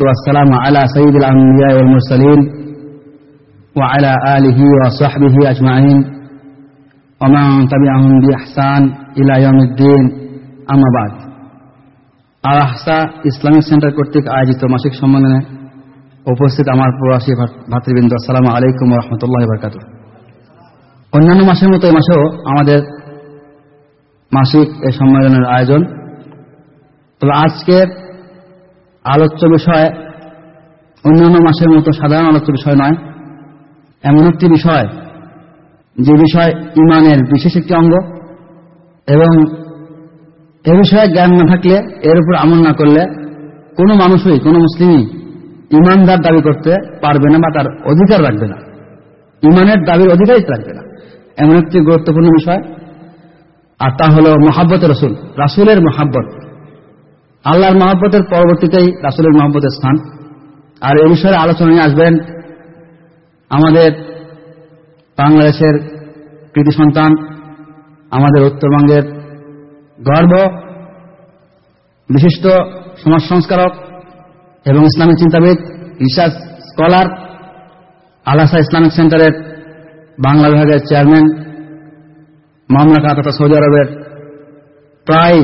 والسلام على سيد الأنبياء والمرسلين وعلى آله وصحبه أجمعين ومن تبعهم بإحسان إلى يوم الدين أما بعد Ahsa Islamic centre কর্তৃক আয়োজিত মাসিক সম্মেলনে উপস্থিত আমার প্রবাসী ভাতৃবৃন্দ আসসালামু আলাইকুম রহমতুল্লাহ বরকাত অন্যান্য মাসের মতো এই মাসেও আমাদের মাসিক এই সম্মেলনের আয়োজন তবে আজকের আলোচ্য বিষয়, অন্যান্য মাসের মতো সাধারণ আলোচ্য বিষয় নয়। এমন একটি বিষয়, যে বিষয় ইমানের বিশেষ একটি অঙ্গ, এবং এ বিষয়ে জ্ঞান না থাকলে, এর উপর আমল না করলে, কোনো মানুষই, কোনো মুসলিমই ইমানদার দাবি করতে পারবে না বা তার অধিকার রাখবে না। ইমানের দাবির অধিকারই রাখবে না। এমন একটি গুরুত্বপূর্ণ বিষয়, আর তা হল মহাব্বত রসুল, রাসুলের মহাব্বত। আল্লাহর মহাব্বতের পরবর্তীতেই রাসুলের মহাব্বতের স্থান। আর এ বিষয়ে আলোচনায় আসবেন আমাদের বাংলাদেশের কৃতি সন্তান, আমাদের উত্তরবঙ্গের গর্ব, বিশিষ্ট সমাজ সংস্কারক এবং ইসলামিক চিন্তাবিদ, রিসার্চ স্কলার আলাসা ইসলামিক সেন্টারের বাংলা বিভাগের চেয়ারম্যান মামলাকা তথা সৌদি আরবের প্রায়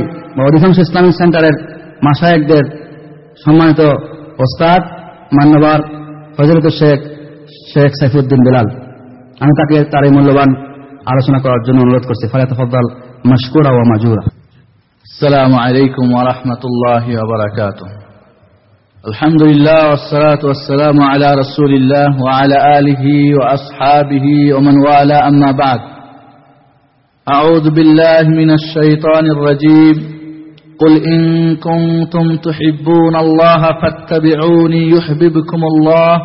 অধিকাংশ ইসলামিক সেন্টারের মাসায়কদের সম্মানিত ওস্তাদ মান্যবার ফজরত শেখ শেখ সাইফুদ্দিন বেলাল আমি তাকে তার এই মূল্যবান আলোচনা করার জন্য অনুরোধ করছি ফারিয়া তফদ্দাল মশকুরা ও মাজুরা السلام عليكم ورحمة الله وبركاته الحمد لله والصلاة والسلام على رسول الله وعلى آله وأصحابه ومن والاه أما بعد أعوذ بالله من الشيطان الرجيم قل إن كنتم تحبون الله فاتبعوني يحببكم الله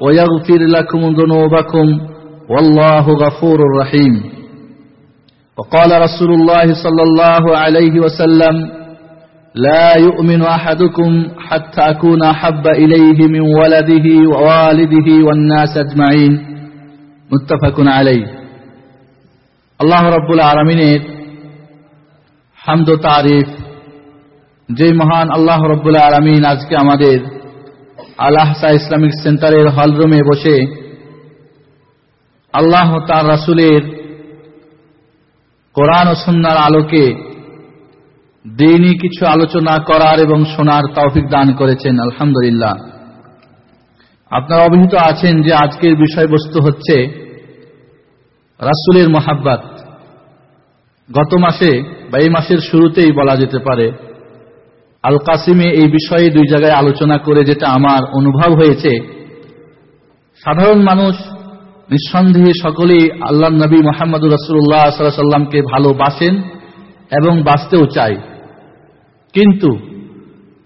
ويغفر لكم ذنوبكم والله غفور رحيم. وقال رسول الله صلى الله عليه وسلم لا يؤمن أحدكم حتى أكون أحب إليه من ولده ووالده والناس أجمعين. متفق عليه. الله رب العالمين حمد تعريف যে মহান আল্লাহ রব্বুল আলমিন আজকে আমাদের আল্লাহসা ইসলামিক সেন্টারের হলরুমে বসে আল্লাহ তার রাসুলের কোরআন ও সন্ন্যার আলোকে দিনই কিছু আলোচনা করার এবং শোনার তৌফিক দান করেছেন, আলহামদুলিল্লাহ। আপনারা অবহিত আছেন যে আজকের বিষয়বস্তু হচ্ছে রাসুলের মোহাব্বাত। গত মাসে বা এই মাসের শুরুতেই বলা যেতে পারে আল কাসিমে এই বিষয়ে দুই জায়গায় আলোচনা করে যেটা আমার অনুভব হয়েছে, সাধারণ মানুষ নিঃসন্দেহে সকলেই আল্লাহ নবী মোহাম্মদ রসুল্লাহ সাল্লামকে ভালোবাসেন এবং বাঁচতেও চায়। কিন্তু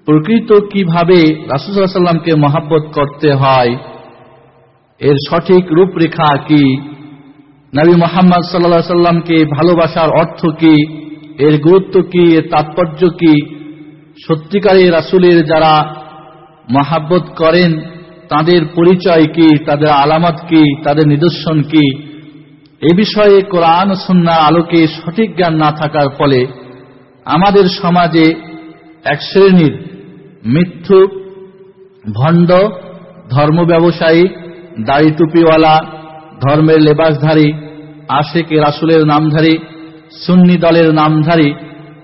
প্রকৃত কীভাবে রাসুসাল্লামকে মহাব্বত করতে হয়, এর সঠিক রূপরেখা কি, নবী মোহাম্মদ সাল্লা সাল্লামকে ভালোবাসার অর্থ কি, এর গুরুত্ব কি, এর তাৎপর্য কি সত্যিকারে রাসুলের যারা মহাব্বত করেন, তাদের পরিচয় কি, তাদের আলামত কি, তাদের নিদর্শন কি? এ বিষয়ে কোরআন সন্ন্যার আলোকে সঠিক জ্ঞান না থাকার ফলে আমাদের সমাজে এক শ্রেণির মিথ্যুক ভণ্ড ধর্ম ব্যবসায়ী দাড়ি টুপিওয়ালা ধর্মের লেবাসধারী আশেকে রাসুলের নামধারী, সুন্নি দলের নামধারী,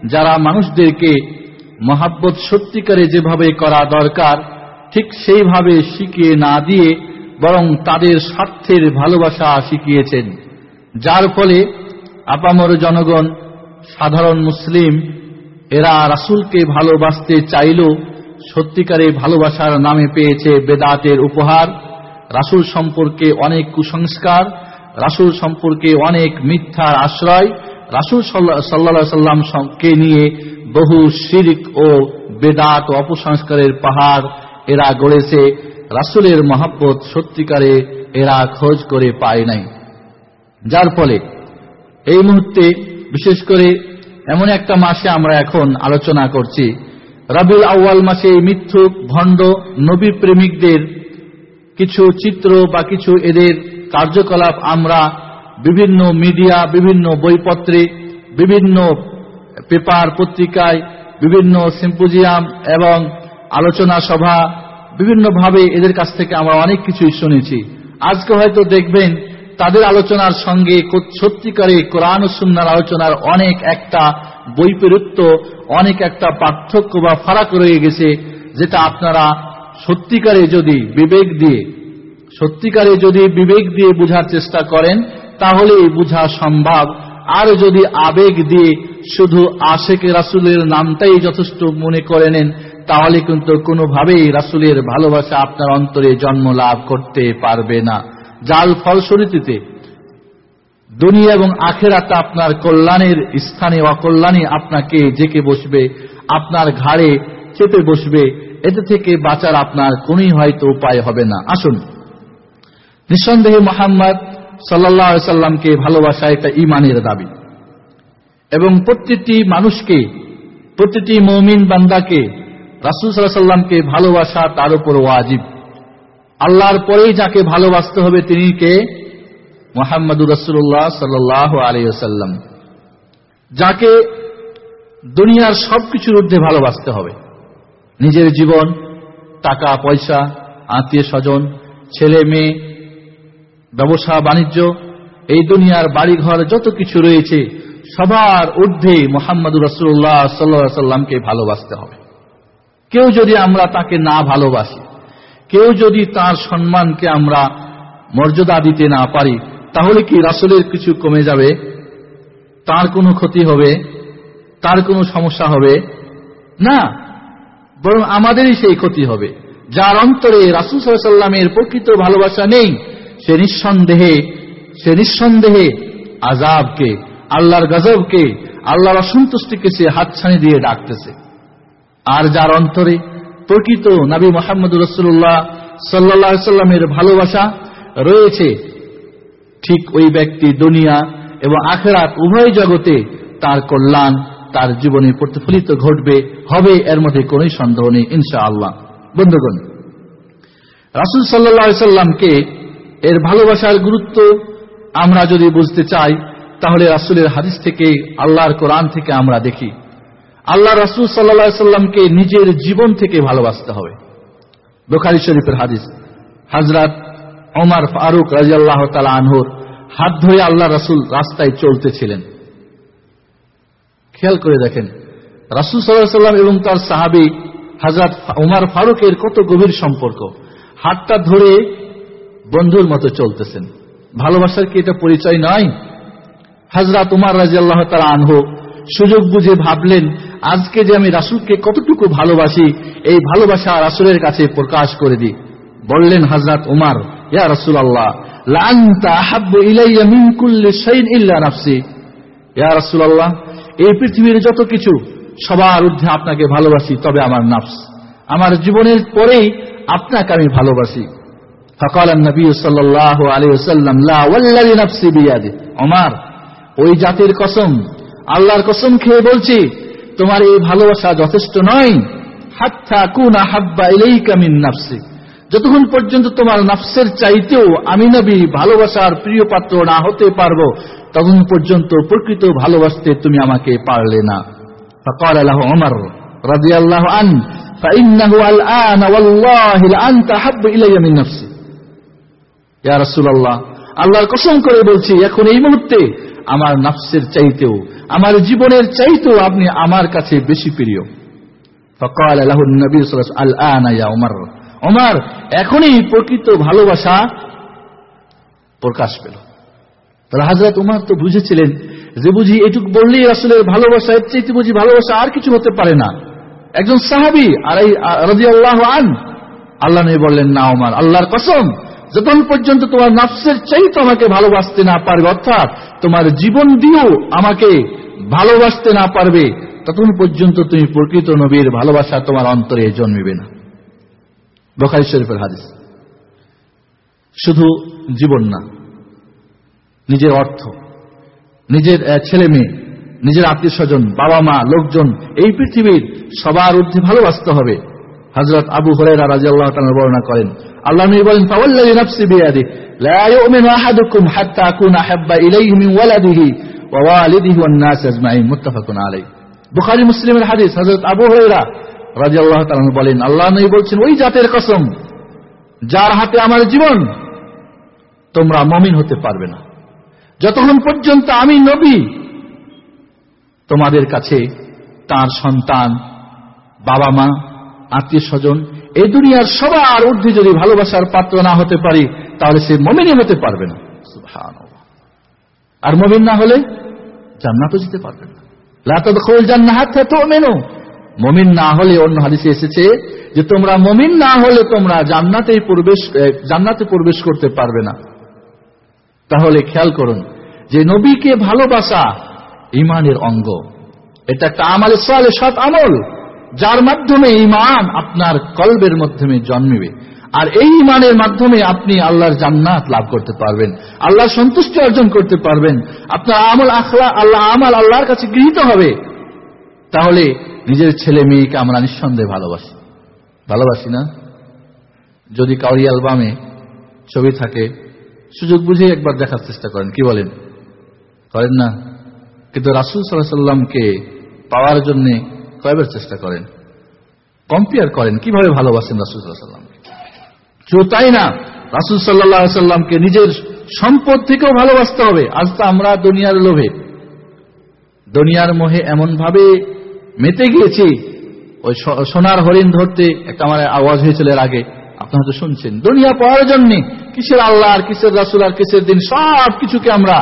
যারা মানুষদেরকে মহাব্বত সত্যিকারে যেভাবে করা দরকার, ঠিক সেইভাবে শিখিয়ে না দিয়ে বরং তাদের স্বার্থের ভালোবাসা শিখিয়েছেন। যার ফলে আপামর জনগণ, সাধারণ মুসলিম, এরা রাসুলকে ভালোবাসতে চাইল সত্যিকারে ভালোবাসার নামে পেয়েছে বেদাতের উপহার, রাসুল সম্পর্কে অনেক কুসংস্কার, রাসুল সম্পর্কে অনেক মিথ্যার আশ্রয়, রাসুল সাল্লা সাল্লামকে নিয়ে বহু শিরিক ও বেদাত ও অপসংস্কারের পাহাড় এরা গড়েছে রাসুলের মহাব্বত সত্যিকারে এরা খোঁজ করে পায় নাই। যার ফলে এই মুহূর্তে বিশেষ করে এমন একটা মাসে আমরা এখন আলোচনা করছি, রবিউল আউ্য়াল মাসে মিথ্যুক ভণ্ড নবী প্রেমিকদের কিছু চিত্র বা কিছু এদের কার্যকলাপ আমরা বিভিন্ন মিডিয়া, বিভিন্ন বইপত্রে, বিভিন্ন পেপার পত্রিকায় বিভিন্ন সিম্পোজিয়াম এবং আলোচনা সভা বিভিন্নভাবে এদের কাছ থেকে আমরা অনেক কিছুই শুনেছি। আজকে হয়তো দেখবেন তাদের আলোচনার সঙ্গে সত্যিকারে কোরআন সুন্নার আলোচনার অনেক একটা বৈপরীত্য অনেক একটা পার্থক্য বা ফারাক রয়ে গেছে যেটা আপনারা সত্যিকারে যদি বিবেক দিয়ে, সত্যিকারে যদি বিবেক দিয়ে বুঝার চেষ্টা করেন তাহলে বুঝা সম্ভব। আর যদি আবেগ দিয়ে শুধু আশেকে রাসুলের নামটাই যথেষ্ট মনে করে নেন, তাহলে কিন্তু কোনোভাবেই রাসুলের ভালোবাসা আপনার অন্তরে জন্ম লাভ করতে পারবে না। যার ফলশ্রুতিতে দুনিয়া এবং আখেরাটা আপনার কল্যাণের স্থানে অকল্যাণে আপনাকে জেকে বসবে, আপনার ঘাড়ে চেপে বসবে, এতে থেকে বাঁচার আপনার কোনই হয়তো উপায় হবে না। আসুন। নিঃসন্দেহে মোহাম্মদ সাল্লাহ সাল্লামকে ভালোবাসা এটা ইমানের দাবি। এবং প্রত্যেকটি মানুষকে, প্রতিটি মৌমিন বান্দাকে রাসুল সাল্লাহ সাল্লামকে ভালোবাসা তার উপর ওয়াজিব। আল্লাহর পরেই যাকে ভালোবাসতে হবে তিনি কে? মোহাম্মদুর রসুল্লাহ সাল্লাহ আলিয়াল্লাম যাকে দুনিয়ার সবকিছুর ঊর্ধ্বে ভালোবাসতে হবে। নিজের জীবন, টাকা, পয়সা আত্মীয় স্বজন ছেলে মেয়ে ব্যবসা, বাণিজ্য, এই দুনিয়ার বাড়িঘর যত কিছু রয়েছে, সবার ঊর্ধ্বে মোহাম্মদ রসুল্লাহ সাল্লা সাল্লামকে ভালোবাসতে হবে। কেউ যদি আমরা তাকে না ভালোবাসি, কেউ যদি তার সম্মানকে আমরা মর্যাদা দিতে না পারি, তাহলে কি রাসুলের কিছু কমে যাবে? তার কোনো ক্ষতি হবে? তার কোনো সমস্যা হবে? না। বরং আমাদেরই সেই ক্ষতি হবে। যার অন্তরে রাসুল সাল্লামের প্রকৃত ভালোবাসা নেই সে নিঃসন্দেহে সে নিঃসন্দেহে আজাবকে আল্লাহর গজবকে, আল্লাহর অসন্তুষ্টিকে সে হাতছানি দিয়ে ডাকতেছে। আর যার অন্তরে প্রকৃত নবী মোহাম্মদ রসুল্লাহ সাল্লা সাল্লামের ভালোবাসা রয়েছে, ঠিক ওই ব্যক্তি দুনিয়া এবং আখেরাত উভয় জগতে তার কল্যাণ, তার জীবনে প্রতিফলিত ঘটবে, হবে এর মধ্যে কোন সন্দেহ নেই ইনশা আল্লাহ বন্ধুগণ, রাসুল সাল্লা সাল্লামকে এর ভালোবাসার গুরুত্ব আমরা যদি বুঝতে চাই, তাহলে রাসুলের হাদিস থেকে, আল্লাহর কোরআন থেকে আমরা দেখি। আল্লাহ রাসুল সাল্লা সাল্লামকে নিজের জীবন থেকে ভালোবাসতে হবে। বোখারি শরীফের হাদিস। হাজরাত ওমার ফারুক রাজিয়াল্লাহ তালা আনহুর হাত ধরে আল্লাহ রাসুল রাস্তায় চলতেছিলেন। খেয়াল করে দেখেন, রাসুল সাল্লাহ সাল্লাম এবং তার সাহাবি হাজরত উমার ফারুকের কত গভীর সম্পর্ক। হাতটা ধরে বন্ধুর মতো চলতেছেন। ভালোবাসার কি এটা পরিচয় নয়? হাজরাত উমার রাজি আল্লাহ তারা আনহো সুযোগ বুঝে ভাবলেন, আজকে যে আমি রাসুলকে কতটুকু ভালোবাসি, এই ভালোবাসা রাসুলের কাছে প্রকাশ করে দিই। বললেন হাজরাত উমার, ইয়া রাসুল আল্লাহ এই পৃথিবীর যত কিছু, সবার ঊর্ধ্বে আপনাকে ভালোবাসি, তবে আমার নাফস। আমার জীবনের পরেই আপনাকে আমি ভালোবাসি। فقال النبي صلى الله عليه وسلم لا والذي نفسي بيده عمر ওই জাতির কসম আল্লাহর কসম খেয়ে বলছি তোমার এই ভালোবাসা যথেষ্ট নয় হাত্তা কুনা হাব্বা ইলাইকা মিন নাফসি যতক্ষণ পর্যন্ত তোমার নাফসের চাইতেও আমি নবী ভালোবাসার প্রিয় পাত্র না হতে পারবো তখন পর্যন্ত প্রকৃত ভালোবাসতে তুমি আমাকে পারলে না فقال له عمر رضي الله عنه فإنه الآن والله لأنت أحب إلي من نفسي ইয়া রসুল্লাহ আল্লাহর কসম করে বলছি, এখন এই মুহূর্তে আমার নাফসের চাইতেও, আমার জীবনের চাইতেও আপনি আমার কাছে বেশি প্রিয়। ফকাল আল্লাহ নবী আল আনায়া ওমর ওমর এখনই প্রকৃত ভালোবাসা প্রকাশ পেল। তাহলে হাজরত উমার তো বুঝেছিলেন যে বুঝি এটুক বললেই আসলে ভালোবাসা, এর চাইতে বুঝি ভালোবাসা আর কিছু হতে পারে না। একজন সাহাবি আর এই রাজি আল্লাহ আন, আল্লাহ নেই বললেন, না ওমার আল্লাহর কসম যতক্ষণ পর্যন্ত তোমার নাফসের চাইতে আমাকে ভালোবাসতে না পারবে, অর্থাৎ তোমার জীবন দিয়েও আমাকে ভালোবাসতে না পারবে, ততক্ষণ পর্যন্ত তুমি প্রকৃত নবীর ভালোবাসা তোমার অন্তরে জন্মিবে না। বখারি শরীফের হাদিস। শুধু জীবন না, নিজের অর্থ, নিজের ছেলে মেয়ে, নিজের আত্মীয় স্বজন, বাবা মা, লোকজন, এই পৃথিবীর সবার ঊর্ধ্বে ভালোবাসতে হবে। হজরত আবু হরেরা রাজি আল্লাহ বর্ণনা করেন, আল্লাহ নবী বলেন, ফাওয়াল্লাযী নাফসি বিয়াদি লা ইউমিনু আহাদুকুম হাত্তা আকুনা হাব্বা ইলাইহি মিন ওয়ালাদিহি ওয়া ওয়ালিদিহি ওয়ান নাস আজমাইন মুত্তাফাকুন আলাইহি। বুখারী মুসলিমের হাদিস, হযরত আবু হুরায়রা রাজি আল্লাহ বলেন, আল্লাহ নবী বলছেন, ওই জাতের কসম, যার হাতে আমার জীবন, তোমরা মমিন হতে পারবে না। যতক্ষণ পর্যন্ত আমি নবী, তোমাদের কাছে তার সন্তান, বাবা মা আত্মীয় স্বজন এই দুনিয়ার সবার ঊর্ধ্বে যদি ভালোবাসার পাত্র না হতে পারি, তাহলে সে মমিনই হতে পারবে না। আর মমিন না হলে জান্নাতও যেতে পারবে না। তো মেনো মমিন না হলে অন্য এসেছে যে তোমরা মমিন না হলে তোমরা প্রবেশ প্রবেশ করতে পারবে না। তাহলে খেয়াল করুন যে নবীকে ভালোবাসা ইমানের অঙ্গ। এটা একটা আমালে সালে সৎ আমল। যার মাধ্যমে ইমান আপনার কলবের মাধ্যমে জন্মিবে। আর এই ইমানের মাধ্যমে আপনি আল্লাহর জান্নাত লাভ করতে পারবেন। আল্লাহর সন্তুষ্টি অর্জন করতে পারবেন। আপনার আমল আখলা আল্লাহ আমাল আল্লাহর কাছে গৃহীত হবে। তাহলে নিজের ছেলে মেয়েকে আমরা নিঃসন্দেহে ভালোবাসি। ভালোবাসি না? যদি কাউরি অ্যালবামে ছবি থাকে, সুযোগ বুঝে একবার দেখার চেষ্টা করেন। কি বলেন? করেন না? কিন্তু রাসুল সাল্লাহ সাল্লামকে পাওয়ার জন্য কয়বার চেষ্টা করেন? কম্পেয়ার করেন, কীভাবে ভালোবাসেন রাসুল সাল্লাহ সাল্লামকে শুধু তাই না, রাসুল সাল্লাহ সাল্লামকে নিজের সম্পদ থেকেও ভালোবাসতে হবে। আজ তো আমরা দুনিয়ার লোভে। দুনিয়ার মোহে এমন ভাবে মেতে গিয়েছি, ওই সোনার হরিণ ধরতে একটা আমার আওয়াজ হয়েছিল এর আগে। আপনারা তো শুনছেন। দুনিয়া পাওয়ার জন্য কিসের আল্লাহ আর কিসের রাসুল আর কিসের দিন সব কিছুকে আমরা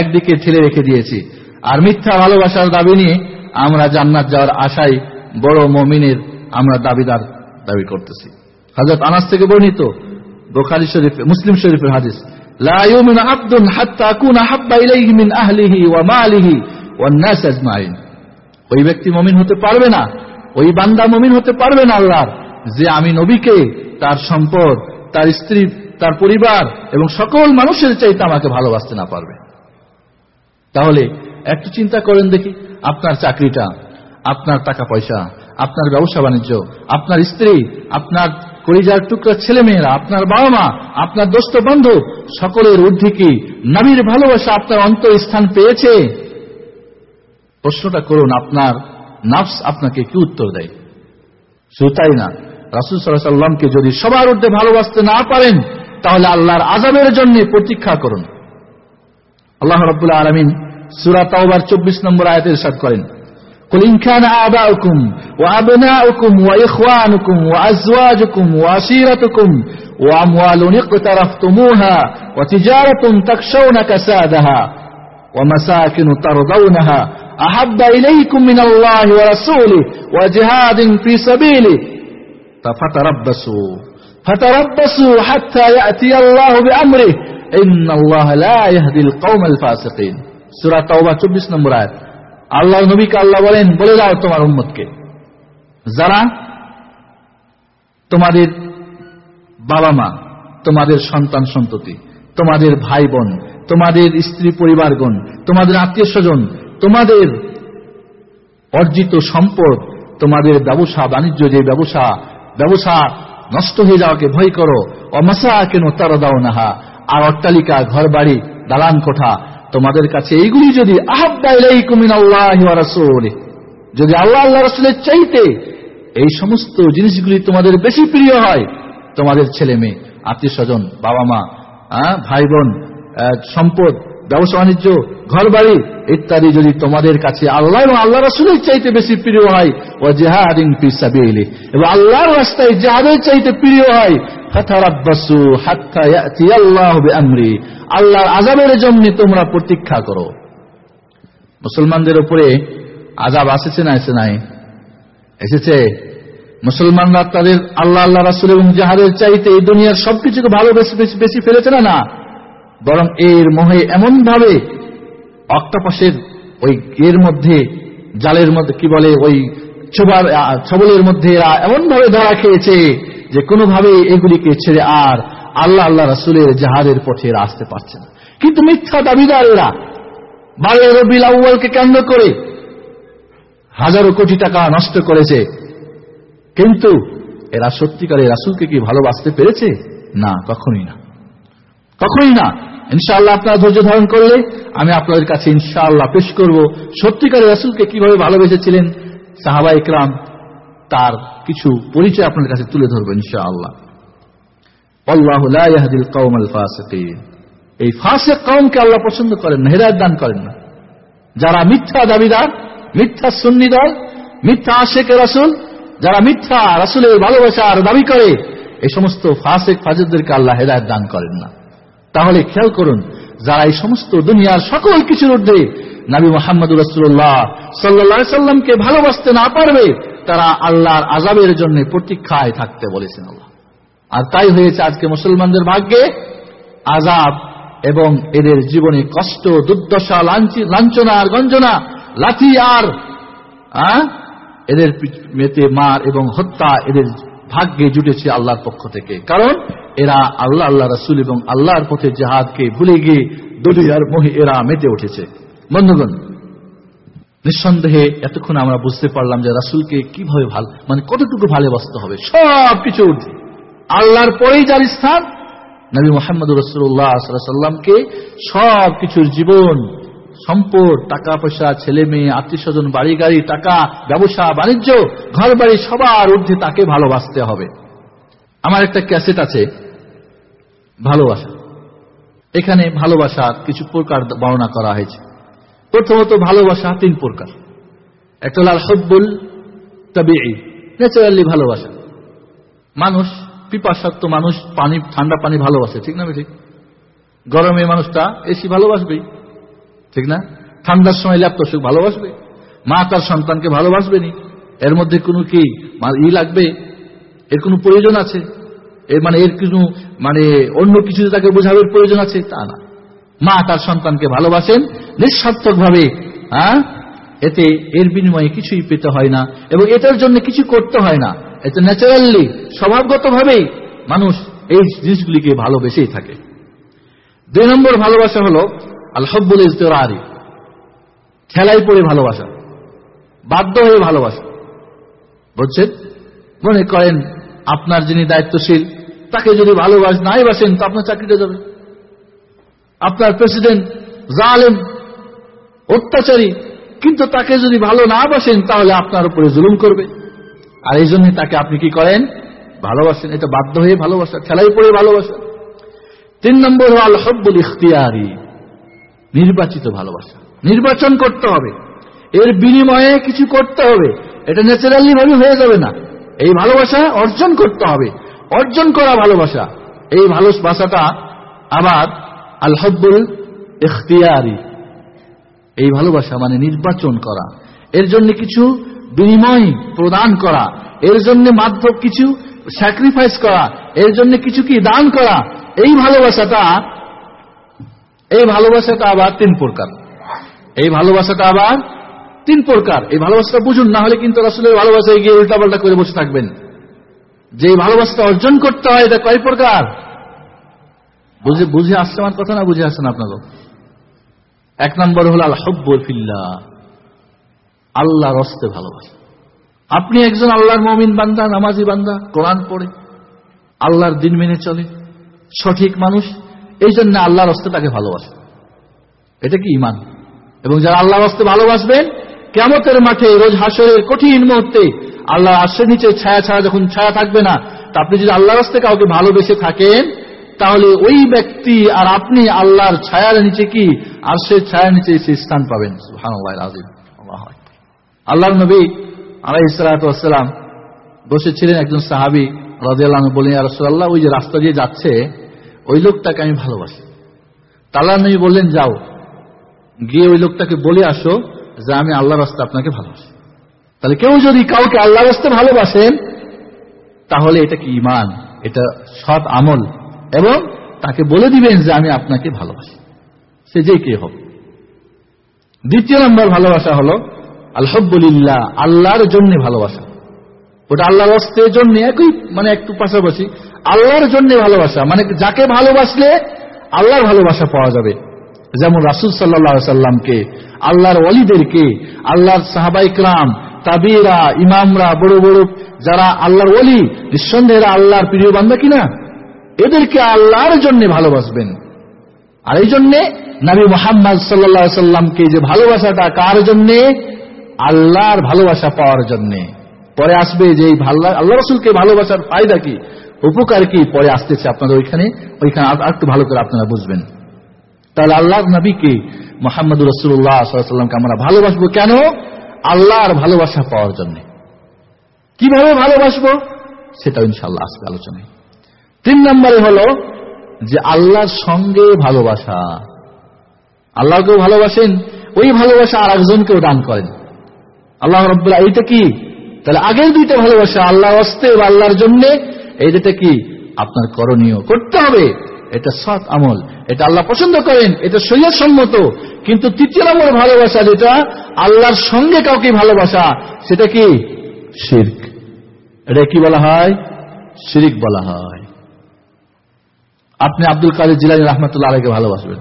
একদিকে ঠেলে রেখে দিয়েছি। আর মিথ্যা ভালোবাসার দাবি নিয়ে আমরা জান্নাত যাওয়ার আশায় বড় মমিনের আমরা দাবিদার দাবি করতেছি। হজরত আনাস থেকে বর্ণিত বোখারি শরীফ, মুসলিম শরীফের হাদিস ওই ব্যক্তি মমিন হতে পারবে না, ওই বান্দা মমিন হতে পারবে না আল্লাহর, যে আমি নবীকে, তার সম্পদ, তার স্ত্রী, তার পরিবার এবং সকল মানুষের চাইতে আমাকে ভালোবাসতে না পারবে। তাহলে একটু চিন্তা করেন দেখি আপনার চাকরিটা, আপনার টাকা পয়সা আপনার ব্যবসা বাণিজ্য, আপনার স্ত্রী, আপনার করিজার টুকরা ছেলে মেয়েরা আপনার বাবা মা আপনার দোস্ত বান্ধব সকলের ঊর্ধ্বে কি নাবির ভালোবাসা আপনার অন্তর স্থান পেয়েছে? প্রশ্নটা করুন, আপনার নাফস আপনাকে কি উত্তর দেয়? শুধু তাই না, রাসুল সাল্লামকে যদি সবার ঊর্ধ্বে ভালোবাসতে না পারেন, তাহলে আল্লাহর আজাবের জন্য প্রতীক্ষা করুন। আল্লাহ রব্বুল্লাহ আলমিন সুরা তাওবার চব্বিশ নম্বর আয়াতের সাথ করেন قل إن كان آباؤكم وأبناؤكم وإخوانكم وأزواجكم وعشيرتكم وأموال اقترفتموها وتجارة تخشون كسادها ومساكن ترضونها أحب إليكم من الله ورسوله وجهاد في سبيله فتربصوا فتربصوا حتى يأتي الله بأمره إن الله لا يهدي القوم الفاسقين সুরা তাওবা চব্বিশ নম্বর আয়াত। আল্লাহ নবীকে আল্লাহ বলেন, বলে দাও তোমার উম্মতকে। যারা তোমাদের বাবা মা তোমাদের সন্তান সন্ততি, তোমাদের ভাই বোন তোমাদের স্ত্রী পরিবারগণ, তোমাদের আত্মীয় স্বজন তোমাদের অর্জিত সম্পদ, তোমাদের ব্যবসা, বাণিজ্য যে ব্যবসা ব্যবসা নষ্ট হয়ে যাওয়াকে ভয় করো অমাশা কেন তারা দাও নাহা আর অট্টালিকা ঘর বাড়ি দালান কোঠা তোমাদের কাছে এইগুলি যদি যদি আল্লাহ আল্লাহ রসুলের চাইতে এই সমস্ত জিনিসগুলি তোমাদের বেশি প্রিয় হয়, তোমাদের ছেলে মেয়ে আত্মীয় স্বজন বাবা মা ভাই বোন সম্পদ, ব্যবসা, বাণিজ্য ঘর বাড়ি ইত্যাদি যদি তোমাদের কাছে আল্লাহ এবং আল্লাহ রসুলের চাইতে বেশি প্রিয় হয় ও জেহাদিন পিসাবিলি এবং আল্লাহর রাস্তায় জেহাদের চাইতে প্রিয় হয় আল্লাহর আজাবের জন্য তোমরা প্রতীক্ষা করো। মুসলমানদের উপরে আজাব আসেছে না এসে নাই? এসেছে। মুসলমানরা তাদের আল্লাহ আল্লাহ রাসুল এবং জাহাদের চাইতে এই দুনিয়ার সবকিছুকে ভালো বেশি বেশি ফেলেছে না না? বরং এর মোহে এমন ভাবে অক্টাপাসের ওই এর মধ্যে, জালের মধ্যে, কি বলে, ওই ছোবার ছবলের মধ্যে এরা এমন ভাবে ধরা খেয়েছে যে কোনোভাবে এগুলিকে ছেড়ে আর আল্লাহ আল্লাহ রাসুলের জাহাদের পথে আসতে পারছে না। কিন্তু মিথ্যা দাবিদার এরা বারে রবিল আউ্বালকে কেন্দ্র করে হাজারো কোটি টাকা নষ্ট করেছে। কিন্তু এরা সত্যিকারে রাসুলকে কি ভালোবাসতে পেরেছে? না, কখনই না। কখনই না। ইনশাআল্লাহ আপনারা ধৈর্য ধারণ করলে আমি আপনাদের কাছে ইনশাআল্লাহ পেশ করব। সত্যিকারে রাসুলকে কীভাবে ভালোবেসেছিলেন? সাহাবা ইকরাম তার কিছু পরিচয় আপনাদের কাছে তুলে ধরবো, ইনশাআল্লাহ। আল্লাহ ইয়াহদিল কওমাল ফাসিকিন। এই ফাসিক কওমকে আল্লাহ পছন্দ করেন না, হেদায়েত দান করেন না। যারা মিথ্যা দাবিদার, মিথ্যা সুন্নি দল, মিথ্যা আশেকে যারা মিথ্যা রাসূলের ভালোবাসার দাবি করে, এই সমস্ত ফাসিক ফাজিদদেরকে আল্লাহ হেদায়েত দান করেন না। তাহলে খেয়াল করুন, যারা এই সমস্ত দুনিয়ার সকল কিছুর ঊর্ধ্বে নবী মোহাম্মদ রসুল্লাহ সাল্লা সাল্লামকে ভালোবাসতে না পারবে তারা আল্লাহর আজাবের জন্য প্রতীক্ষায় থাকতে বলেছেন আল্লাহ। আর তাই হয়েছে আজকে মুসলমানদের ভাগ্যে আজাব এবং এদের জীবনে কষ্ট, দুর্দশা লাঞ্ছনা আর গঞ্জনা লাথি আর এদের মেতে মার এবং হত্যা এদের ভাগ্যে জুটেছে আল্লাহর পক্ষ থেকে। কারণ এরা আল্লাহ আল্লাহ রাসুল এবং আল্লাহর পথে জেহাদকে ভুলে গিয়ে দুনিয়ার মহি এরা মেতে উঠেছে। বন্ধুগণ নিঃসন্দেহে এতক্ষণ আমরা বুঝতে পারলাম যে রাসুলকে কীভাবে ভালো মানে কতটুকু ভালোবাসতে হবে, সব কিছু ঊর্ধ্বে আল্লাহর পরেই যার স্থান, নবী মোহাম্মদ রসুল্লাহ সাল্লামকে সব কিছুর জীবন, সম্পদ, টাকা পয়সা, ছেলে মেয়ে আত্মীয় স্বজন বাড়ি গাড়ি, টাকা, ব্যবসা, বাণিজ্য ঘর বাড়ি সবার ঊর্ধ্বে তাকে ভালোবাসতে হবে। আমার একটা ক্যাসেট আছে, ভালোবাসা। এখানে ভালোবাসার কিছু প্রকার বর্ণনা করা হয়েছে। প্রথমত ভালোবাসা তিন প্রকার। একটা হল আল হব্বুল তবে ন্যাচারালি ভালোবাসা। মানুষ পিপাসাত্ম মানুষ, পানি, ঠান্ডা পানি ভালোবাসে, ঠিক না ঠিক গরমে মানুষটা এসি ভালোবাসবেই ঠিক না? ঠান্ডার সময় ল্যাপটপ সুখ ভালোবাসবে, মা তার সন্তানকে ভালোবাসবে ভালোবাসবেনি। এর মধ্যে কোনো কি মা- ই লাগবে? এর কোনো প্রয়োজন আছে? এর মানে এর কিছু মানে অন্য কিছু তাকে বোঝাবের প্রয়োজন আছে? তা না। মা তার সন্তানকে ভালোবাসেন নিঃস্বার্থক ভাবে এতে এর বিনিময়ে কিছুই পেতে হয় না এবং এটার জন্য কিছু করতে হয় না। এতে ন্যাচারালি স্বভাবগত ভাবেই মানুষ এই জিনিসগুলিকে ভালোবেসেই থাকে। দুই নম্বর ভালোবাসা হলো আল হব্বুল ইজতেরারি খেলাই পড়ে ভালোবাসা, বাধ্য হয়ে ভালোবাসা। বুঝছেন? মনে করেন আপনার যিনি দায়িত্বশীল, তাকে যদি ভালোবাস নাই বাসেন, তো আপনার চাকরিটা যাবে। আপনার প্রেসিডেন্ট জালেম অত্যাচারী। কিন্তু তাকে যদি ভালো না বাসেন, তাহলে আপনার উপরে জুলুম করবে। আর এই জন্য তাকে আপনি কি করেন? ভালোবাসেন। এটা বাধ্য হয়ে ভালোবাসা খেলাই পড়ে ভালোবাসা। তিন নম্বর হল হব্বুল ইখতিয়ারি। নির্বাচিত ভালোবাসা। নির্বাচন করতে হবে। এর বিনিময়ে কিছু করতে হবে। এটা ন্যাচারালি ভাবে হয়ে যাবে না। এই ভালোবাসা অর্জন করতে হবে। অর্জন করা ভালোবাসা। এই ভালোবাসাটা আবার আল হব্বুল ইখতিয়ারি। এই ভালোবাসা মানে নির্বাচন করা। এর জন্য কিছু বিনিময় প্রদান করা। এর জন্য মাধ্যম কিছু স্যাক্রিফাইস করা। এর জন্য কিছু কি দান করা। এই ভালোবাসাটা এই ভালোবাসাটা আবার তিন প্রকার। এই ভালোবাসাটা আবার তিন প্রকার। এই ভালোবাসাটা বুঝুন, না হলে কিন্তু আসলে ভালোবাসায় গিয়ে উল্টাপাল্টা করে বসে থাকবেন। যে ভালোবাসাটা অর্জন করতে হয়, এটা কয় প্রকার? বুঝে বুঝে আসছে আমার কথা না বুঝে আসছে আসছেন আপনাকে এক নম্বর হল আল হব্বর ফিল্লা আল্লাহর রস্তে ভালোবাসা। আপনি একজন আল্লাহর মমিন বান্দা, নামাজি বান্দা, কোরআন পড়ে, আল্লাহর দিন মেনে চলে, সঠিক মানুষ, এই জন্য আল্লাহর রস্তে তাকে ভালোবাসে। এটা কি ইমান এবং যারা আল্লাহর রস্তে ভালোবাসবেন কেমতের মাঠে, রোজ হাসরের কঠিন মুহূর্তে আল্লাহ আশ্রের নিচে ছায়া ছাড়া যখন ছায়া থাকবে না, তা আপনি যদি আল্লাহর রস্তে কাউকে ভালোবেসে থাকেন তাহলে ওই ব্যক্তি আর আপনি আল্লাহর ছায়ার নিচে কি? আর সে ছায়ার নিচে সে স্থান পাবেন। আল্লাহু নবী সালাতু ওয়াসসালাম বসেছিলেন একজন সাহাবী আনহু বলেন রাসূলুল্লাহ, ওই যে রাস্তা দিয়ে যাচ্ছে, ওই লোকটাকে আমি ভালোবাসি। তা আল্লাহর নবী বললেন, যাও, গিয়ে ওই লোকটাকে বলে আসো যে আমি আল্লাহর রাস্তা আপনাকে ভালোবাসি। তাহলে কেউ যদি কাউকে আল্লাহ রাস্তা ভালোবাসেন, তাহলে এটা কি ইমান এটা সৎ আমল। এবং তাকে বলে দিবেন যে আমি আপনাকে ভালোবাসি। সে যে কে হোক। দ্বিতীয় নম্বর ভালোবাসা হলো আলহব্বুলিল্লাহ আল্লাহর জন্য ভালোবাসা। ওটা আল্লাহর অস্তের জন্য, একই মানে একটু পাশাপাশি, আল্লাহর জন্য ভালোবাসা। মানে যাকে ভালোবাসলে আল্লাহর ভালোবাসা পাওয়া যাবে। যেমন রাসুল সাল্লাহ সাল্লামকে, আল্লাহর ওলিদেরকে, আল্লাহর সাহাবাইকরাম তাবিরা, ইমামরা, বড় বড় যারা আল্লাহর অলি নিঃসন্দেহেরা আল্লাহর প্রিয় বান্ধা কিনা? এদেরকে আল্লাহর জন্য ভালোবাসবেন। আর এই জন্যে নবী মোহাম্মদ সাল্লা সাল্লামকে যে ভালোবাসাটা কার জন্যে? আল্লাহর ভালোবাসা পাওয়ার জন্যে। পরে আসবে যে এই ভাল্লা, আল্লাহ রসুলকে ভালোবাসার ফায়দা কি? উপকার কি? পরে আসতেছে আপনাদের ওইখানে। ওইখানে একটু ভালো করে আপনারা বুঝবেন। তাহলে আল্লাহর নবীকে মোহাম্মদ রসুল্লাহ সাল্লামকে আমরা ভালোবাসবো কেন? আল্লাহর ভালোবাসা পাওয়ার জন্য। কীভাবে ভালোবাসবো? সেটা ইনশাল্লাহ আসবে আলোচনায়। তিন নম্বরে হলো যে আল্লাহর সঙ্গে ভালোবাসা। আল্লাহকেও ভালোবাসেন, ওই ভালোবাসা আর একজনকেও দান করেন। আল্লাহ রব্বুল্লাহ এইটা কি? তাহলে আগের দুইটা ভালোবাসা আল্লাহ অস্তে বা আল্লাহর জন্য এই দুটা কি? আপনার করণীয় করতে হবে। এটা সৎ আমল। এটা আল্লাহ পছন্দ করেন, এটা সৈয়দ সম্মত। কিন্তু তৃতীয় নম্বর ভালোবাসা যেটা, আল্লাহর সঙ্গে কাউকে ভালোবাসা, সেটা কি? শির্ক। এটা কি বলা হয়? শিরিক বলা হয়। আপনি আব্দুল কাদের জিলানি রহমতুল্লাহ আলীকে ভালোবাসবেন।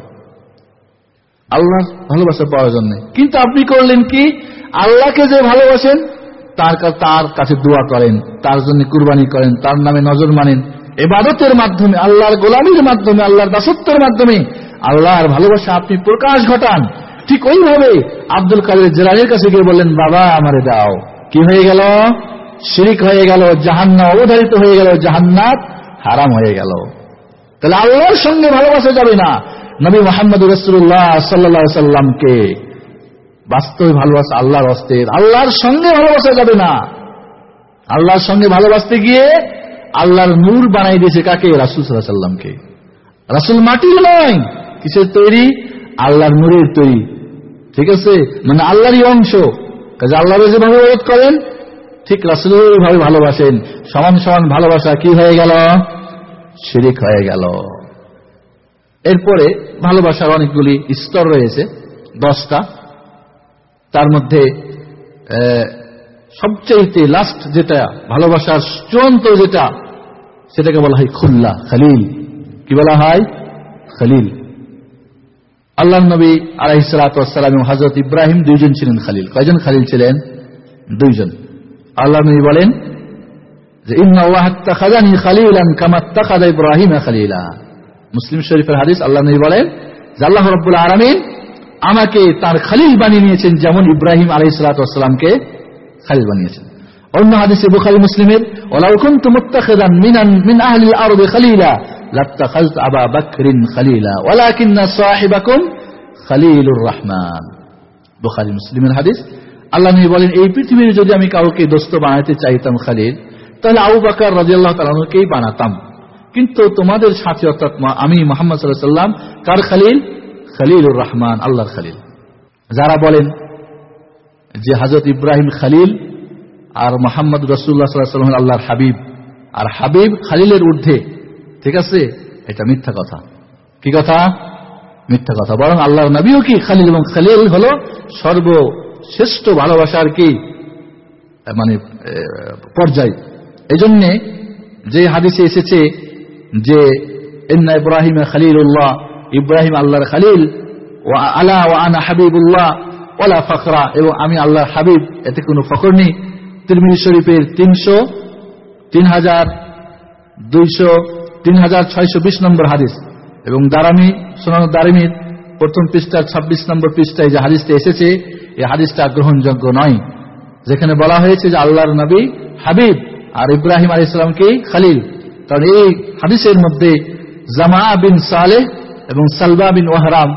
আল্লাহ ভালোবাসা পাওয়ার জন্য। কিন্তু আপনি করলেন কি? আল্লাহকে যে ভালোবাসেন, তার তার কাছে দোয়া করেন, তার জন্য কুরবানি করেন, তার নামে নজর মানেন। এবাদতের মাধ্যমে, আল্লাহর গোলামির মাধ্যমে, আল্লাহর দাসত্বের মাধ্যমে আল্লাহর ভালোবাসা আপনি প্রকাশ ঘটান। ঠিক ওইভাবে আব্দুল কাদের জেলানের কাছে গিয়ে বললেন, বাবা, আমারে দাও। কি হয়ে গেল? শিরিক হয়ে গেল জাহান্না অবধারিত হয়ে গেল জাহান্নাত হারাম হয়ে গেল। তাহলে আল্লাহর সঙ্গে ভালোবাসা যাবে না। নবী মোহাম্মদ রসুল্লাহ সাল্লা সাল্লামকে বাস্তবে ভালোবাসা আল্লাহর অস্তের আল্লাহর সঙ্গে ভালোবাসা যাবে না। আল্লাহর সঙ্গে ভালোবাসতে গিয়ে আল্লাহর নূর বানাই দিয়েছে কাকে? রাসুল সাল্লাহ সাল্লামকে রাসুল মাটির নয়, কিসের তৈরি? আল্লাহর নূরের তৈরি। ঠিক আছে? মানে আল্লাহরই অংশ। কাজে আল্লাহ যেভাবে ওয়েট করেন, ঠিক রাসুল ভাবে ভালোবাসেন। সমান সমান ভালোবাসা কি হয়ে গেল? শিরিক হয়ে গেল। এরপরে ভালোবাসার অনেকগুলি স্তর রয়েছে, দশটা। তার মধ্যে সবচেয়ে লাস্ট যেটা, ভালোবাসার চূড়ান্ত যেটা, সেটাকে বলা হয় খুল্লা, খালিল। কি বলা হয়? খালিল। আল্লাহ নবী আলাইসালাম এবং হজরত ইব্রাহিম দুইজন ছিলেন খালিল। কয়জন খালিল ছিলেন? দুইজন। আল্লাহ নবী বলেন যে ইন্নানি খালিলান কামাত্তা খাদা ইব্রাহিম খালিলা। মুসলিম শরীফের হাদিস আল্লাহ নবী বলেন যে আল্লাহ রব্বুল আলমিন আমাকে তার খালিল বানিয়ে নিয়েছেন যেমন ইব্রাহিম আলাই সালাতামকে খালিল বানিয়েছেন। অন্য হাদিসে বুখারি মুসলিমের ওলাউকুন তুমুত্তাখিদান মিনান মিন আহলিল আরদি খালিলা, লাত্তাখাযত আবা বকরিন খালিলা, ওয়ালাকিন্না সাহিবাকুম খালিলুর রহমান। বুখারী মুসলিমের হাদিস। আল্লাহ নবী বলেন, এই পৃথিবীর যদি আমি কাউকে দোস্ত বানাতে চাইতাম খালিল তাহলে আবু বাকর রাদিয়াল্লাহু তাআলাকেই বানাতাম। কিন্তু তোমাদের সাথে অর্থাৎ আমি মোহাম্মদ সাল্লাহ সাল্লাম কার খালিল? খালিলুর রহমান, আল্লাহর খালিল। যারা বলেন যে হজরত ইব্রাহিম খালিল আর মোহাম্মদ রসুল্লাহ সাল্লাম আল্লাহর হাবিব, আর হাবিব খালিলের ঊর্ধ্বে, ঠিক আছে? এটা মিথ্যা কথা। কি কথা? মিথ্যা কথা। বরং আল্লাহর নবীও কি খালিল এবং খালিল হল সর্বশ্রেষ্ঠ ভালোবাসার কি? মানে পর্যায়। এই জন্যে যে হাদিসে এসেছে যে, ইন্না ইব্রাহিম খালিলুল্লাহ, ইব্রাহিম আল্লাহর খালিল ও আলা ও আনা হাবিবুল্লাহ ওলা ফখরা। এবং আমি আল্লাহর হাবিব, এতে কোনো ফখর নেই। তিরমিজি শরীফের তিনশো, তিন হাজার দুইশো, তিন হাজার ছয়শো বিশ নম্বর হাদিস। এবং দারামি, সোনান দারিমির প্রথম পৃষ্ঠার ছাব্বিশ নম্বর পৃষ্ঠায় যে হাদিসটা এসেছে, এই হাদিসটা গ্রহণযোগ্য নয়। যেখানে বলা হয়েছে যে আল্লাহর নবী হাবিব। আর ইব্রাহিম আলী ইসলামকেই খালিল। কারণ এই হাদিসের মধ্যে জামা বিন সালেহ এবং সালবা বিন ওহরাম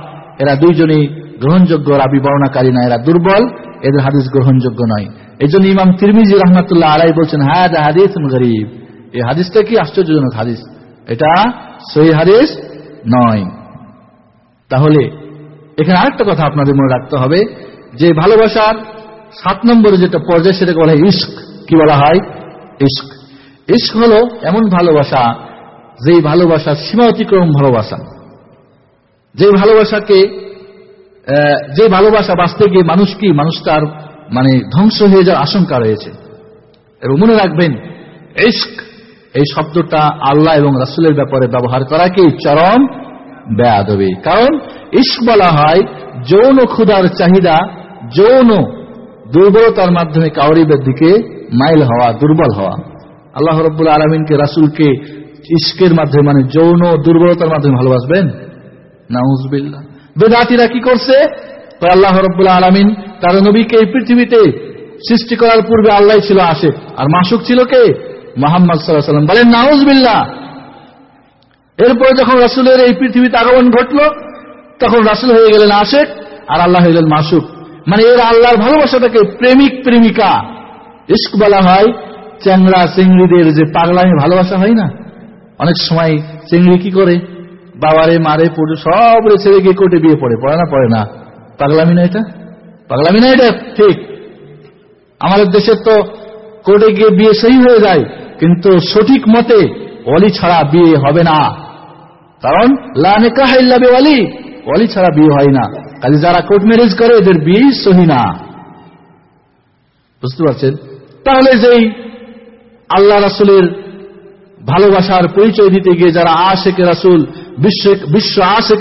এরা দুইজনই গ্রহণযোগ্য রাবি বর্ণাকারী না, এরা দুর্বল, এদের হাদিস গ্রহণযোগ্য নয়। এই জন্য ইমাম তিরমিজি রহমতুল্লাহ আলাই বলছেন হ্যাঁ হাদিস গরিব। এই হাদিসটা কি আশ্চর্যজনক হাদিস? এটা সহি হাদিস নয়। তাহলে এখানে আরেকটা কথা আপনাদের মনে রাখতে হবে, যে ভালোবাসার সাত নম্বরে যেটা পর্যায়ে, সেটাকে বলা হয় ইস্ক কি বলা হয়? ইস্ক ইস্ক হলো এমন ভালোবাসা যেই ভালোবাসা সীমা অতিক্রম ভালোবাসা। যে ভালোবাসাকে যে ভালোবাসা বাঁচতে গিয়ে মানুষ কি, মানুষ তার মানে ধ্বংস হয়ে যাওয়ার আশঙ্কা রয়েছে। এবং মনে রাখবেন ইস্ক এই শব্দটা আল্লাহ এবং রাসুলের ব্যাপারে ব্যবহার করাকে চরম বেয়াদবি। কারণ ইস্ক বলা হয় যৌন ক্ষুধার চাহিদা, যৌন দুর্বলতার মাধ্যমে কাউরিবের দিকে মাইল হওয়া, দুর্বল হওয়া। আল্লাহ রব্বুল আলমিনকে, রাসুলকে ইস্কের মাধ্যমে মানে যৌন দুর্বলতার মাধ্যমে ভালোবাসবেন? নাউজবিল্লা বেদাতিরা কি করছে? আল্লাহ রব্বুল আলমিন তার নবীকে এই পৃথিবীতে সৃষ্টি করার পূর্বে আল্লাহ ছিল আশেক। আর মাসুক ছিল কে? মোহাম্মদ সাল্লাহ সাল্লাম বলেন নাউজবিল্লা এরপরে যখন রাসুলের এই পৃথিবীতে আগমন ঘটল, তখন রাসুল হয়ে গেলেন আশেক, আর আল্লাহ হয়ে গেলেন মাসুক। মানে এর আল্লাহর ভালোবাসাটাকে প্রেমিক প্রেমিকা। ইস্ক বলা হয়, চ্যাংড়া চিংড়িদের যে পাগলামি, ভালোবাসা হয় না? অনেক সময় চিংড়ি কি করে? বাবারে, মারে পড়ে সব রে ছেড়ে গিয়ে কোর্টে বিয়ে পড়ে। পড়ে না পড়ে না। পাগলামি না এটা? পাগলামি না এটা? ঠিক। আমাদের দেশের তো কোর্টে গিয়ে বিয়ে সেই হয়ে যায়, কিন্তু সঠিক মতে অলি ছাড়া বিয়ে হবে না। কারণ কাহাইল্লাবে অলি অলি ছাড়া বিয়ে হয় না। কাজে যারা কোর্ট ম্যারেজ করে, এদের বিয়ে সহি না। বুঝতে পারছেন? তাহলে যেই আল্লাহ রাসুলের ভালোবাসার পরিচয় দিতে গিয়ে যারা আশেক রাসুল বিশ্ব বিশ্ব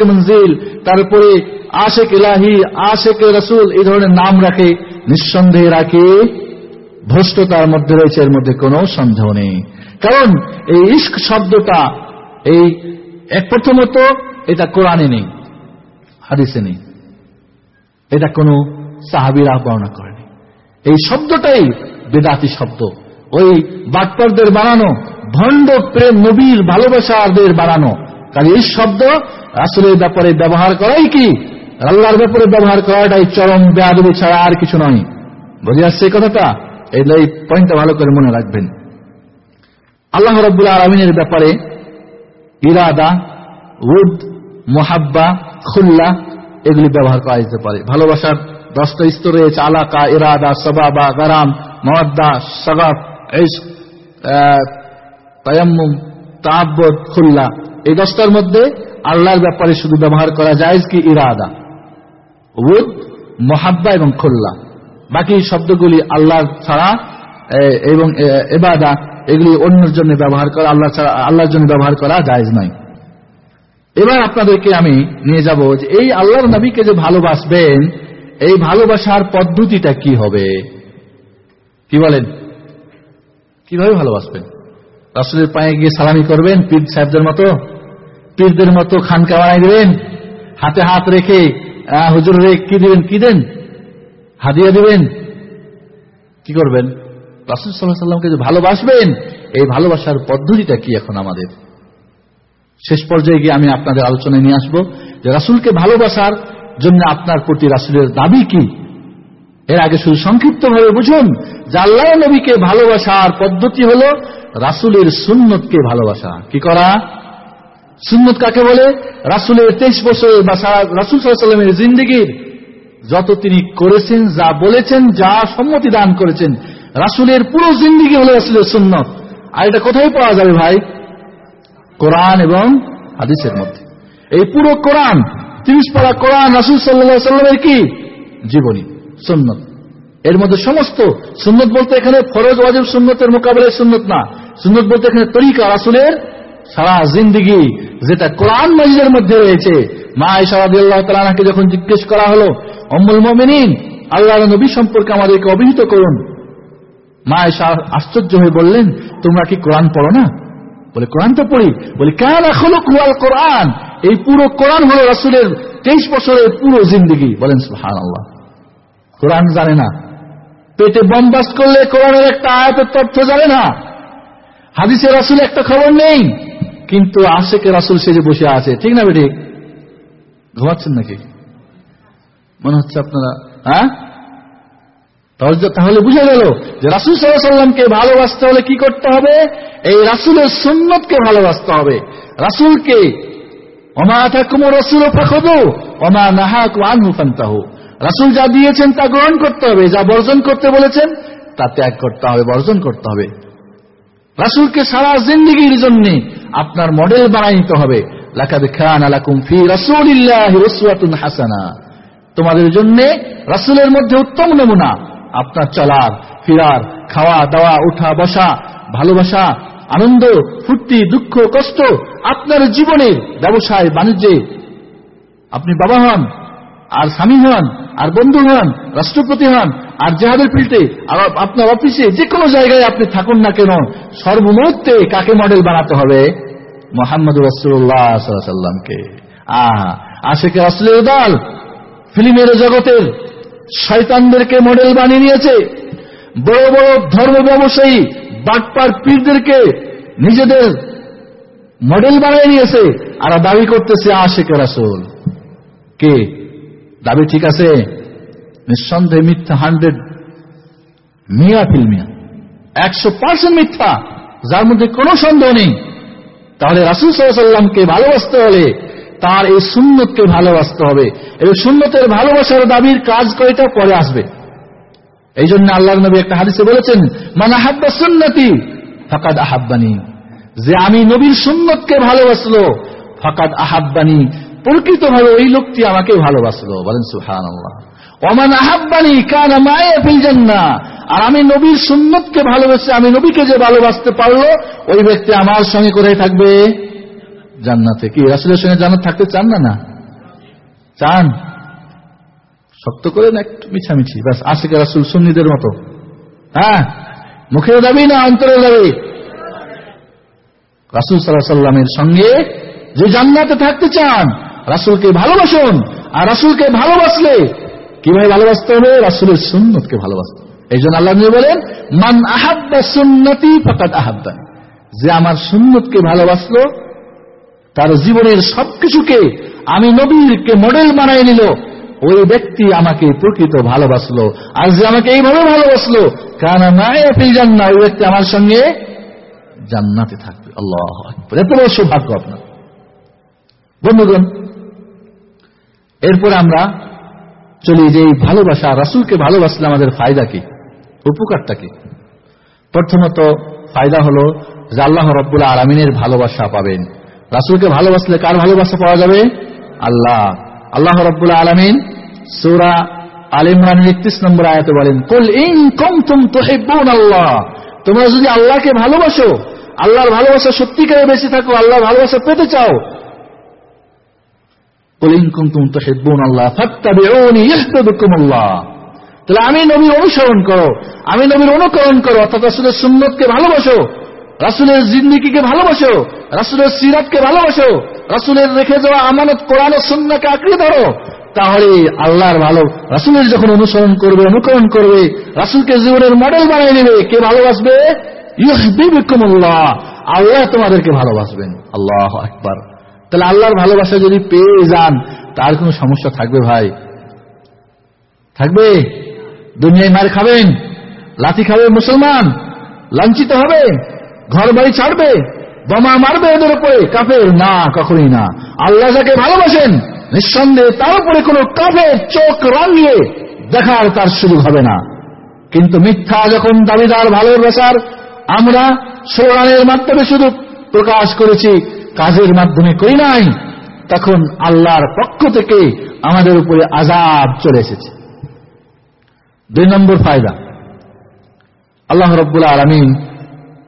মঞ্জিল, তারপরে আশেক ইলাহি আশেক রাসুল, এই ধরনের নাম রাখে, নিঃসন্দেহে রাখে, ভ্রষ্টতার মধ্যে রয়েছে, এর মধ্যে কোনো সন্দেহ নেই। কারণ এই ইস্ক শব্দটা, এই এক প্রথমত এটা কোরআনে নেই, হাদিসে নেই। এটা কোনো সাহাবিরা বর্ণনা করেনি। এই শব্দটাই বেদাতি শব্দ। ওই বাটপারদের বানানো, ভণ্ড প্রেম নবীর ভালোবাসাদের বানানো। কাজে এই শব্দ আসলের ব্যাপারে ব্যবহার করাই কি? আল্লাহর ব্যাপারে ব্যবহার করাটাই চরম বেয়াদবি ছাড়া আর কিছু নয়। বুঝে আসছে কথাটা? এই পয়েন্টটা ভালো করে মনে রাখবেন। আল্লাহ রব্বুল আলমিনের ব্যাপারে ইরাদা, উদ, মোহাব্বা, খুল্লা, এগুলি ব্যবহার করা যেতে পারে। ভালোবাসার দশটা স্তর রয়েছে, আলাকা, ইরাদা, সবাবা, গারাম মহাদ্দা সগাফ তায়াম্মুম তাব্বত খুল্লা। এই দশটার মধ্যে আল্লাহর ব্যাপারে শুধু ব্যবহার করা যায় কি? ইরাদা, উদ, মহাব্বা এবং খুল্লা। বাকি শব্দগুলি আল্লাহ ছাড়া এবং এবাদা এগুলি অন্যের জন্য ব্যবহার করা আল্লাহ ছাড়া, আল্লাহর জন্য ব্যবহার করা জায়জ নয়। এবার আপনাদেরকে আমি নিয়ে যাব যে এই আল্লাহর নবীকে যে ভালোবাসবেন এই ভালোবাসার পদ্ধতিটা কি হবে? কি বলেন? কীভাবে ভালোবাসবেন? রাসুলের পায়ে গিয়ে সালামি করবেন, পীর সাহেবদের মতো? পীরদের মতো খানকা বানাই দেবেন? হাতে হাত রেখে হুজুর কি দিবেন, কি দেন? হাদিয়া দিবেন? কি করবেন? রাসুল সাল্লাহ সাল্লামকে যে ভালোবাসবেন, এই ভালোবাসার পদ্ধতিটা কি এখন আমাদের? শেষ পর্যায়ে গিয়ে আমি আপনাদের আলোচনায় নিয়ে আসব যে রাসুলকে ভালোবাসার জন্য আপনার প্রতি রাসুলের দাবি কি? এর আগে শুধু সংক্ষিপ্ত ভাবে বুঝুন যে আল্লাহ নবীকে ভালোবাসার পদ্ধতি হল রাসুলের সুন্নতকে ভালোবাসা। কি করা? সুন্নত কাকে বলে? রাসুলের তেইশ বছর বা রাসুল সাল্লামের জিন্দগির যত তিনি করেছেন, যা বলেছেন, যা সম্মতি দান করেছেন, রাসুলের পুরো জিন্দিগি হলো রাসুলের সুন্নত। আর এটা কোথায় পাওয়া যাবে ভাই? কোরআন এবং হাদিসের মধ্যে। এই পুরো কোরআন তিরিশ পারা কোরআন রাসুল সাল্লা সাল্লামের কি? জীবনী, সুন্নত। এর মধ্যে সমস্ত সুন্নত বলতে এখানে ফরজ, ওয়াজিব সুন্নতের মোকাবেলায় সুন্নত না। সুন্নত বলতে এখানে তরিকা রাসুলের সারা জিন্দিগি যেটা কোরআন মজিদের মধ্যে রয়েছে। মা ইসারাদি তালাকে যখন জিজ্ঞেস করা হলো অম্মুল মমিনিন আল্লাহ নবী সম্পর্কে আমাদেরকে অভিহিত করুন। মা এসা আশ্চর্য হয়ে বললেন, তোমরা কি কোরআন পড়ো না? বলে, কোরআন তো পড়ি। বলে, কেন এখনও কুয়াল কোরআন। এই পুরো কোরআন হলো রাসুলের তেইশ বছরের পুরো জিন্দগি। বলেন হান আল্লাহ কোরআন জানে না। পেটে বম্বাস করলে কোরআনের একটা আয়াতের তথ্য জানে না। হাদিসের রাসুল একটা খবর নেই। কিন্তু আশেকে রাসুল সেজে বসে আছে। ঠিক না বেটি ঘুমাচ্ছেন নাকি? মনে হচ্ছে আপনারা হ্যাঁ? তাহলে বুঝে গেল যে রাসুল সাল্লামকে ভালোবাসতে হলে কি করতে হবে? এই রাসুলের সুন্নতকে ভালোবাসতে হবে। রাসুলকে রসুল যা দিয়েছেন তা গ্রহণ করতে হবে, যা বর্জন করতে বলেছেন, তা ত্যাগ করতে হবে, বর্জন করতে হবে। রাসুলকে সারা জিন্দিগির জন্য আপনার মডেল বানাই নিতে হবে। লাকাদ খান আলাকুম ফি রাসূলিল্লাহি উসওয়াতুন হাসানা। তোমাদের জন্য রাসূলের মধ্যে উত্তম নমুনা, আপনার চলার, ফিরার, খাওয়া, দাওয়া, উঠা, বসা, ভালোবাসা, আনন্দ, ফুর্তি, দুঃখ, কষ্ট আপনার জীবনে ব্যবসায়, বাণিজ্যে আপনি বাবা হন, আর স্বামী হন, আর বন্ধু হন, রাষ্ট্রপতি হন, আর জেহাদের ফিল্ডে আপনার অফিসে যে কোনো জায়গায় আপনি থাকুন না কেন, সর্বমুহূর্তে কাকে মডেল বানাতে হবে? মোহাম্মদ রসুল্লাহ সাল্লামকে আহা, আশেকে আসলে দল, ফিল্মের জগতের শয়তানদেরকে মডেল বানিয়ে নিয়েছে। বড় বড় ধর্ম ব্যবসায়ী বাটপার পীরদেরকে নিজেদের মডেল বানিয়ে নিয়েছে, আর দাবি করতেছে আশেখ রাসুল। কে? দাবি ঠিক আছে? নিঃসন্দেহে মিথ্যা, হান্ড্রেড মিয়া ফিল্মিয়া একশো পার্সেন্ট মিথ্যা, যার মধ্যে কোনো সন্দেহ নেই। তাহলে রাসুল সাল্লামকে ভালোবাসতে হলে তার এই সুন্নতকে ভালোবাসতে হবে। এই সুন্নতের ভালোবাসার দাবির কাজ কয়টা পরে আসবে? এই জন্য আল্লাহ নবী একটা হাদিসে বলেছেন মানে আহাব্বা সুন্নতি, ফাকাদ আহাব্বানি। যে আমি নবীর সুন্নতকে ভালোবাসলো, ফাকাদ আহাব্বানি, প্রকৃতভাবে ওই লোকটি আমাকে ভালোবাসলো। বলেন সুহান আল্লাহ ওমান আহাব্বানি কান মায়ে ফিল জান্নাহ আর আমি নবীর সুন্নতকে ভালোবাসি আমি নবীকে যে ভালোবাসতে পারল, ওই ব্যক্তি আমার সঙ্গে করে থাকবে? জান্নাতে। কি, রাসুলের সঙ্গে জান্নাত থাকতে চান না না? চান? শক্ত করে না, একটু মিছামিছি। ব্যাস আশিকা রাসুল সুন্নিদের মতো। হ্যাঁ? মুখেও দাবি না অন্তরে দাবি। রাসুল সাল্লাহ সাল্লামের সঙ্গে যে জান্নাতে থাকতে চান, রাসুলকে ভালোবাসুন। আর রাসুলকে ভালোবাসলে কীভাবে ভালোবাসতে হবে? রাসুলের সুন্নতকে ভালোবাসতে এই জন্য আল্লাহ বলেন, মান আহাব্বা সুন্নতি ফাকাদ আহাব্বান যে আমার সুন্নতকে ভালোবাসলো, তার জীবনের সবকিছুকে আমি নবীরকে মডেল বানাই নিল, ওই ব্যক্তি আমাকে প্রকৃত ভালোবাসলো। আর যে আমাকে এইভাবে ভালোবাসলো ফিল জান্না ওই ব্যক্তি আমার সঙ্গে জান্নাতে আল্লাহ এত বড় সৌভাগ্য আপনার। বন্ধুগণ, এরপর আমরা চলি যে এই ভালোবাসা, রাসুলকে ভালোবাসলে আমাদের ফায়দা কি, উপকারটা কি? প্রথমত ফায়দা হলো যে আল্লাহ রব্বুল আলমিনের ভালোবাসা পাবেন। রাসুলকে ভালোবাসলে কার ভালোবাসা পাওয়া যাবে? আল্লাহ। আল্লাহ রব্বুল আলমিন সৌরা আল ইমরানের একত্রিশ নম্বর আয়াতে বলেন, কুল ইন কুনতুম তুহিব্বুন আল্লাহ তোমরা যদি আল্লাহকে ভালোবাসো আল্লাহর ভালোবাসা সত্যিকারে বেশি থাকো, আল্লাহর ভালোবাসা পেতে চাও। তাহলে আমি নবীর অনুসরণ করো, আমি নবীর অনুকরণ করো, অর্থাৎ রাসুলের সুন্নতকে ভালোবাসো, রাসুলের জিন্দিগিকে ভালোবাসো, রাসুলের সিরাতকে ভালোবাসো, রাসুলের রেখে যাওয়া আমানত, কোরআন সুন্নাকে আঁকড়ে ধরো, তাহলে আল্লাহর ভালো, রাসুলের যখন অনুসরণ করবে, অনুকরণ করবে, রাসুলকে জীবনের মডেল বানিয়ে নেবে কে ভালোবাসবে? ইহবিবিকুমুল্লাহ আল্লাহ। তোমাদেরকে ভালোবাসবেন। আল্লাহ একবার তাহলে আল্লাহর ভালোবাসা যদি পেয়ে যান তার কোনো সমস্যা থাকবে ভাই? থাকবে? দুনিয়ায় মার খাবেন? লাথি খাবে মুসলমান? লাঞ্ছিত হবে? ঘর বাড়ি ছাড়বে? বোমা মারবে ওদের উপরে? কাফের? না কখনই না। আল্লাহ যাকে ভালোবাসেন নিঃসন্দেহে তার উপরে কোনো কাফের চোখ রাঙিয়ে দেখার তার সুযোগ হবে না। কিন্তু মিথ্যা যখন দাবিদার ভালোবাসার আমরা স্লোগানের মাধ্যমে শুধু প্রকাশ করেছি, কাজের মাধ্যমে করি নাই, তখন আল্লাহর পক্ষ থেকে আমাদের উপরে আজাব চলে এসেছে। দুই নম্বর ফায়দা, আল্লাহ রব্বুল আলমিন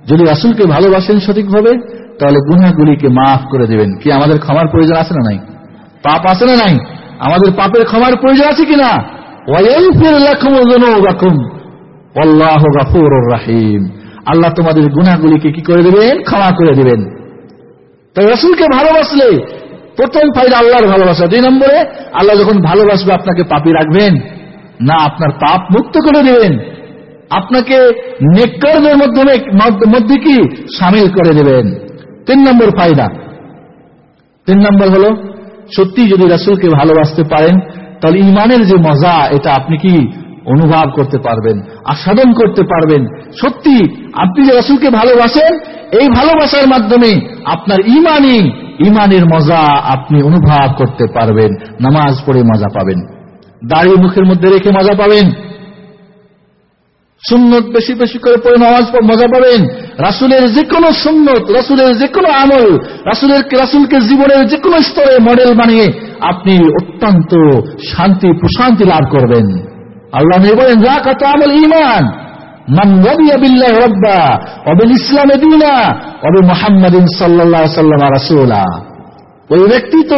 যদি রাসুলকে ভালোবাসেন সঠিকভাবে, তাহলে গুনাগুলিকে মাফ করে দেবেন। কি আমাদের ক্ষমার প্রয়োজন আছে না নাই? পাপ আছে না নাই? আমাদের পাপের ক্ষমার প্রয়োজন আছে কিনা? রাহিম। আল্লাহ তোমাদের গুনাগুলিকে কি করে দেবেন? ক্ষমা করে দেবেন। তাই রসুলকে ভালোবাসলে প্রথম ফায়দা আল্লাহর ভালোবাসা। দুই নম্বরে, আল্লাহ যখন ভালোবাসবে, আপনাকে পাপি রাখবেন। না, আপনার পাপ মুক্ত করে দেবেন। আপনাকে নেককারদের মাধ্যমে, মধ্যে কি? সামিল করে দেবেন। তিন নম্বর ফায়দা তিন নম্বর হলো সত্যি যদি রাসুলকে ভালোবাসতে পারেন, তাহলে ইমানের যে মজা, এটা আপনি কি অনুভব করতে পারবেন, আস্বাদন করতে পারবেন। সত্যি, আপনি যে রাসুলকে ভালোবাসেন, এই ভালোবাসার মাধ্যমে আপনার ইমানই, ইমানের মজা আপনি অনুভব করতে পারবেন। নামাজ পড়ে মজা পাবেন। দাড়ি মুখের মধ্যে রেখে মজা পাবেন। সুন্নত বেশি বেশি করে পড়ে নামাজ মজা পাবেন। রাসুলের যে কোনো সুন্নত, রাসুলের যে কোনো আমল, রাসুলের, রাসুলকে জীবনের যে কোনো স্তরে মডেল বানিয়ে আপনি অত্যন্ত শান্তি, প্রশান্তি লাভ করবেন। আল্লাহ বলেন যা কত আমল ইমান মান ওই ব্যক্তি তো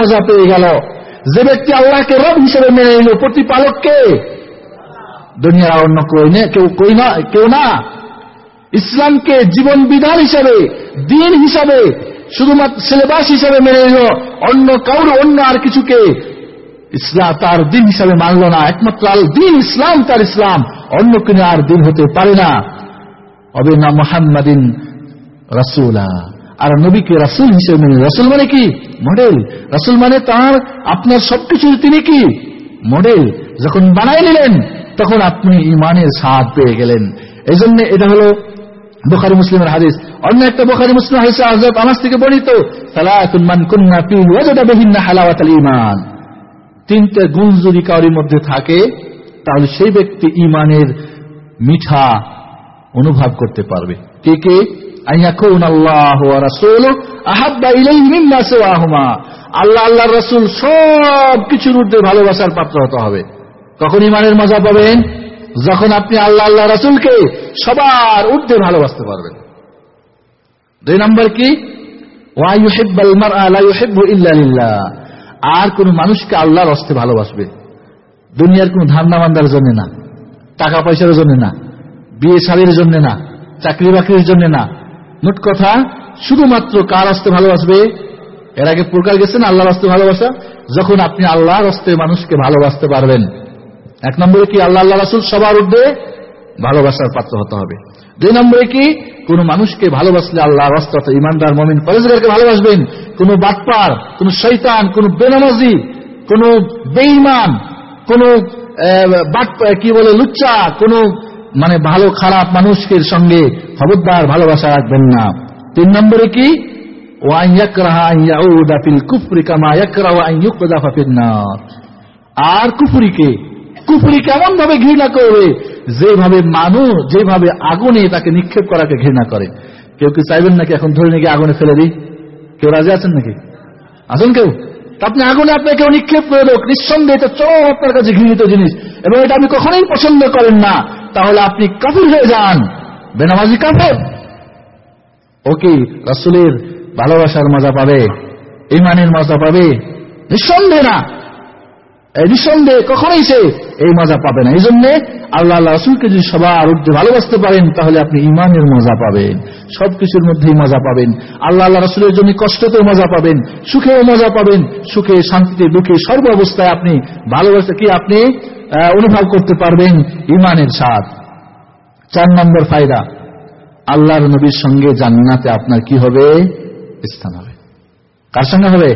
মজা পেয়ে গেল। যে ব্যক্তি আল্লাহকে হিসেবে প্রতিপালককে। অন্য কেউ কই না, কেউ না। ইসলামকে জীবন বিধান হিসাবে, দিন হিসাবে, শুধুমাত্র সিলেবাস হিসাবে মেনে নিল, অন্য কাউর অন্য আর কিছুকে ইসলাম তার দিন হিসাবে মানল না। একমাত্র আল দিন ইসলাম তার ইসলাম। অন্য কিনে আর দিন হতে পারে না। অবে না মোহাম্মদিন রাসুলা। আর নবীকে রাসুল হিসেবে মেনে রাসুল মানে কি? মডেল। রাসুল মানে তার, আপনার সবকিছু তিনি কি? মডেল। যখন বানাই নিলেন, তখন আপনি ইমানের স্বাদ পেয়ে গেলেন। এই জন্য এটা হলো বোখারি মুসলিমের হাদিস। অন্য একটা বোখারি মুসলিম হাদিস আজব আনাস থেকে বর্ণিত, সালাতুন মান কুন্না ফি ওয়াজাদা বিহিন্না হালাওয়াতাল ঈমান। তিনটা গুণ যদি কারোর মধ্যে থাকে, তাহলে সেই ব্যক্তি ইমানের মিঠা অনুভব করতে পারবে। কে কে? আল্লাহ আল্লাহ রসুল সব কিছুর ভালোবাসার পাত্র হতে হবে। কখন ইমানের মজা পাবেন? যখন আপনি আল্লাহ আল্লাহ রসুলকে সবার ঊর্ধ্বে ভালোবাসতে পারবেন। দুই নম্বর কি? আর কোন মানুষকে আল্লাহর অস্তে ভালোবাসবে? দুনিয়ার কোন ধান্দা মান্দার জন্য না। টাকা পয়সার জন্য না। বিয়ে শাড়ির জন্য না। চাকরি বাকরির জন্য না। মোট কথা, শুধুমাত্র কার আসতে ভালোবাসবে? এর আগে প্রকার গেছেন আল্লাহর আসতে ভালোবাসা? যখন আপনি আল্লাহর অস্তে মানুষকে ভালোবাসতে পারবেন। এক নম্বরে কি আল্লাহ আল্লাহ রাসুল সবার উর্ধে ভালোবাসার পাত্র হতে হবে। দুই নম্বরে কি? কোন মানুষকে ভালোবাসলে আল্লাহ রস্ত ইমানদার মমিন ফরেজগারকে ভালোবাসবেন। কোন বাটপার, কোন শৈতান কোন বেনামাজি, কোন বেইমান কোন কি বলে, লুচ্চা, কোন মানে ভালো, খারাপ মানুষকে সঙ্গে খবরদার ভালোবাসা রাখবেন না। তিন নম্বরে কি? আর কুফুরিকে, কুফুরি কেমন ভাবে ঘৃণা করবে? যেভাবে মানুষ, যেভাবে আগুনে তাকে নিক্ষেপ করাকে ঘৃণা করে। কেউ কি চাইবেন নাকি এখন ধরে নাকি আগুনে ফেলে দিই? কেউ রাজি আছেন নাকি? আসুন কেউ? আপনি আগুনে আপনাকে কেউ নিক্ষেপ করে লোক নিঃসন্দেহে এটা চরম আপনার কাছে ঘৃণিত জিনিস। এবং এটা আপনি কখনোই পছন্দ করেন না। তাহলে আপনি কাফির হয়ে যান। বেনামাজি কাফের। ওকে রাসুলের ভালোবাসার মজা পাবে? ইমানের মজা পাবে? নিঃসন্দেহে না। নিঃসন্দেহে কখনোই সে এই মজা পাবে না। এই জন্য আল্লাহ আল্লাহ রসুলকে যদি সবার উঠতে ভালোবাসতে পারেন, তাহলে আপনি ইমানের মজা পাবেন, সবকিছুর মধ্যেই মজা পাবেন। আল্লাহ আল্লাহ রসুলের জন্য কষ্টতেও মজা পাবেন, সুখেও মজা পাবেন। সুখে, শান্তিতে, দুঃখে, সর্ব অবস্থায় আপনি ভালোবাসা কি আপনি অনুভব করতে পারবেন ইমানের স্বাদ। চার নম্বর ফায়দা, আল্লাহর নবীর সঙ্গে জান্নাতে আপনার কি হবে? স্থান হবে। কার সঙ্গে হবে?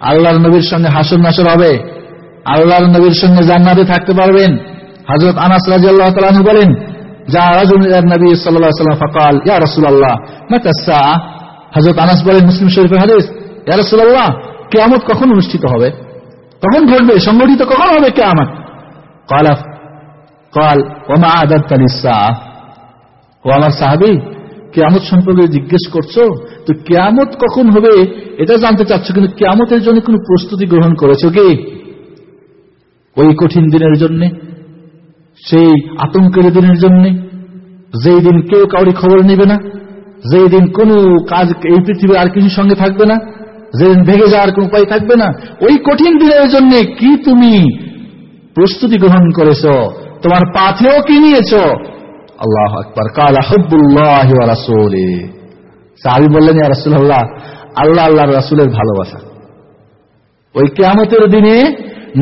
আল্লাহর নবীর সঙ্গে হাসর নাসর হবে। আল্লাহর নবীর সঙ্গে জান্নাতে থাকতে পারবেন। হজরত আনাস রাজি আল্লাহ তালু বলেন, যা রাজুল নবী সাল্লাম ফকাল, ইয়া রসুল আল্লাহ হজরত আনাস বলেন, মুসলিম শরীফের হাদিস, ইয়া রসুল আল্লাহ কেয়ামত কখন অনুষ্ঠিত হবে? কখন ঘটবে সংগঠিত কখন হবে কেয়ামত? কল ও আমার কেয়ামত সম্পর্কে জিজ্ঞেস করছ? তো কেয়ামত কখন হবে, এটা জানতে চাচ্ছ, কিন্তু কেয়ামতের জন্য কোন প্রস্তুতি গ্রহণ করেছ কি? ওই কঠিন দিনের জন্যে, সেই আতঙ্কের দিনের জন্যে, যেই দিন কেউ কাউরি খবর নেবে না, যেই দিন কোনো কাজ এই পৃথিবীর আর কিছু সঙ্গে থাকবে না যেদিন ভেঙে যাওয়ার কোন উপায় থাকবে না, ওই কঠিন দিনের জন্য কি তুমি প্রস্তুতি গ্রহণ করেছ, তোমার পাথেও কি নিয়েছ? আল্লাহ আকবর। কাল আহবুল্লাহ রাসুলে। সাহাবি বললেন রাসুল্লাহ আল্লাহ আল্লাহ রাসুলের ভালোবাসা। ওই কেয়ামতের দিনে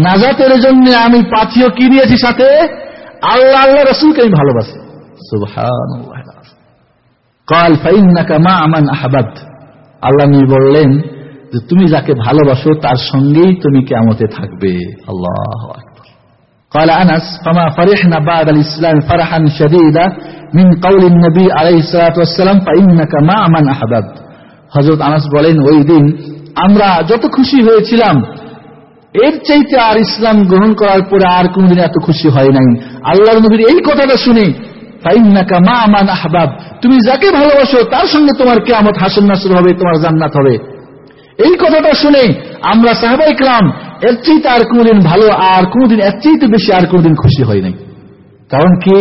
নাজাতের জন্য আমি পাথিও কি নিয়েছি সাথে আল্লাহ আল্লাহ রসুলকে আমি ভালোবাসি কাল ফাইনাকা মা আমান আহাবাদ আল্লাহ নবী বললেন যে তুমি যাকে ভালোবাসো তার সঙ্গেই তুমি কেমতে থাকবে আল্লাহ قال أنس فما فرحنا بعد الإسلام فرحا شديدا من قول النبي عليه الصلاة والسلام فإنك مع من أحببت হজরত আনাস বলেন ওই দিন আমরা যত খুশি হয়েছিলাম এর চাইতে আর ইসলাম গ্রহণ করার পরে আর কোনদিন এত খুশি হয় নাই। আল্লাহ নবীর এই কথাটা শুনে তুমি যাকে ভালোবাসো তার সঙ্গে তোমার কেমত হাসন নাসর হবে, তোমার জান্নাত হবে। এই কথাটা শুনে আমরা সাহাবাই ক্রাম, এর চাইতে আর কোনদিন ভালো, আর কোনদিন এর চাইতে বেশি আর কোনদিন খুশি হয় নাই। কারণ কি?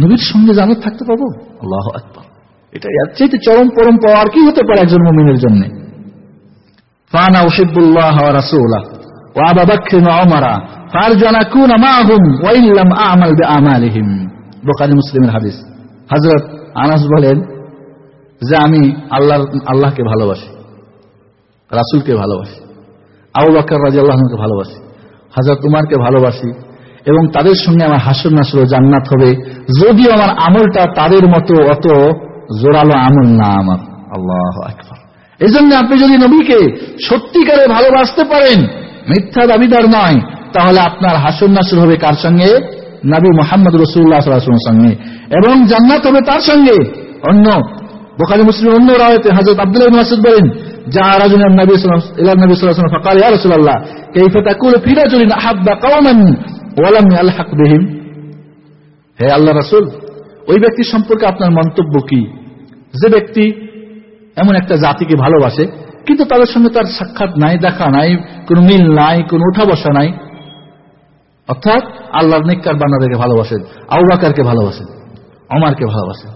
নবীর সঙ্গে জানত থাকতে পাবো আল্লাহ আকবর। এটা এর চাইতে চরম পরম পাওয়ার কি হতে পারে একজন মমিনের জন্য? ফানা ওহিবুল্লাহ রাসুল্লাহ وابا بكر وعمر فارجو ان اكون معهم وان لم اعمل باعمالهم বুখারী মুসলিমের হাদিস হযরত আনাস বলেন যে আমি আল্লাহ আল্লাহকে ভালোবাসি রাসূলকে ভালোবাসি আবু বকর রাদিয়াল্লাহু আনহুকে ভালোবাসি হাজরত উমারকে ভালোবাসি এবং তাদের সঙ্গে আমার হাসর নাসর ও জান্নাত হবে যদিও আমার আমলটা তাদের মতো অত জোরালো আমল না আমার আল্লাহ আকবর এই জন্য আপনি যদি নবীকে সত্যিকারে ভালোবাসতে পারেন মিথ্যা দাবিদার নয়। তাহলে আপনার হাসর নাসর হবে কার সঙ্গে? নবী মোহাম্মদ রসুল্লাহ সঙ্গে। এবং জান্নাত হবে তার সঙ্গে। অন্য বোখারি, মুসলিম অন্য রায়তে হাজরত আব্দুল্লাহ মাসুদ বলেন হে আল্লাহ রাসূল, ওই ব্যক্তি সম্পর্কে আপনার মন্তব্য কি? যে ব্যক্তি এমন একটা জাতিকে ভালোবাসে কিন্তু তাদের সঙ্গে তার সাক্ষাৎ নাই, দেখা নাই, কোনো মিল নাই, কোনো উঠা বসা নাই। অর্থাৎ আল্লাহর নিকার বান্নাদেরকে ভালোবাসেন আউবাকারকে ভালোবাসেন অমারকে ভালোবাসেন,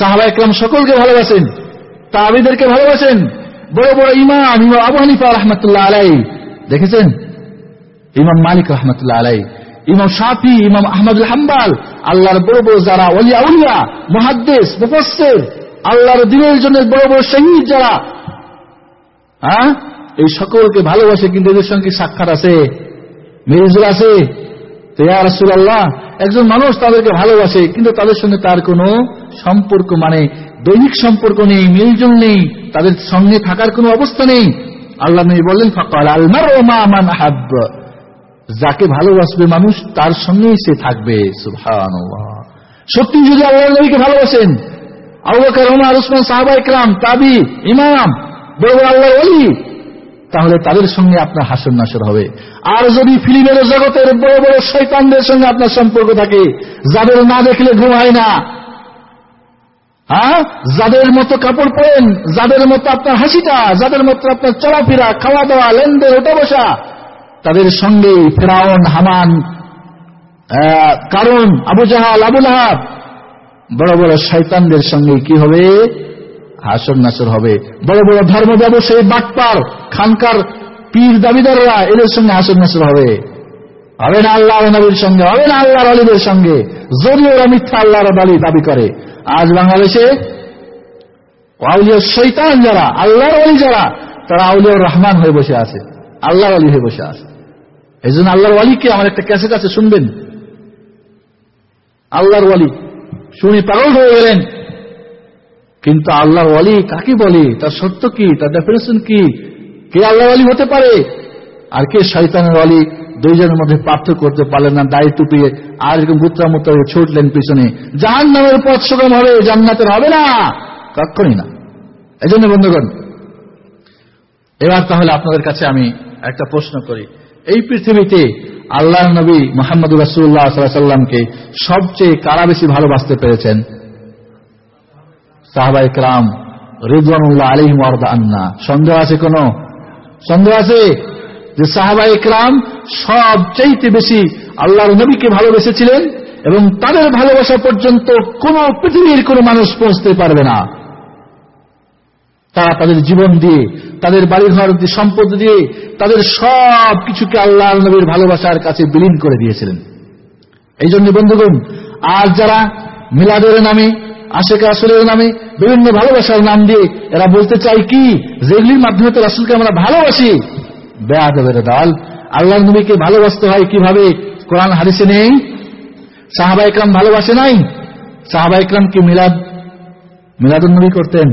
সাহাবা একরাম সকলকে ভালোবাসেন, তাবিদেরকে ভালোবাসেন। বড় বড় ইমাম ইমাম আবু হানিফা রহমতুল্লাহ আলাই দেখেছেন? ইমাম মালিক রহমতুল্লাহ আলাই ইমাম শাফি, ইমাম আহমদুল হাম্বাল, আল্লাহর বড় বড় যারা ওলিয়া, উলিয়া মহাদ্দেশ মুফাসসির, আল্লাহর দিনের জন্য বড় বড় শহীদ যারা হ্যাঁ? এই সকলকে ভালোবাসে কিন্তু এদের সঙ্গে সাক্ষাৎ আছে মিরিজুল আছে। একজন মানুষ তাদেরকে ভালোবাসে, কিন্তু তাদের সঙ্গে তার কোনো সম্পর্ক মানে দৈনিক সম্পর্ক নেই, মিলজুল নেই, তাদের সঙ্গে থাকার কোনো অবস্থা নেই। আল্লাহ নবী বললেন, ফাকাল আলমার মা মান আহাব্ব। যাকে ভালোবাসবে মানুষ, তার সঙ্গেই সে থাকবে সত্যি যদি আল্লাহ নবীকে ভালোবাসেন, আবু বকর উসমান সাহাবা ইকরাম তাবি, ইমাম বড় আল্লাহর ওলি, তাহলে তাদের সঙ্গে আপনার হাসর নাসর হবে। আর যদি ফিল্মের জগতের বড় বড় শৈতানদের সঙ্গে আপনার সম্পর্ক থাকে, যাদের না দেখলে ঘুম হয় না। হ্যাঁ? যাদের মতো কাপড় পরেন, যাদের মতো আপনার হাসিটা, যাদের মতো আপনার চলাফেরা খাওয়া দাওয়া লেনদেন ওটা বসা তাদের সঙ্গে ফেরাউন, হামান কারণ আবু জাহাল আবুল হাব বড় বড় শৈতানদের সঙ্গে কি হবে? হাসর নাসর হবে। বড় বড় ধর্ম ব্যবসায়ী বাটপার, খানকার পীর দাবিদাররা এদের সঙ্গে হাসর নাসর হবে। হবে না আল্লাহ নবীর সঙ্গে, হবে না আল্লাহর আলীদের সঙ্গে। যদি ওরা মিথ্যা আল্লাহর আলী দাবি করে, আজ বাংলাদেশে শৈতান যারা, আল্লাহর আলী যারা, তারা আউলিয়া রহমান হয়ে বসে আছে, আল্লাহর আলী হয়ে বসে আছে। এই জন্য আল্লাহর আলীকে আমার একটা ক্যাসেট আছে, শুনবেন? আল্লাহর আলী শুনি পাগল হয়ে গেলেন কিন্তু আল্লাহ অলি কাকে বলে? তার সত্য কি? তার ডেফিনেশন কি? কে আল্লাহ অলি হতে পারে? আর কে শৈতানের অলি দুইজনের মধ্যে পার্থক্য করতে পারলেন না দায়ী টুপিয়ে, আর এরকম গুত্রামুত্র ছুটলেন পিছনে। জাহান নামের পথ সুগম হবে, জান্নাতের হবে না। কখনই না। এই জন্য বন্ধুগণ, এবার তাহলে আপনাদের কাছে আমি একটা প্রশ্ন করি। এই পৃথিবীতে আল্লাহ নবী মোহাম্মদ রাসুল্লাহ সাল্লামকে সবচেয়ে কারা বেশি ভালোবাসতে পেরেছেন? সাহাবাই ক্রাম রিদওয়ানুল্লাহ আলিম আন্না সন্দেহ আছে কোন? সন্দেহ আছে যে সাহাবাই ক্রাম সবচাইতে বেশি আল্লাহর নবীকে ভালোবেসেছিলেন এবং তাদের ভালোবাসা পর্যন্ত কোন পৃথিবীর কোন মানুষ পৌঁছতে পারবে না। তারা তাদের জীবন দিয়ে, তাদের বাড়িঘর সম্পদ দিয়ে, তাদের সব কিছুকে আল্লাহ নবীর ভালোবাসার কাছে বিলীন করে দিয়েছিলেন। এই জন্য বন্ধুগণ, আজ যারা মিলাদের নামে আশেখ আসলের নামে বিভিন্ন ভালোবাসার নাম দিয়ে এরা বলতে চাই কি? যেগুলির মাধ্যমে তো রাসুলকে আমরা ভালোবাসি। বেয়াদবের দল আল্লাহ নবীকে ভালোবাসতে হয় কীভাবে? কোরআন হারিসে নেই। সাহাবা ইকরাম ভালোবাসে নাই। সাহাবা ইকরাম কি মিলাদ মিলাদুল নবী করতেন।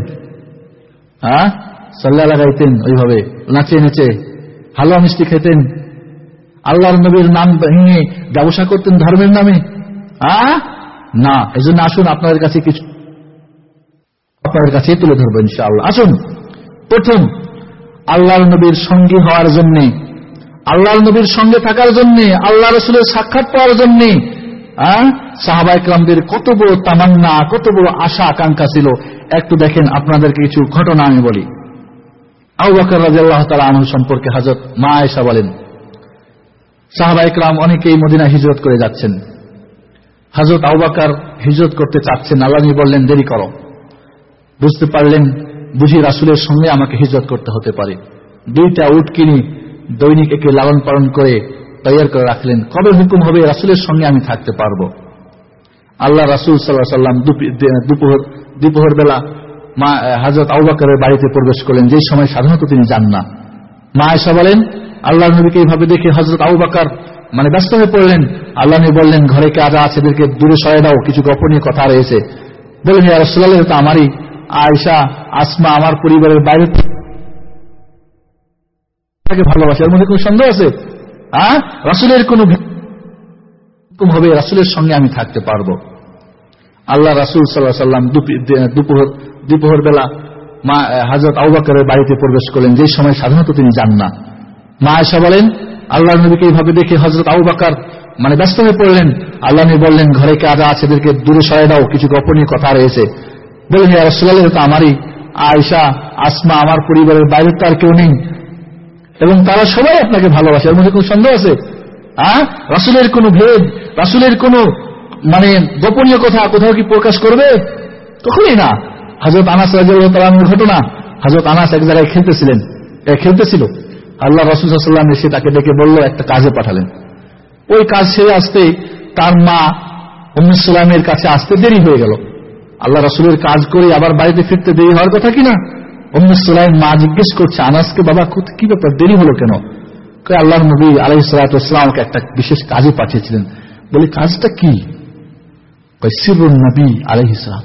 হ্যাঁ? সাল্লাহ লাগাইতেন ওইভাবে নাচে নেচে। হালুয়া মিষ্টি খেতেন। আল্লাহর নবীর নাম ভেঙে ব্যবসা করতেন ধর্মের নামে। হ্যাঁ? না এই জন্য আসুন, আপনাদের কাছে কিছু আপনাদের কাছে তুলে ধরবো ইনশাআল্লাহ। আসুন, প্রথম, আল্লাহর নবীর সঙ্গী হওয়ার জন্য আল্লাহ নবীর সঙ্গে থাকার জন্য, আল্লাহ রসুলের সাক্ষাৎ পাওয়ার জন্য সাহাবা ইকরামদের কত বড় তামান্না, কত বড় আশা, আকাঙ্ক্ষা ছিল। একটু দেখেন, আপনাদেরকে কিছু ঘটনা আমি বলি। আল্লাহ সম্পর্কে হাজত মা আয়সা বলেন সাহাবা ইকরাম অনেকেই মদিনা হিজরত করে যাচ্ছেন। হজরত আউবাকার হিজরত করতে চাচ্ছেন, আল্লাহ বললেন, দেরি করো। বুঝতে পারলেন, বুঝি রাসুলের সঙ্গে আমাকে হিজরত করতে হতে পারে। দুইটা উট কিনি দৈনিক একে লালন পালন করে তৈয়ার করে রাখলেন। কবে হুকুম হবে, রাসুলের সঙ্গে আমি থাকতে পারব? আল্লাহ রাসুল সাল্লাহ সাল্লাম দুপুর দুপুহর বেলা মা হাজরত আউবাকারের বাড়িতে প্রবেশ করলেন। যে সময় সাধারণত তিনি যান না। মা এসা বলেন আল্লাহ নবীকে এইভাবে দেখে হজরত আবু বাকার মানে ব্যস্ত হয়ে পড়লেন। আল্লাহ বললেন, ঘরে কাজা আছে এদেরকে দূরে সরে দাও, কিছু গোপনীয় কথা রয়েছে। বললেন রসুল্লাহ তো আমারই। আয়সা আসমা, আমার পরিবারের বাইরে তাকে ভালোবাসে। এর মধ্যে কোন সন্দেহ আছে? হ্যাঁ? রাসুলের কোন হবে, রাসুলের সঙ্গে আমি থাকতে পারব। আল্লাহ রাসুল সাল্লাহ সাল্লাম দুপুর দুপুর বেলা মা হাজরত আউবাকারের বাড়িতে প্রবেশ করলেন। যে সময় সাধারণত তিনি যান না। মা আয়সা বলেন আল্লাহ নবীকে এইভাবে দেখে হজরত আউবাকার মানে ব্যস্ত হয়ে পড়লেন। আল্লাহ নবী বললেন, ঘরে কাজা আছে এদেরকে দূরে সরে দাও কিছু গোপনীয় কথা রয়েছে। বললেন রসুল্লাহ তো আমারই। আয়সা আসমা, আমার পরিবারের বাইরে তো আর কেউ নেই। এবং তারা সবাই আপনাকে ভালোবাসে, এর মধ্যে কোন সন্দেহ আছে? হ্যাঁ রাসুলের কোন ভেদ? রাসুলের কোন মানে গোপনীয় কথা কোথাও কি প্রকাশ করবে? কখনই না। হাজরত আনাস রাজিয়ার ঘটনা। হাজরত আনাস এক জায়গায় খেলতেছিলেন। খেলতেছিল। আল্লাহ রসুল্লাহাম এসে তাকে ডেকে বলল, একটা কাজে পাঠালেন। ওই কাজ সেরে আসতে তার মা উম্মুসালামের কাছে আসতে দেরি হয়ে গেল। আল্লাহ রসুলের কাজ করে আবার বাড়িতে ফিরতে দেরি হওয়ার কথা কিনা উম্মুসালাম মা জিজ্ঞেস করছে, আনাসকে বাবা কি ব্যাপার, দেরি হলো কেন? আল্লাহ নবী আলহিসামকে একটা বিশেষ কাজে পাঠিয়েছিলেন। বলে, কাজটা কি? নবী আলহিসাম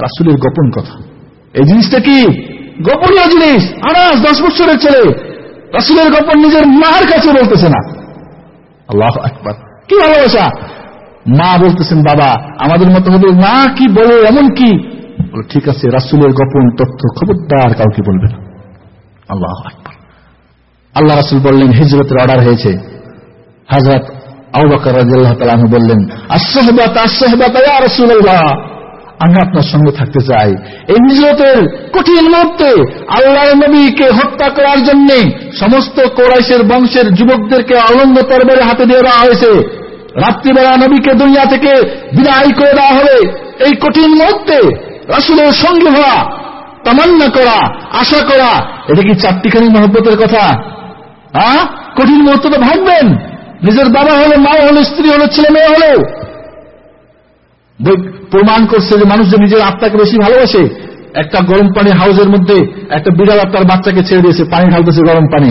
রাসুলের গোপন কথা। এই জিনিসটা কি? গোপনীয় জিনিস, আনাস, দশ বছরের ছেলে। রাসুলের গোপন নিজের মার কাছে বলতেছে না। আল্লাহ একবার কি ভালোবাসা? মা বলতেছেন, বাবা, আমাদের মতো হবে না কি বলে, এমন কি? ঠিক আছে, রাসুলের গোপন তথ্য খবরদার কাউকে বলবে না। আল্লাহ একবার আল্লাহ রাসুল বললেন, হিজরতের অর্ডার হয়েছে। হাজরত আউবাকর রাজিয়াল্লাহ তালাহ বললেন আসহবাত আসহবাত রসুল্লাহ আমি আপনার সঙ্গে থাকতে চাই। এই হিজরতের কঠিন মুহূর্তে আল্লাহ নবীকে হত্যা করার জন্য সমস্ত কোরাইশের বংশের যুবকদেরকে অলঙ্গ তরবারে হাতে দিয়ে দেওয়া হয়েছে। রাত্রিবেলা নবীকে দুনিয়া থেকে বিদায় করে দেওয়া হবে। এই কঠিন মুহূর্তে রাসুলের সঙ্গে হওয়া, তামান্না করা, আশা করা, এটা কি চারটিখানি মহব্বতের কথা? হ্যাঁ? কঠিন মুহূর্ত তো ভাববেন নিজের বাবা হলো, মা হলো, স্ত্রী হলো, ছেলে মেয়ে হলো। প্রমাণ করছে যে মানুষ যে নিজের আত্মাকে বেশি ভালোবাসে, একটা গরম পানি হাউসের মধ্যে একটা বিড়াল তার বাচ্চাকে ছেড়ে দিয়েছে, পানি ঢালতেছে গরম পানি।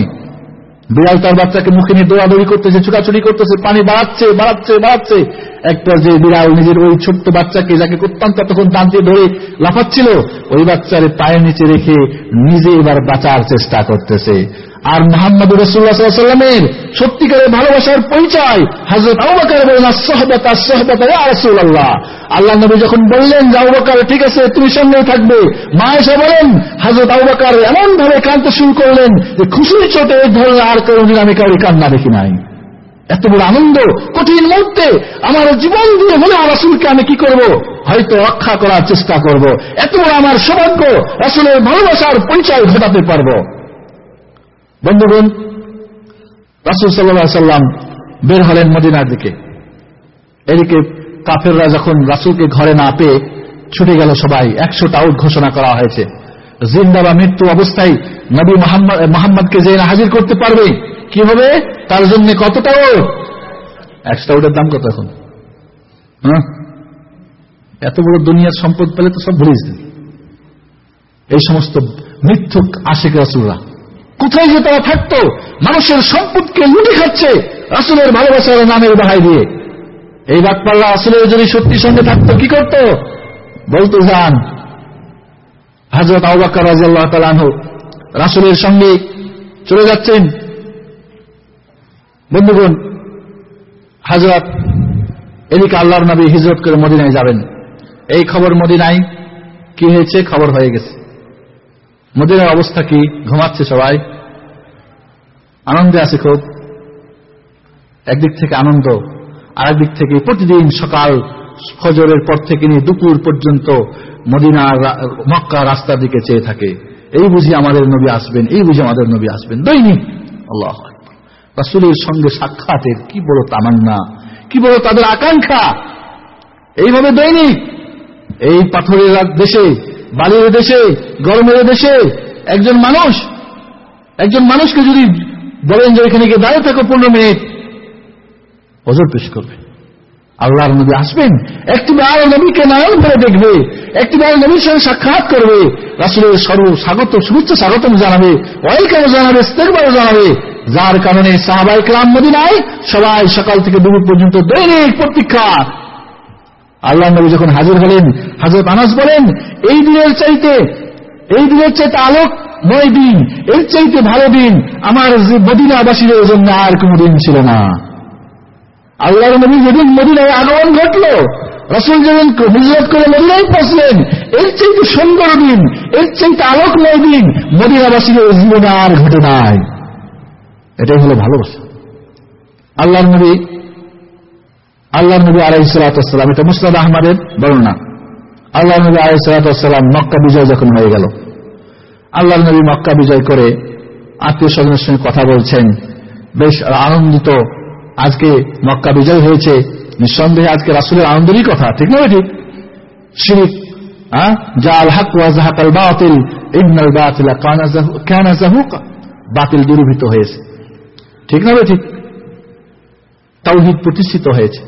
বিড়াল তার বাচ্চাকে মুখে নিয়ে দৌড়াদৌড়ি করতেছে, ছুটাছুটি করতেছে, পানি বাড়াচ্ছে বাড়াচ্ছে বাড়াচ্ছে। একটা যে বিড়াল নিজের ওই ছোট্ট বাচ্চাকে যাকে অত্যন্ত তখন দাঁত দিয়ে ধরে লাফাচ্ছিল, ওই বাচ্চার পায়ের নিচে রেখে নিজে এবার বাঁচার চেষ্টা করতেছে। আর মোহাম্মদ রসুল্লাহামের সত্যিকারের ভালোবাসার পরিচয় হজরত আল্লাহ নবী যখন বললেন যে আবাকার ঠিক আছে, তুমি সঙ্গে থাকবে। মা এসে বলেন হজরত আবাকার এমন ভাবে কাঁদতে শুরু করলেন যে, খুশির চোটে ধরনের আর কোনদিন আমি কাউরি কান্না দেখি নাই। এত বড় আনন্দ, কঠিন মুহূর্তে আমার জীবন দিয়ে হলে রাসুলকে আমি কি করব? হয়তো রক্ষা করার চেষ্টা করব। এত বড় আমার সৌভাগ্য, রাসুলের ভালোবাসার পরিচয় ঘটাতে পারব। বন্ধুগণ, রাসুল সাল্লা সাল্লাম বের হলেন মদিনার দিকে। এদিকে কাফেররা যখন রাসুলকে ঘরে না পেয়ে ছুটে গেল সবাই, একশোটা আউট ঘোষণা করা হয়েছে। জিন্দা বা মৃত্যু অবস্থায় নবী মোহাম্মদকে যে হাজির করতে পারবে, কি হবে? তার জন্য কতটা ওট একশোটা ওটের দাম কত এখন? হ্যাঁ? এত বড় দুনিয়ার সম্পদ পেলে তো সব ভুলিস এই সমস্ত মিথ্যুক আশেখ রাসুলরা কোথায় যে তারা থাকতো, মানুষের সম্পদকে লুটে খাচ্ছে রাসুলের ভালোবাসার নামের বাহাই দিয়ে। এই বাকপাল্লা আসলের যদি সত্যির সঙ্গে থাকতো, কি করত? বলতো যান হাজরত আবাক্কা রাজিয়াল্লাহ তালানহ রাসুলের সঙ্গে চলে যাচ্ছেন। বন্ধুগণ হাজরত এদিকে আল্লাহর নবী হিজরত করে মদিনায় যাবেন। এই খবর মদিনায় কি হয়েছে? খবর হয়ে গেছে। মদিনার অবস্থা কি? ঘুমাচ্ছে সবাই। আনন্দে আছে খুব। একদিক থেকে আনন্দ আর একদিক থেকে প্রতিদিন সকাল ফজরের পর থেকে নিয়ে দুপুর পর্যন্ত মদিনার মক্কা রাস্তার দিকে চেয়ে থাকে। এই বুঝি আমাদের নবী আসবেন, এই বুঝি আমাদের নবী আসবেন। দৈনিক। আল্লাহ রাসুলের সঙ্গে সাক্ষাতের কি বড় তামান্না, কি বড় তাদের আকাঙ্ক্ষা। এইভাবে দৈনিক। এই পাথরের দেশে বালির দেশে গরমের দেশে একজন মানুষ, একজন মানুষকে যদি বলেন যে এখানে গিয়ে দাঁড়িয়ে থাকো পনেরো মিনিট, অজর পেশ করবে। আল্লাহর নবী আসবেন, একটি বার নবীকে নয়ন করে দেখবে, একটি বার নবীর সঙ্গে সাক্ষাৎ করবে, রাসুলের সর্ব স্বাগত, শুভেচ্ছা স্বাগতম জানাবে ওয়েলকাম জানাবে স্তেকবারও জানাবে। যার কারণে সাহাবাই ক্লাম মদিনায় সবাই সকাল থেকে দুপুর পর্যন্ত দৈনিক প্রতীক্ষা আল্লাহ নবী যখন হাজির হলেন হাজরত আনাস বলেন, এই দিনের চাইতে, এই দিনের চাইতে আলোক নয় দিন, এর চাইতে ভালো দিন আমার মদিনাবাসীর জন্য আর কোন দিন ছিল না। আল্লাহ নবী যেদিন মদিনায় আগমন ঘটল, রসুল যেদিন হিজরত করে মদিনায় পৌঁছলেন, এর চাইতে সুন্দর দিন, এর চাইতে আলোকময় দিন মদিনাবাসীর জীবনে আর ঘটে নাই। এটাই হলো ভালোবাসা। আল্লাহ নবী আল্লাহ নবী আলাই সালাতাম এটা মুসলাদ আহমদের বর্ণনা। আল্লাহ নবী আলাই সালাতাম মক্কা বিজয় যখন হয়ে গেল, আল্লাহ নবী মক্কা বিজয় করে আত্মীয় স্বজনের সঙ্গে কথা বলছেন। বেশ আনন্দিত, আজকে মক্কা বিজয় হয়েছে। নিঃসন্দেহে আজকে রাসুলের আনন্দেরই কথা, ঠিক না ঠিক? হক ওয়াজাহাকাল বাতিল হয়েছে। ঠিক না ঠিক? তাওহিদ প্রতিষ্ঠিত হয়েছে।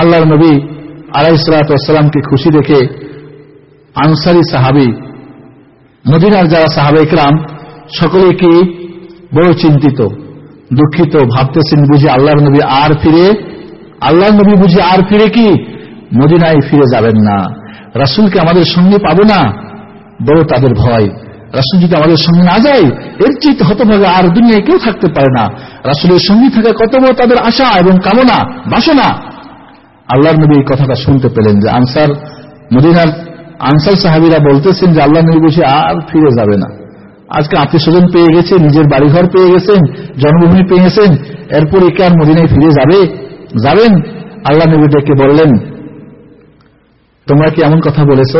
আল্লাহর নবী আলাইসালামকে খুশি দেখে আনসারি সাহাবি, মদিনার যারা সাহাবে ইকরাম সকলে কি বড় চিন্তিত, দুঃখিত, ভাবতেছেন বুঝি আল্লাহর নবী আর ফিরে, আল্লাহর নবী বুঝি আর ফিরে কি? মদিনায় ফিরে যাবেন না। রাসুলকে আমাদের সঙ্গে পাবো না, বড় তাদের ভয়। রাসুল যদি আমাদের সঙ্গে না যায়, এর চিত হতভাবে আর দুনিয়ায় কেউ থাকতে পারে না। রাসুলের সঙ্গে থাকা কত বড় তাদের আশা এবং কামনা, বাসনা। আল্লাহর নবী এই কথাটা শুনতে পেলেন যে আনসার মদিনার আনসার সাহাবিরা বলতেছেন যে আল্লাহ নবী বসে আর ফিরে যাবে না। আজকে আত্মীয় স্বজন পেয়ে গেছে, নিজের বাড়িঘর পেয়ে গেছেন, জন্মভূমি পেয়ে গেছেন, এরপর একে আর মদিনায় ফিরে যাবে, যাবেন? আল্লাহ নবী ডেকে বললেন, তোমরা কি এমন কথা বলেছ?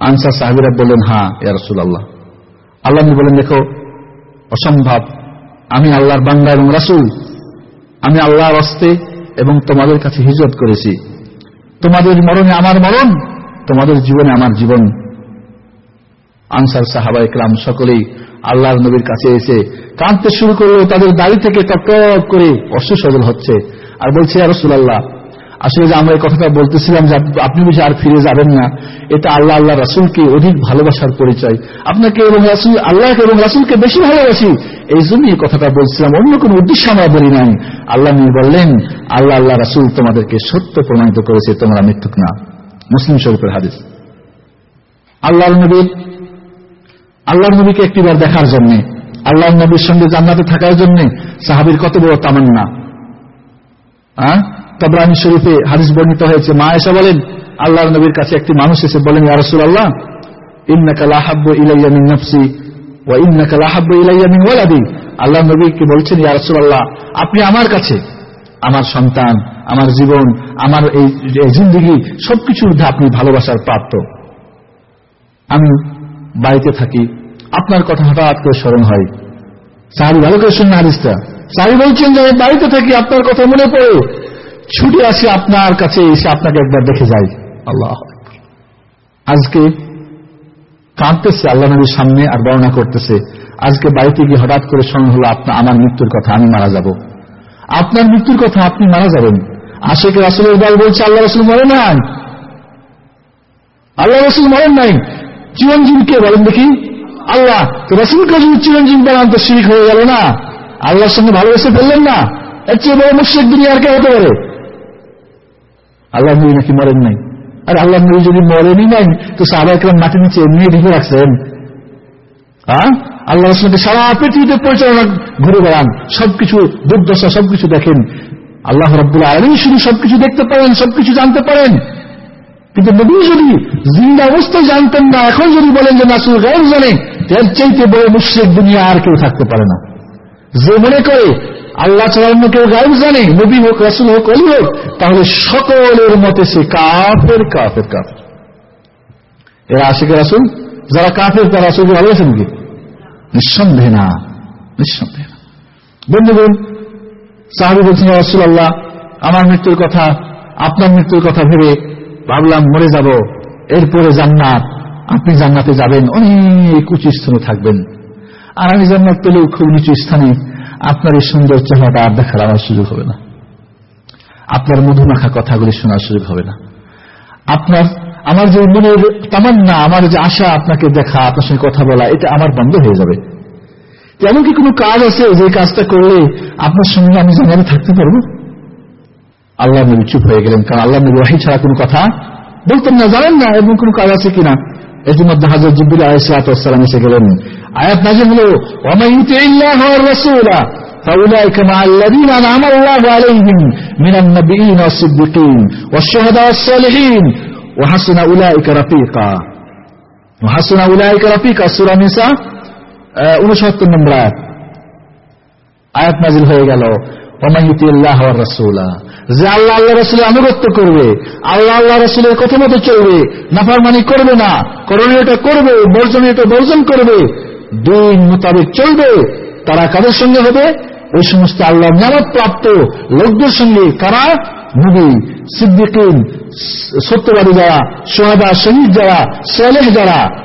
আনসার সাহেবেরা বললেন হ্যাঁ ইয়া রসুল আল্লাহ আল্লাহ নবী বলেন দেখো, অসম্ভব। আমি আল্লাহর বান্দা এবং রাসুল। আমি আল্লাহর অস্তে এবং তোমাদের কাছে হিজরত করেছি। তোমাদের মরণে আমার মরণ, তোমাদের জীবনে আমার জীবন। আনসার সাহাবা ইকরাম সকলেই আল্লাহর নবীর কাছে এসে কাঁদতে শুরু করল, তাদের দাড়ি থেকে টক করে সজল হচ্ছে। আর বলছে আর রসুল্লাহ আসলে যে আমরা এই কথাটা বলতেছিলাম যে আপনি বুঝে আর ফিরে যাবেন না, এটা আল্লাহ আল্লাহ রাসুলকে অধিক ভালোবাসার পরিচয়। আপনাকে এবং রাসুল, আল্লাহকে এবং রাসুলকে বেশি ভালোবাসি। এই জন্য এই কথাটা বলছিলাম। অন্য কোন উদ্দেশ্য আমরা বলি নাই। আল্লাহ নিয়ে বললেন, আল্লাহ আল্লাহ রাসুল তোমাদেরকে সত্য প্রমাণিত করেছে, তোমরা মৃত্যুক না। মুসলিম শরীফের হাদিস। আল্লাহ নবীর আল্লাহর নবীকে একটিবার দেখার জন্য আল্লাহ নবীর সঙ্গে জান্নাতে থাকার জন্য সাহাবির কত বড় তামান্না। হ্যাঁ? তবরানি শরীফে হাদিস বর্ণিত হয়েছে। মা এসা বলেন আল্লাহ নবীর কাছে একটি মানুষ এসে বলেন ইয়ারসুল আল্লাহ আল্লাহ নবীকে বলছেন ইয়ারসুল আল্লাহ আপনি আমার কাছে, আমার সন্তান, আমার জীবন, আমার এই জিন্দগি, সবকিছুর মধ্যে আপনি ভালোবাসার প্রাপ্ত। আমি বাড়িতে থাকি, আপনার কথা হঠাৎ করে স্মরণ হয়। সাহাবি ভালো করে শুনে হারিসটা সাহাবি বলছেন যে, আমি বাড়িতে থাকি, আপনার কথা মনে পড়ে। ছুটে আসি আপনার কাছে, এসে আপনাকে একবার দেখে যাই। আল্লাহ আজকে কাঁদতেছে, আল্লাহ নবীর সামনে আর বর্ণনা করতেছে, আজকে বাড়িতে গিয়ে হঠাৎ করে স্মরণ হলো আপনার, আমার মৃত্যুর কথা, আমি মারা যাব। আপনার মৃত্যুর কথা আপনি মারা যাবেন। আশেখ রাসুলের দল বলছে, আল্লাহ রসুল মরে নাই। আল্লাহ রসুল মরেন নাই। চিরঞ্জীব কে বলেন দেখি? আল্লাহ, তো রসুলকে যদি চিরঞ্জীব বানান তো শিরিক হয়ে গেল না। আল্লাহর সঙ্গে ভালোবেসে ফেললেন না। এর চেয়ে বড় মুশ্রিক দুনিয়ার কে হতে পারে? আল্লাহ নবী নাকি মরেন নাই? আর আল্লাহ নবী যদি মরেনই নাই, তো সাহাবাহাম মাটি নিচে এমনি ঢেকে রাখছেন। হ্যাঁ? আল্লাহ রসুলকে সারা পৃথিবীতে পরিচালনা ঘুরে বেড়ান, সবকিছু দুর্দশা, সবকিছু দেখেন। আল্লাহ রব্বুল আলমী শুধু সবকিছু দেখতে পারেন, সবকিছু জানতে পারেন। কিন্তু নবী যদি জিন্দা অবস্থায় জানতেন না, এখন যদি বলেন যে নাসুল গায়েব জানে, এর চাইতে বড় মুশ্রিক দুনিয়া আর কেউ থাকতে পারে না। যে মনে করে আল্লাহ ছাড়া কেউ গায়েব জানে, নবী হোক, রাসুল হোক অলি হোক, তাহলে সকলের মতে সে কাফের কাফের কাফের। এরা আশিকে রাসুল? যারা কাফের, তারা রাসুলকে ভালোবাসেন কি? নিঃসন্দেহে না নিঃসন্দেহে না। বন্ধুগণ, সাহাবি বলছেন রাসুল আল্লাহ আমার মৃত্যুর কথা, আপনার মৃত্যুর কথা ভেবে ভাবলাম মরে যাব, এরপরে জান্নাত, আপনি জান্নাতে যাবেন, অনেক উঁচু স্থানে থাকবেন। আর আমি জান্নাত পেলেও খুব নিচু স্থানে আপনার এই সুন্দর চেহারাটা আর দেখার আমার সুযোগ হবে না। আপনার মধুমাখা কথাগুলি শোনার সুযোগ হবে না। আপনার, আমার যে মনের তামান্না, আমার যে আশা আপনাকে দেখা, আপনার সঙ্গে কথা বলা, এটা আমার বন্ধ হয়ে যাবে। তেমন কি কোনো কাজ আছে, যে কাজটা করলে আপনার সঙ্গে আমি জানাতে থাকতে পারব? আল্লাহ নবী চুপ হয়ে গেলেন, কারণ আল্লাহ নবী ওয়াহি ছাড়া কোনো কথা বলতেন না, জানেন না এমন কোনো কাজ আছে কিনা। এর মধ্যে হাজর জিব্বিল আলাইসালাম এসে গেলেন আয়াত নাজির হলো ওমাইতে ইল্লাহ রাসূলা فأولئك مع الذين أنعم الله عليهم من النبيين والصديقين والشهداء والصالحين وحسن أولئك رفيقا وحسن أولئك رفيقا سورة نساء উনসত্তর নম্বর আয়াত আয়াত নাজিল হয়ে গেল ওমাইতি আল্লাহ রসুলা যে আনুগত্য করবে, আল্লাহ আল্লাহ রসুলের কথা মতো চলবে, নাফারমানি করবে না করণীয়টা করবে বর্জনীয়টা বর্জন করবে, দিন মোতাবেক চলবে, তারা কাদের সঙ্গে হবে? ওই সমস্ত আল্লাহ নিয়ামত প্রাপ্ত লোকদের সঙ্গে কারা? নবী, সিদ্দিকিন, সত্যবাদী যারা, সোহাদা, শহীদ যারা, সালেহ যারা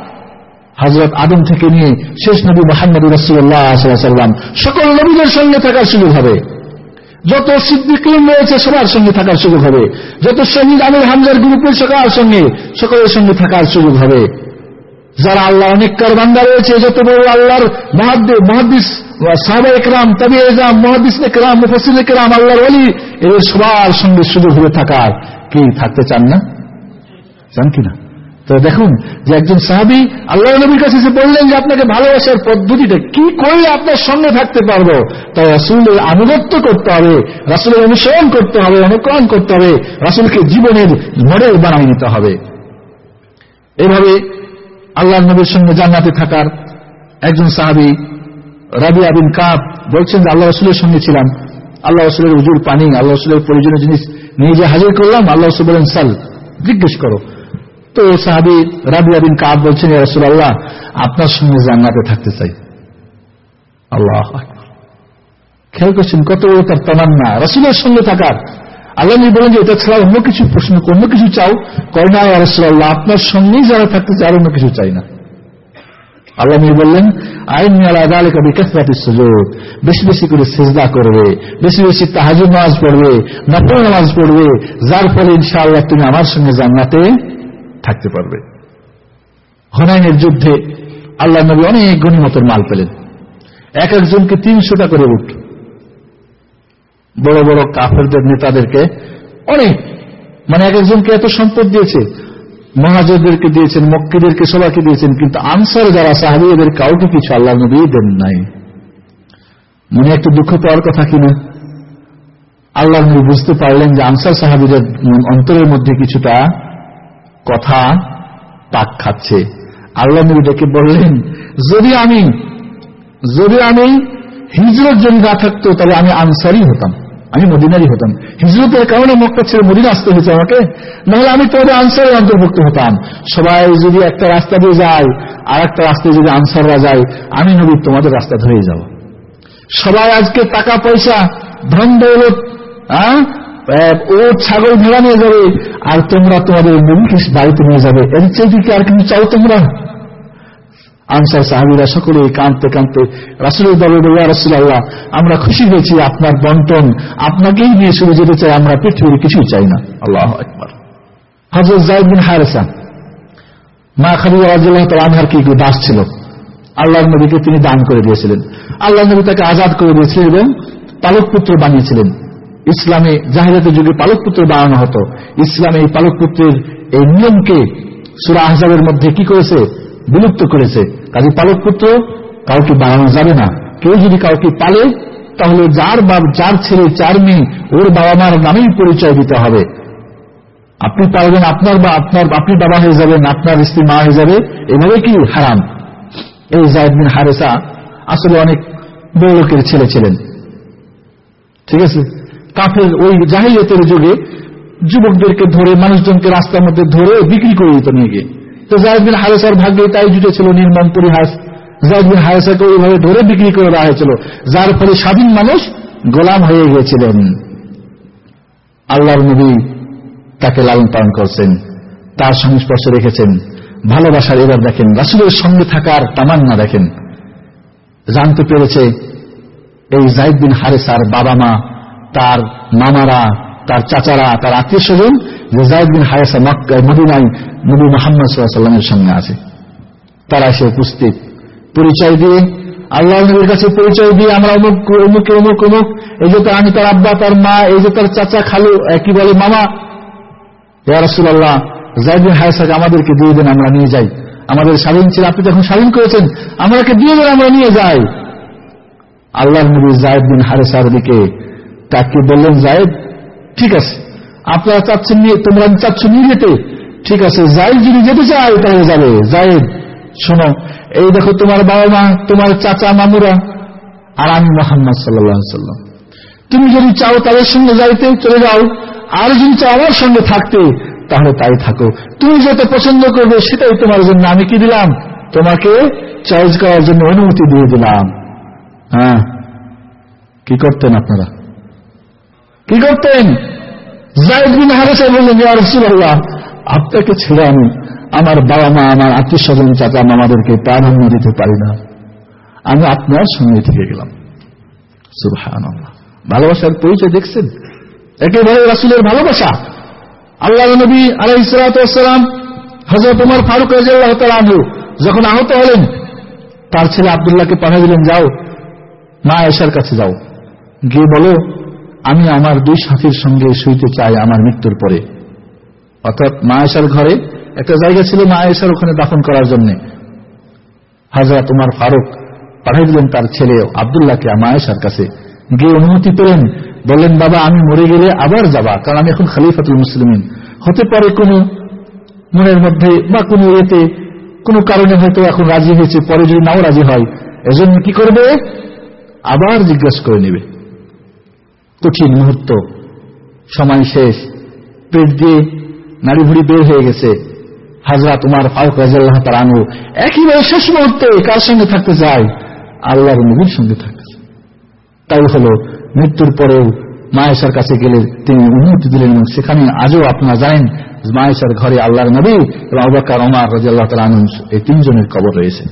হজরত আদম থেকে নিয়ে শেষ নবী মোহাম্মদ রসুল্লাহাম সকল নবীদের সঙ্গে থাকার সুযোগ হবে। যত সিদ্দিকিন রয়েছে সবার সঙ্গে থাকার সুযোগ হবে। যত শহীদ আমির হামজার গ্রুপের সকার সঙ্গে, সকলের সঙ্গে থাকার সুযোগ হবে। যারা আল্লাহ অনেক বান্দা রয়েছে, যত বড় আল্লাহর মহাদিস সাহাবা একরাম, তবি এজাম মহাদিস একরাম মুফাসিল একরাম, আল্লাহর অলি এদের সবার সঙ্গে সুযোগ হয়ে থাকার। কি থাকতে চান না? চান কিনা তো দেখুন যে একজন সাহাবি আল্লাহ নবীর কাছে এসে বললেন যে আপনাকে ভালোবাসার পদ্ধতিটা কি করলে আপনার সঙ্গে থাকতে পারব? তাই রাসুলের আনুগত্য করতে হবে, রাসুলের অনুসরণ করতে হবে, অনুকরণ করতে হবে, রাসুলকে জীবনের মডেল বানিয়ে নিতে হবে। এভাবে আল্লাহ নবীর সঙ্গে জান্নাতে থাকার একজন সাহাবি রাবি আবিন কাপ বলছেন যে, আল্লাহ রসুলের সঙ্গে ছিলাম। আল্লাহ রসুলের উজুর পানি, আল্লাহ রসুলের প্রয়োজনীয় জিনিস নিয়ে যে হাজির করলাম, আল্লাহ রসুল বলেন সাল জিজ্ঞেস করো। তো সাহাবি রাবি আবিন কাপ বলছেন রসুল আল্লাহ আপনার সঙ্গে জান্নাতে থাকতে চাই। আল্লাহ খেয়াল করছেন, কত তার তামান্না। রসুলের সঙ্গে থাকার। আল্লাহ বলেন যে, এটা ছাড়া অন্য কিছু প্রশ্ন অন্য কিছু চাও। করে না রসুল্লাহ আপনার সঙ্গেই যারা থাকতে চায় অন্য কিছু চাই না। আল্লাহ বললেন, আইন কবি বেশি বেশি করে সেজদা করবে, বেশি বেশি তাহাজুর নামাজ পড়বে নকল নামাজ পড়বে। যার ফলে ইনশাআল্লাহ তুমি আমার সঙ্গে জান্নাতে থাকতে পারবে। হনাইনের যুদ্ধে আল্লাহ নবী অনেক গণিমতের মাল পেলেন। এক একজনকে তিনশোটা করে উঠ। বড় বড় কাফেরদের নেতাদেরকে অনেক মানে এক একজনকে এত সম্পদ দিয়েছে। মহাজদেরকে দিয়েছেন, মক্কিদেরকে সবাইকে দিয়েছেন, কিন্তু আনসার যারা, সাহাবিদের কাউকে কিছু আল্লাহ নবী দেন নাই। মনে একটু দুঃখ পাওয়ার কথা কিনা আল্লাহ নবী বুঝতে পারলেন যে আনসার সাহাবিদের অন্তরের মধ্যে কিছুটা কথা পাক খাচ্ছে। আল্লাহ নবী ডেকে বললেন, যদি আমি যদি আমি হিজরত যদি না থাকতো, তাহলে আমি আনসারই হতাম, আমি মদিনারই হতাম। হিজরতের কারণে মক্কা ছেড়ে মদিনা আসতে হয়েছে আমাকে, নাহলে আমি তোমাদের আনসারের অন্তর্ভুক্ত হতাম। সবাই যদি একটা রাস্তা দিয়ে যায় আর একটা রাস্তায় যদি আনসাররা যায়, আমি নবী তোমাদের রাস্তা ধরে যাব। সবাই আজকে টাকা পয়সা ধন দৌলত ও ছাগল ভেড়া নিয়ে যাবে, আর তোমরা তোমাদের নবীকে বাড়িতে নিয়ে যাবে। এর চেয়ে কি আর কিন্তু চাও তোমরা? আনসার সাহাবিরা সকলে কাঁদতে কাঁদতে, রাসুলের দলে বলে রাসুল আল্লাহ আমরা খুশি হয়েছি, আপনার বন্টন আপনাকেই নিয়ে শুরু যেতে চাই, আমরা পৃথিবীর কিছুই চাই না। আল্লাহ একবার হজরত বিন হারেসা, মা খালিদা আনহার কি দাস ছিল? আল্লাহ নবীকে তিনি দান করে দিয়েছিলেন। আল্লাহ নবী তাকে আজাদ করে দিয়েছিলেন এবং পালক পুত্র বানিয়েছিলেন। ইসলামে জাহিরাতের যুগে পালক পুত্র বানানো হতো। ইসলামে এই পালক পুত্রের এই নিয়মকে সুরা আহজাবের মধ্যে কি করেছে? বিলুপ্ত করেছে। কাজে পালক পুত্র কাউকে বানানো যাবে না। কেউ যদি কাউকে পালে, তাহলে যার বাপ, যার ছেলে চার মেয়ে, ওর বাবা মার নামেই পরিচয় দিতে হবে। আপনি পারবেন আপনার বা আপনার আপনি বাবা হয়ে যাবেন, আপনার স্ত্রী মা হয়ে যাবে, এভাবে কি হারাম? এই জায়দিন হারেসা আসলে অনেক বড় লোকের ছেলে ছিলেন। ঠিক আছে? কাফের ওই জাহিলিয়তের যুগে যুবকদেরকে ধরে, মানুষজনকে রাস্তার মধ্যে ধরে বিক্রি করে দিত নিয়ে গিয়ে তো জায়দিন হারেসার ভাগ্যে তাই জুটেছিল নির্মম পরিহাস। জায়দিন হারেসাকে ওইভাবে ধরে বিক্রি করে দেওয়া হয়েছিল, যার ফলে স্বাধীন মানুষ গোলাম হয়ে গিয়েছিলেন। আল্লাহর নবী তাকে লালন পালন করছেন, তার সংস্পর্শে রেখেছেন ভালোবাসার এবার দেখেন, রাসুলের সঙ্গে থাকার তামান্না দেখেন। জানতে পেরেছে এই জাহিদ বিন হারেসার বাবা মা তার মামারা, তার চাচারা, তার আত্মীয় স্বজন জায়দ বিন হারেসা মদিনাই নবী মোহাম্মদ সাল্লামের সঙ্গে আছে। তারা এসে উপস্থিত। পরিচয় দিয়ে আল্লাহ নবীর কাছে পরিচয় দিয়ে আমরা অমুক অমুক অমুক অমুক, এই যে তার আমি তার আব্বা, তার মা, এই যে তার চাচা খালু কি বলে, মামা? রসুল্লাহ জাইদিন হায়সাকে আমাদেরকে দিয়ে দেন, আমরা নিয়ে যাই। আমাদের স্বাধীন ছিল, আপনি যখন স্বাধীন করেছেন, আমাদেরকে দিয়ে দেন, আমরা নিয়ে যাই। আল্লাহ নবী জায়দ বিন হারেসার দিকে তাকে বললেন, জায়দ, ঠিক আছে। আপনারা চাচ্ছেন নিয়ে, তোমরা চাচ্ছ নিয়ে যেতে। ঠিক আছে, জায়দ যদি যেতে চায়, তাহলে যাবে। জায়দ, শোনো, এই দেখো তোমার বাবা মা, তোমার চাচা মামুরা আর আমি মোহাম্মদ সাল্লাম। তুমি যদি চাও তাদের সঙ্গে যাইতে, চলে যাও। আর যদি চাও আমার সঙ্গে থাকতে, তাহলে তাই থাকো। তুমি যেটা পছন্দ করবে সেটাই তোমার জন্য। আমি কি দিলাম? তোমাকে চয়েস করার জন্য অনুমতি দিয়ে দিলাম। হ্যাঁ কি করতেন আপনারা? কি করতেন? জায়দ বিন হারেসা বললেন রাসূলুল্লাহ, আপনাকে ছেড়ে আমি আমার বাবা মা, আমার আত্মীয় স্বজন চাচা মামাদেরকে প্রাধান্য দিতে পারি না। আমি আপনার সঙ্গে থেকে গেলাম। ভালোবাসার পরিচয় দেখছেন? একেবারে রাসুলের ভালোবাসা। আল্লাহ নবী আলাই ইসলাতাম হজরত উমর ফারুক রাজিয়াল্লাহ যখন আহত হলেন, তার ছেলে আবদুল্লাহকে পাঠিয়ে দিলেন, যাও, মা এশার কাছে যাও। গিয়ে বলো আমি আমার দুই সাথীর সঙ্গে শুইতে চাই আমার মৃত্যুর পরে। অর্থাৎ মা এশার ঘরে, একটা জায়গা ছিল মা এশার ওখানে দাফন করার জন্য। হাজরত উমার ফারুক পাঠাই দিলেন তার ছেলে আবদুল্লাহকে, মা এশার কাছে। গিয়ে অনুমতি পেলেন, বললেন, বাবা, আমি মরে গেলে আবার যাবা, কারণ আমি এখন খালিফাতুল মুসলিমিন। হতে পারে কোনো মনের মধ্যে বা কোনো ইয়েতে কোনো কারণে হয়তো এখন রাজি হয়েছে, পরে যদি নাও রাজি হয়, এজন্য কি করবে? আবার জিজ্ঞাসা করে নেবে। কঠিন মুহূর্ত। সময় শেষ। পেট দিয়ে নারী ভুড়ি বের হয়ে গেছে। হাজরা তোমার ফারুক রাজাল্লাহ তার আনু একইভাবে শেষ মুহূর্তে কার সঙ্গে থাকতে চায় আল্লাহর নবীর সঙ্গে থাকতে চায় তাই হলো, মৃত্যুর পরেও মায়েশার কাছে গেলে তিনি অনুমতি দিলেন এবং সেখানে আজও আপনারা জানেন মায়েশার ঘরে আল্লাহর নবী এবং আবাক্কার ওমার রাজিয়াল্লাহ তালু এই তিনজনের কবর রয়েছে।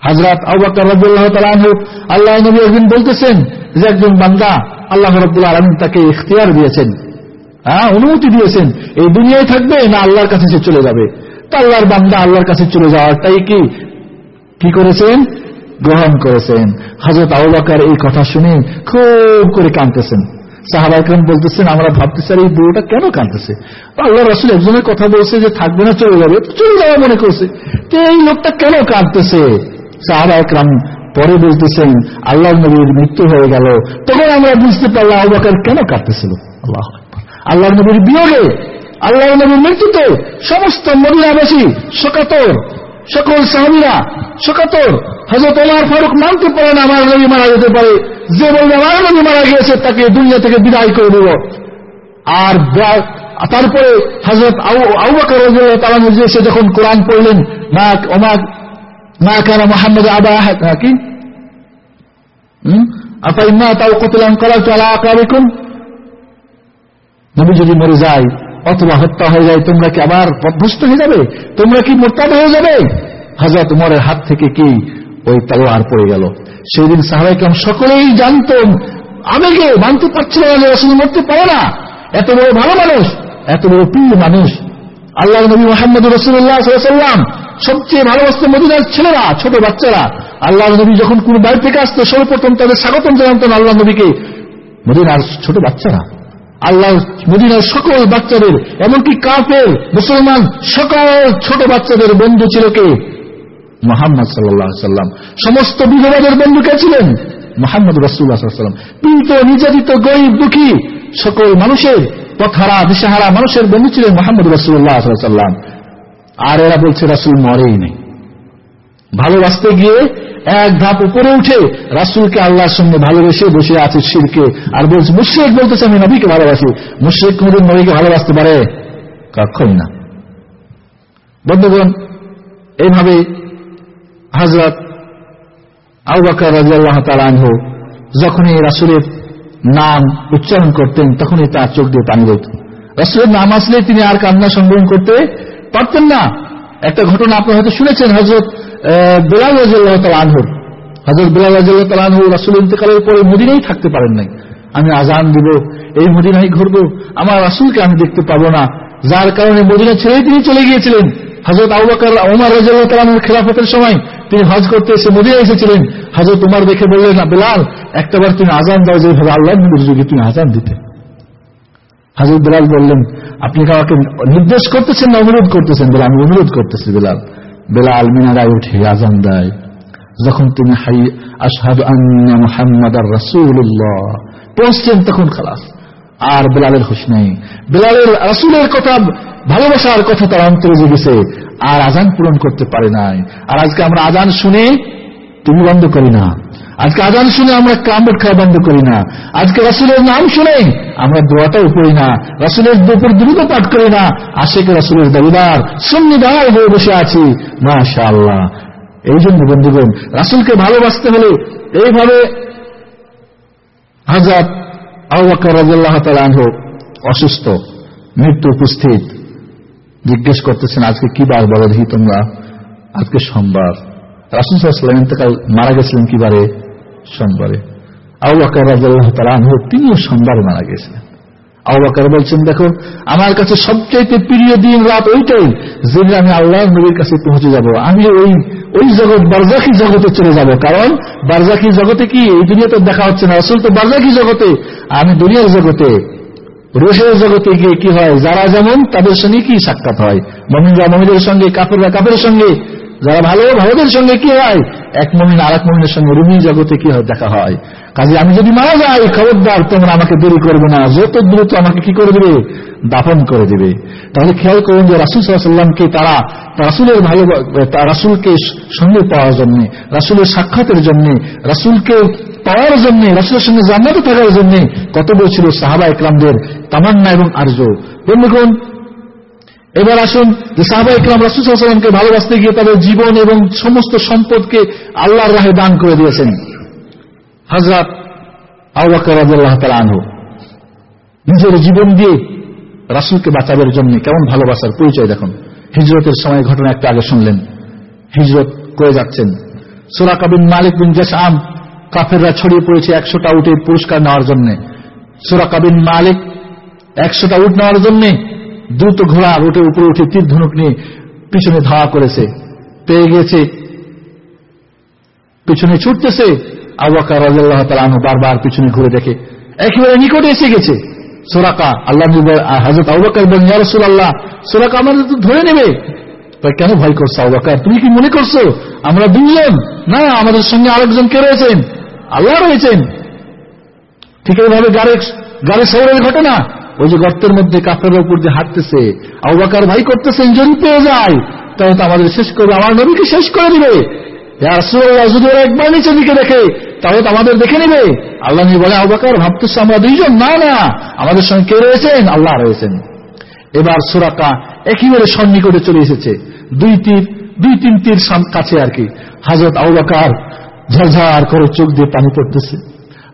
হাজরাত আবাক্কার রাজিয়াল্লাহ তালু আল্লাহ নবী একদিন বলতেছেন যে একজন বান্দা আল্লাহ রব্দুল্লাহ আলমিন তাকে ইখতিয়ার দিয়েছেন। হ্যাঁ অনুমতি দিয়েছেন। এই দুনিয়ায় থাকবে না আল্লাহর কাছে সে চলে যাবে। তা আল্লাহর বান্দা আল্লাহর কাছে চলে যাওয়ারটাই কি? কি করেছেন? গ্রহণ করেছেন। হজরত আবাকার এই কথা শুনে খুব করে কাঁদতেছেন। সাহাবাইকরম বলতেছেন, আমরা ভাবতেছি, আর এই বুড়োটা কেন কাঁদতেছে? আল্লাহ রসুল একজনের কথা বলছে যে, থাকবে না, চলে যাবে। চলে যাওয়া মনে করছে। তো এই লোকটা কেন কাঁদতেছে? সাহাবাইকরাম পরে বলতেছেন, আল্লাহ নবীর মৃত্যু হয়ে গেল। তখন আমরা বুঝতে পারলাম আবাকার কেন কাঁদতেছিল। আল্লাহ আল্লাহ নবীর বিয়োগে, আল্লাহ নবীর মৃত্যুতে সমস্ত মদিনাবাসী শোকাতর। সকল সাহাবিরা শোকাতর। হজরত ওমার ফারুক মানতে পারে না, আমার নবী মারা যেতে পারে। যে বলবে, আমার নবী মারা গিয়েছে, তাকে দুনিয়া থেকে বিদায় করে দেব। আর তারপরে হজরত আউবাকর তারা এসে যখন কোরআন পড়লেন মা ওমাক মা কেন মোহাম্মদ আবা কি আপাই মা তাও কতলাম করা চলা আকারিকুম নবী যদি মরে যায় অথবা হত্যা হয়ে যায় তোমরা কি আবার পদভস্ত হয়ে যাবে তোমরা কি মোরতাদ হয়ে যাবে হজরত উমরের হাত থেকে কি ওই তালোয়ার পড়ে গেল সেদিন সাহাবাইকাম সকলেই জানত আবেগে মানতে পারছিল না রসুল মরতে পারে না এত বড় ভালো মানুষ এত বড় প্রিয় মানুষ আল্লাহ নবী মোহাম্মদ রসুল্লাহ সাল্লাম সবচেয়ে ভালোবাসত মদিনার ছেলেরা, ছোট বাচ্চারা আল্লাহ নবী যখন কোন বাড়ি থেকে আসতো, সর্বপ্রথম তাদের স্বাগতম জানাতেন আল্লাহ নবীকে। মদিনার ছোট বাচ্চারা আল্লাহ মদিনার সকল বাচ্চাদের, এমনকি কাফের, মুসলমান সকল ছোট বাচ্চাদের বন্ধু ছিল কে? মোহাম্মদ সাল্লাম সমস্ত বিধবাদের বন্ধু কে ছিলেন? মোহাম্মদ রসুল্লাহাম পীড়িত, নির্যাতিত, গরিব, দুঃখী সকল মানুষের পথহারা, দিশাহারা মানুষের বন্ধু ছিলেন মোহাম্মদ রসুল্লাহ সাল্লাম আর এরা বলছে, রাসুল মরেই নেই। ভালোবাসতে গিয়ে এক ধাপ উপরে উঠে রাসুলকে আল্লাহর সঙ্গে ভালোবেসে বসে আছে শিরকে। আর বলছে, মুশ্রেক বলতেছে, আমি নবীকে ভালোবাসি। মুশ্রেক কোনদিন নবীকে ভালোবাসতে পারে? কখনই না। বন্ধুগণ, এইভাবে হজরত আউবাকার রাজিয়াল্লাহ তালানহ যখনই রাসুলের নাম উচ্চারণ করতেন, তখনই তার চোখ দিয়ে পানি বইত। রাসুলের নাম আসলে তিনি আর কান্না সংগ্রহ করতে পারতেন না। একটা ঘটনা আপনার হয়তো শুনেছেন হজরত বেলাল রাজিয়াল্লাহ তালানহুর হজরত বেলাল রাজিয়াল্লাহ তালানহু রাসুল ইন্তকালের পরে মদিনাই থাকতে পারেন নাই। আমি আজান দিব, এই মদিনাই ঘুরবো, আমার রাসুলকে আমি দেখতে পাবো না। যার কারণে মদিনা ছেড়েই তিনি চলে গিয়েছিলেন। হজরত ওমর রাজিয়াল্লাহ তালানহুর খেলাফতের সময় তিনি হজ করতে এসে মদিনা এসেছিলেন। হাজর তোমার দেখে বললেন, না, বেলাল একটাবার তুমি আজান দাও, যেভাবে আল্লাহ নবীর যুগে তুমি আজান দিতে। হাজর বেলাল বললেন, আপনি কি আমাকে নির্দেশ করতেছেন না অনুরোধ করতেছেন? বেলাল, আমি অনুরোধ করতেছি, বেলাল। বেলাল মিনারায় উঠে আজান দেয়। যখন তুমি হাই, আশহাদু আন্না মুহাম্মাদার রাসূলুল্লাহ। পৌঁছছেন তখন খালাস। আর বেলালের হুশ নেই। বেলালের, রাসূলের কথা ভালোবাসার কথা তার অন্তরে জেগেছে, আর আজান পূরণ করতে পারে নাই। আর আজকে আমরা আজান শুনে তুমি বন্ধ করি না। আজকে আজান শুনে আমরা কামড় খাওয়া বন্ধ করি না। আজকে রাসুলের নাম শুনে আমরা দোয়াটাও করি না। রাসুলের দুপুর দ্রুত পাঠ করি না। আশেখ রাসুলের দাবিদার সন্নিদার হয়ে বসে আছি। মাশা আল্লাহ এই জন্য বন্ধুগণ, রাসুলকে ভালোবাসতে হলে এইভাবে হাজার রাজিয়াল্লাহ তালাহ অসুস্থ, মৃত্যু উপস্থিত। জিজ্ঞেস করতেছেন, আজকে কি বার বলো দেখি তোমরা? আজকে সোমবার। রাসুল সাল্লাম ইন্তকাল মারা গেছিলেন কিবারে? সোমবারে। সোমবারে মারা বলছেন আমার কাছে প্রিয় দিন রাত ওইটাই আমি আল্লাহ কাছে পৌঁছে যাব। আমি ওই ওই জগৎ জগতে চলে যাব। কারণ বারজাকি জগতে কি? এই দুনিয়াতে দেখা হচ্ছে না। আসল তো বারজাকি জগতে, আমি দুনিয়ার জগতে। রোষের জগতে গিয়ে কি হয়? যারা যেমন, তাদের সঙ্গে কি সাক্ষাৎ হয়? মমিনরা মমিনের সঙ্গে কাপড়রা কাপের সঙ্গে, যারা ভালো, ভালোদের সঙ্গে কি হয়? এক মমিন আর এক মমিনের সঙ্গে রুমি জগতে কি হয়, দেখা হয়। কাজে আমি যদি মারা যাই, খবরদার, তোমরা আমাকে দেরি করবে না। যত দ্রুত আমাকে কি করে দেবে? দাপন করে দেবে। তাহলে খেয়াল করুন যে রাসুল সাল্লামকে তারা রাসুলের ভালো রাসুলকে সঙ্গে পাওয়ার জন্য, রাসুলের সাক্ষাতের জন্য, রাসুলকে পাওয়ার জন্য, রাসুলের সঙ্গে জান্নাতে থাকার জন্য কত বলছিল সাহাবা একরামদের তামান্না এবং আর্য বন্ধুগণ, এবার আসুন যে সাহাবা ইকলাম রাসুসাল্লামকে ভালোবাসতে গিয়ে তাদের জীবন এবং সমস্ত সম্পদকে আল্লাহর রাহে দান করে দিয়েছেন। হজরত আল্লাহ নিজের জীবন দিয়ে রাসুলকে বাঁচাবার জন্য কেমন ভালোবাসার পরিচয় দেখুন। হিজরতের সময় ঘটনা একটা আগে শুনলেন। হিজরত করে যাচ্ছেন, সোরা কাবিন মালিক বিন জাসাম কাফেররা ছড়িয়ে পড়েছে একশোটা উটের পুরস্কার নেওয়ার জন্য। সোরা কাবিন মালিক একশোটা উট নেওয়ার জন্যে দ্রুত ঘোড়া উঠে উপরে উঠে তীর ধনুক নিয়ে পিছনে ধাওয়া করেছে। পেয়ে গেছে, পিছনে ছুটতেছে তালু বারবার পিছনে ঘুরে দেখে, একেবারে নিকটে এসে গেছে। সোরাকা, আল্লাহ হাজরত আবাকার আল্লাহ সোরাকা আমাদের তো ধরে নেবে। কেন ভয় করছ আবাকার তুমি কি মনে করছ? আমরা দুইজন না, আমাদের সঙ্গে আরেকজন কে রয়েছেন? আল্লাহ রয়েছেন। ঠিক এইভাবে গাড়ি গাড়ি সৌরের ঘটনা? ওই যে গর্তের মধ্যে কাপের উপর দিয়ে হাঁটতেছে। আবাকার ভাই করতেছেন যদি পেয়ে যায়। তাহলে তো আমাদের শেষ করবে, আমার নবীকে শেষ করে দিবে। যদি ওরা একবার নিচে দিকে দেখে, তাহলে তো আমাদের দেখে নেবে। আল্লাহ বলে আবাকার ভাবতেছে আমরা দুইজন? না না। আমাদের সঙ্গে কে রয়েছেন? আল্লাহ রয়েছেন। এবার সুরাকা একেবারে সন্নিকটে চলে এসেছে। দুই তীর, দুই তিন তীর কাছে আর কি। হাজরত আবাকার ঝরঝর করে চোখ দিয়ে পানি পড়তেছে।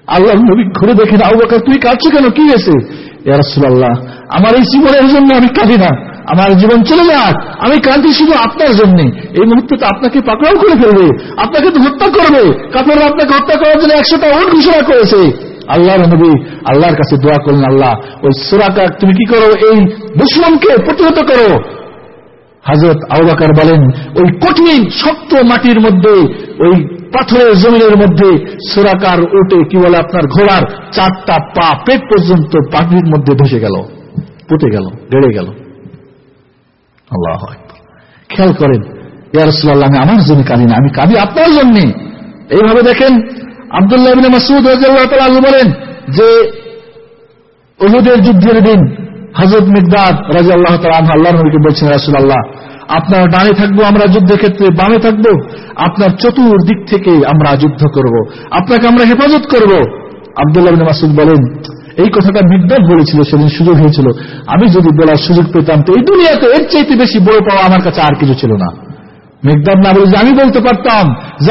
আল্লাহ নবী ঘুরে দেখেন আবাকার তুই কাঁদছো কেন? কি হয়েছে? ইয়ারসুল্লাহ আমার এই জীবনের জন্য আমি কাঁদি না। আমার জীবন চলে যাক, আমি কাঁদি শুধু আপনার জন্য। এই মুহূর্তে তো আপনাকে পাকড়াও করে ফেলবে, আপনাকে তো হত্যা করবে। কাপড় আপনাকে হত্যা করার জন্য একশোটা ওট ঘোষণা করেছে। আল্লাহ নবী, আল্লাহর কাছে দোয়া করলেন, আল্লাহ, ওই সুরাকা তুমি কি করো? এই দুশ্মনকে প্রতিহত করো। হাজরত আবাকার বলেন, ওই কঠিন, শক্ত মাটির মধ্যে ওই পাথরের জমিনের মধ্যে সুরাকার উঠে কি বলে আপনার ঘোড়ার চারটা পা পেট পর্যন্ত পানির মধ্যে ধসে গেল, পুঁতে গেল বেড়ে গেল। আল্লাহ খেয়াল করেন ইয়ারসুল্লাহ আমি আমার জন্য কাঁদি না, আমি কাঁদি আপনার জন্য। এইভাবে দেখেন, আবদুল্লাহ মাসুদ রাজু বলেন যে ওহুদের যুদ্ধের দিন হজরত মিকদাদ রাজা আল্লাহ তালাম আল্লাহ নবীকে বলছেন রাসুল আল্লাহ আপনার ডানে থাকব, আমরা যুদ্ধের ক্ষেত্রে বামে থাকব। আপনার চতুর্দিক থেকে আমরা যুদ্ধ করব। আপনাকে আমরা হেফাজত করব। আবদুল্লাহ মাসুদ বলেন, এই কথাটা মিকদাদ বলেছিল, সেদিন সুযোগ হয়েছিল। আমি যদি বলার সুযোগ পেতাম, তো এই দুনিয়াতে এর চাইতে বেশি বই পাওয়া আমার কাছে আর কিছু ছিল না। মেঘদাব না বলে আমি বলতে পারতাম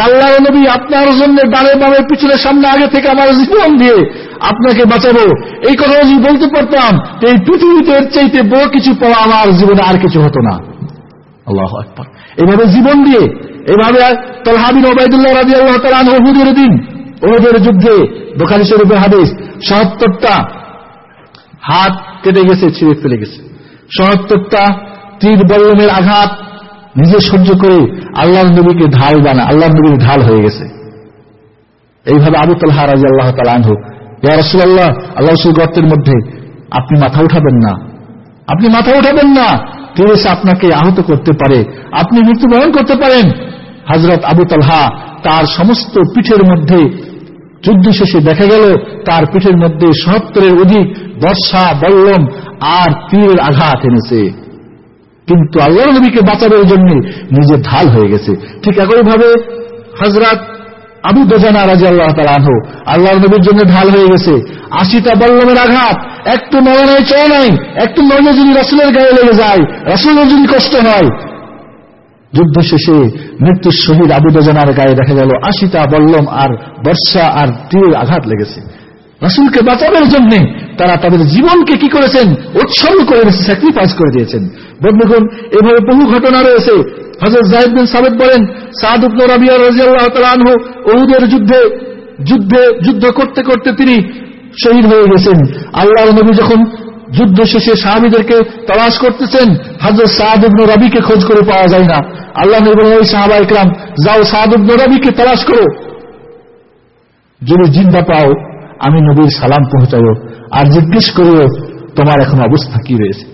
আল্লাহ নবী আপনার জন্য ডালে বামে পিছনে সামনে আগে থেকে আমার জীবন দিয়ে আপনাকে বাঁচাবো। এই কথা যদি বলতে পারতাম এই পৃথিবীতে এর চাইতে বড় কিছু পাওয়া আমার জীবনে আর কিছু হতো না। আল্লাহ আকবর। এভাবে জীবন দিয়ে, এভাবে তলহাবিন ওবায়দুল্লাহ রাজি আল্লাহ তালান দিন ওহুদের যুদ্ধে দোকানি শরীফের হাদিস সহত্তরটা হাত কেটে গেছে, ছিঁড়ে ফেলে গেছে। সহত্তরটা তীর বল্লমের আঘাত নিজে সহ্য করে আল্লাহ নবীকে ঢাল বানা আল্লাহ নবীর ঢাল হয়ে গেছে। এইভাবে আবু তালহা রাজি আল্লাহ তালু ইয়া রসুল্লাহ আল্লাহ রসুল গর্তের মধ্যে, আপনি মাথা উঠাবেন না। আপনি মাথা উঠাবেন না। কেউ আপনাকে আহত করতে পারে। আপনি মৃত্যুবরণ করতে পারেন। হজরত আবু তালহা তার সমস্ত পিঠের মধ্যে যুদ্ধ শেষে দেখা গেল। তার পিঠের মধ্যে সহত্তরের অধিক বর্ষা, বল্লম আর তীরের আঘাত এনেছে। কিন্তু আল্লাহ নবীকে বাঁচানোর জন্য নিজে ঢাল হয়ে গেছে। ঠিক একইভাবে হজরত আবু দোজানা রাজি আল্লাহ তালাহ আল্লাহ নবীর জন্য ঢাল হয়ে গেছে। আশিটা বল্লমের আঘাত, একটু নাই চয় নাই, একটু নয় যদি রাসুলের গায়ে লেগে যায়, রাসুলের যদি কষ্ট হয়। যুদ্ধ শেষে মৃত্যুর শহীদ আবু দোজানার গায়ে দেখা গেল, আশিটা বল্লম আর বর্ষা আর তীর আঘাত লেগেছে। রাসুলকে বাঁচানোর জন্য তারা তাদের জীবনকে কি করেছেন? উৎসর্গ করে স্যাক্রিফাইস করে দিয়েছেন। বন্ধুগণ, এভাবে বহু ঘটনা রয়েছে। হজরত জাহিদ বিন সাবেদ বলেন, সাদ রাবিয়া যুদ্ধে যুদ্ধে, যুদ্ধ করতে করতে তিনি শহীদ হয়ে গেছেন। আল্লাহ নবী যখন যুদ্ধ শেষে সাহাবিদেরকে তলাশ করতেছেন হজরত উবন রবিকে খোঁজ করে পাওয়া যায় না। আল্লাহ নবী ওই সাহাবা ইকরাম যাও উবন রবিকে তলাশ করো। যদি জিন্দা পাও, আমি নবীর সালাম পৌঁছাইও আর জিজ্ঞেস করিও, তোমার এখন অবস্থা কি রয়েছে?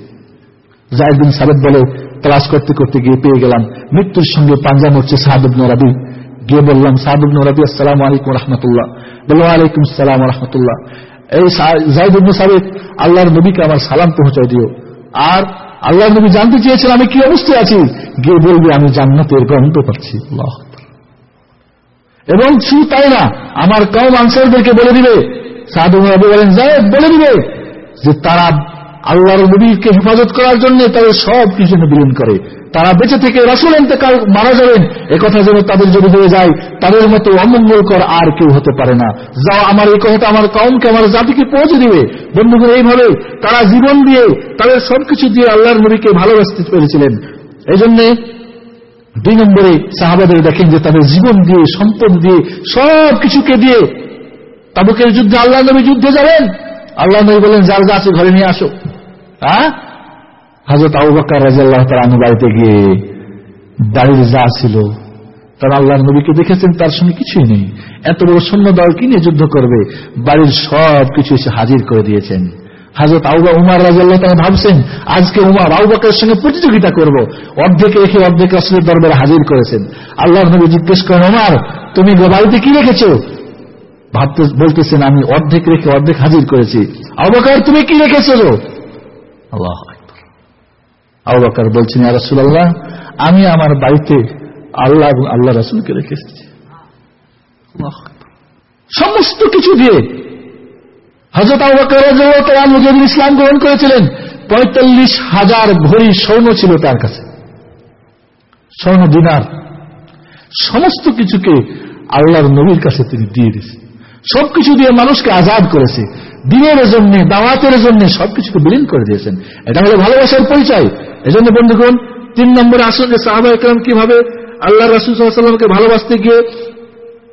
জায়দিন সাবেদ বলে তালাশ করতে করতে গিয়ে পেয়ে গেলাম। মৃত্যুর সঙ্গে পাঞ্জা মরছে সাহাদুবন রাবি। গিয়ে বললাম সাহাদুবন রাবি, আসসালাম আলাইকুম রহমতুল্লাহ। বলল আলাইকুম সালাম রহমতুল্লাহ। এই জাহিদুবন সাবেদ আল্লাহর নবীকে আমার সালাম পৌঁছাই দিও। আর আল্লাহর নবী জানতে চেয়েছেন, আমি কি অবস্থায় আছি? গিয়ে বলবে, আমি জান্নাতের গন্ধ পাচ্ছি এবং শুধু তাই না, আমার কম আনসারদেরকে বলে দিবে। সাহাদুবন রাবি বলেন, জায়দ, বলে দিবে যে তারা আল্লাহর নবীকে হেফাজত করার জন্য তাদের সব কিছু বিলীন করে। তারা বেঁচে থেকে রাসুল এতেকাল মারা যাবেন। একথা যেন তাদের যদি হয়ে যায়, তাদের মতো অমঙ্গলকর আর কেউ হতে পারে না। যাও আমার এই কথাটা আমার কমকে আমার জাতিকে পৌঁছে দিবে। বন্ধুগণ, এইভাবে তারা জীবন দিয়ে তাদের সবকিছু দিয়ে আল্লাহর নবীকে ভালোবাসতে পেরেছিলেন। এই জন্যে দুই নম্বরে সাহাবাদের দেখেন যে তাদের জীবন দিয়ে, সম্পদ দিয়ে সব কিছুকে দিয়ে তাবুকের যুদ্ধে আল্লাহ নবী যুদ্ধে যাবেন। আল্লাহ নবী বলেন, যার যা আছে ঘরে নিয়ে আসো। হাজরত আবু বাক্কার রাজিয়াল্লাহ তার বাড়িতে গিয়ে বাড়ির যা ছিল, তারা আল্লাহর নবীকে দেখেছেন, তার সঙ্গে কিছুই নেই। এত বড় সৈন্য দল কি নিয়ে যুদ্ধ করবে? বাড়ির সব কিছু এসে হাজির করে দিয়েছেন। হাজরত আউবা উমার রাজিয়াল্লাহ তারা ভাবছেন, আজকে উমার আউবাকের সঙ্গে প্রতিযোগিতা করব। অর্ধেক রেখে অর্ধেক আসলের দরবারে হাজির করেছেন। আল্লাহর নবী জিজ্ঞেস করেন, উমার, তুমি বাড়িতে কি রেখেছো? ভাবতে, বলতেছেন, আমি অর্ধেক রেখে অর্ধেক হাজির করেছি। আবাকার তুমি কি রেখেছ? আল্লাহ বলছেন রাসুল আল্লাহ আমি আমার বাড়িতে আল্লাহ এবং আল্লাহ রাসুলকে রেখে এসেছি। সমস্ত কিছু দিয়ে হজরত যেদিন ইসলাম গ্রহণ করেছিলেন, পঁয়তাল্লিশ হাজার ভরি স্বর্ণ ছিল তার কাছে। স্বর্ণ দিনার সমস্ত কিছুকে আল্লাহর নবীর কাছে তিনি দিয়ে দিয়েছেন। সবকিছু দিয়ে মানুষকে আজাদ করেছে। দিনের জন্য দাওয়াতের জন্য সবকিছুকে বিলীন করে দিয়েছেন। এটা হলো ভালোবাসার পরিচয়। এজন্য বন্ধুগণ, তিন নম্বরে আসুন যে সাহাবা একরাম কীভাবে আল্লাহ রাসুল সাল্লামকে ভালোবাসতে গিয়ে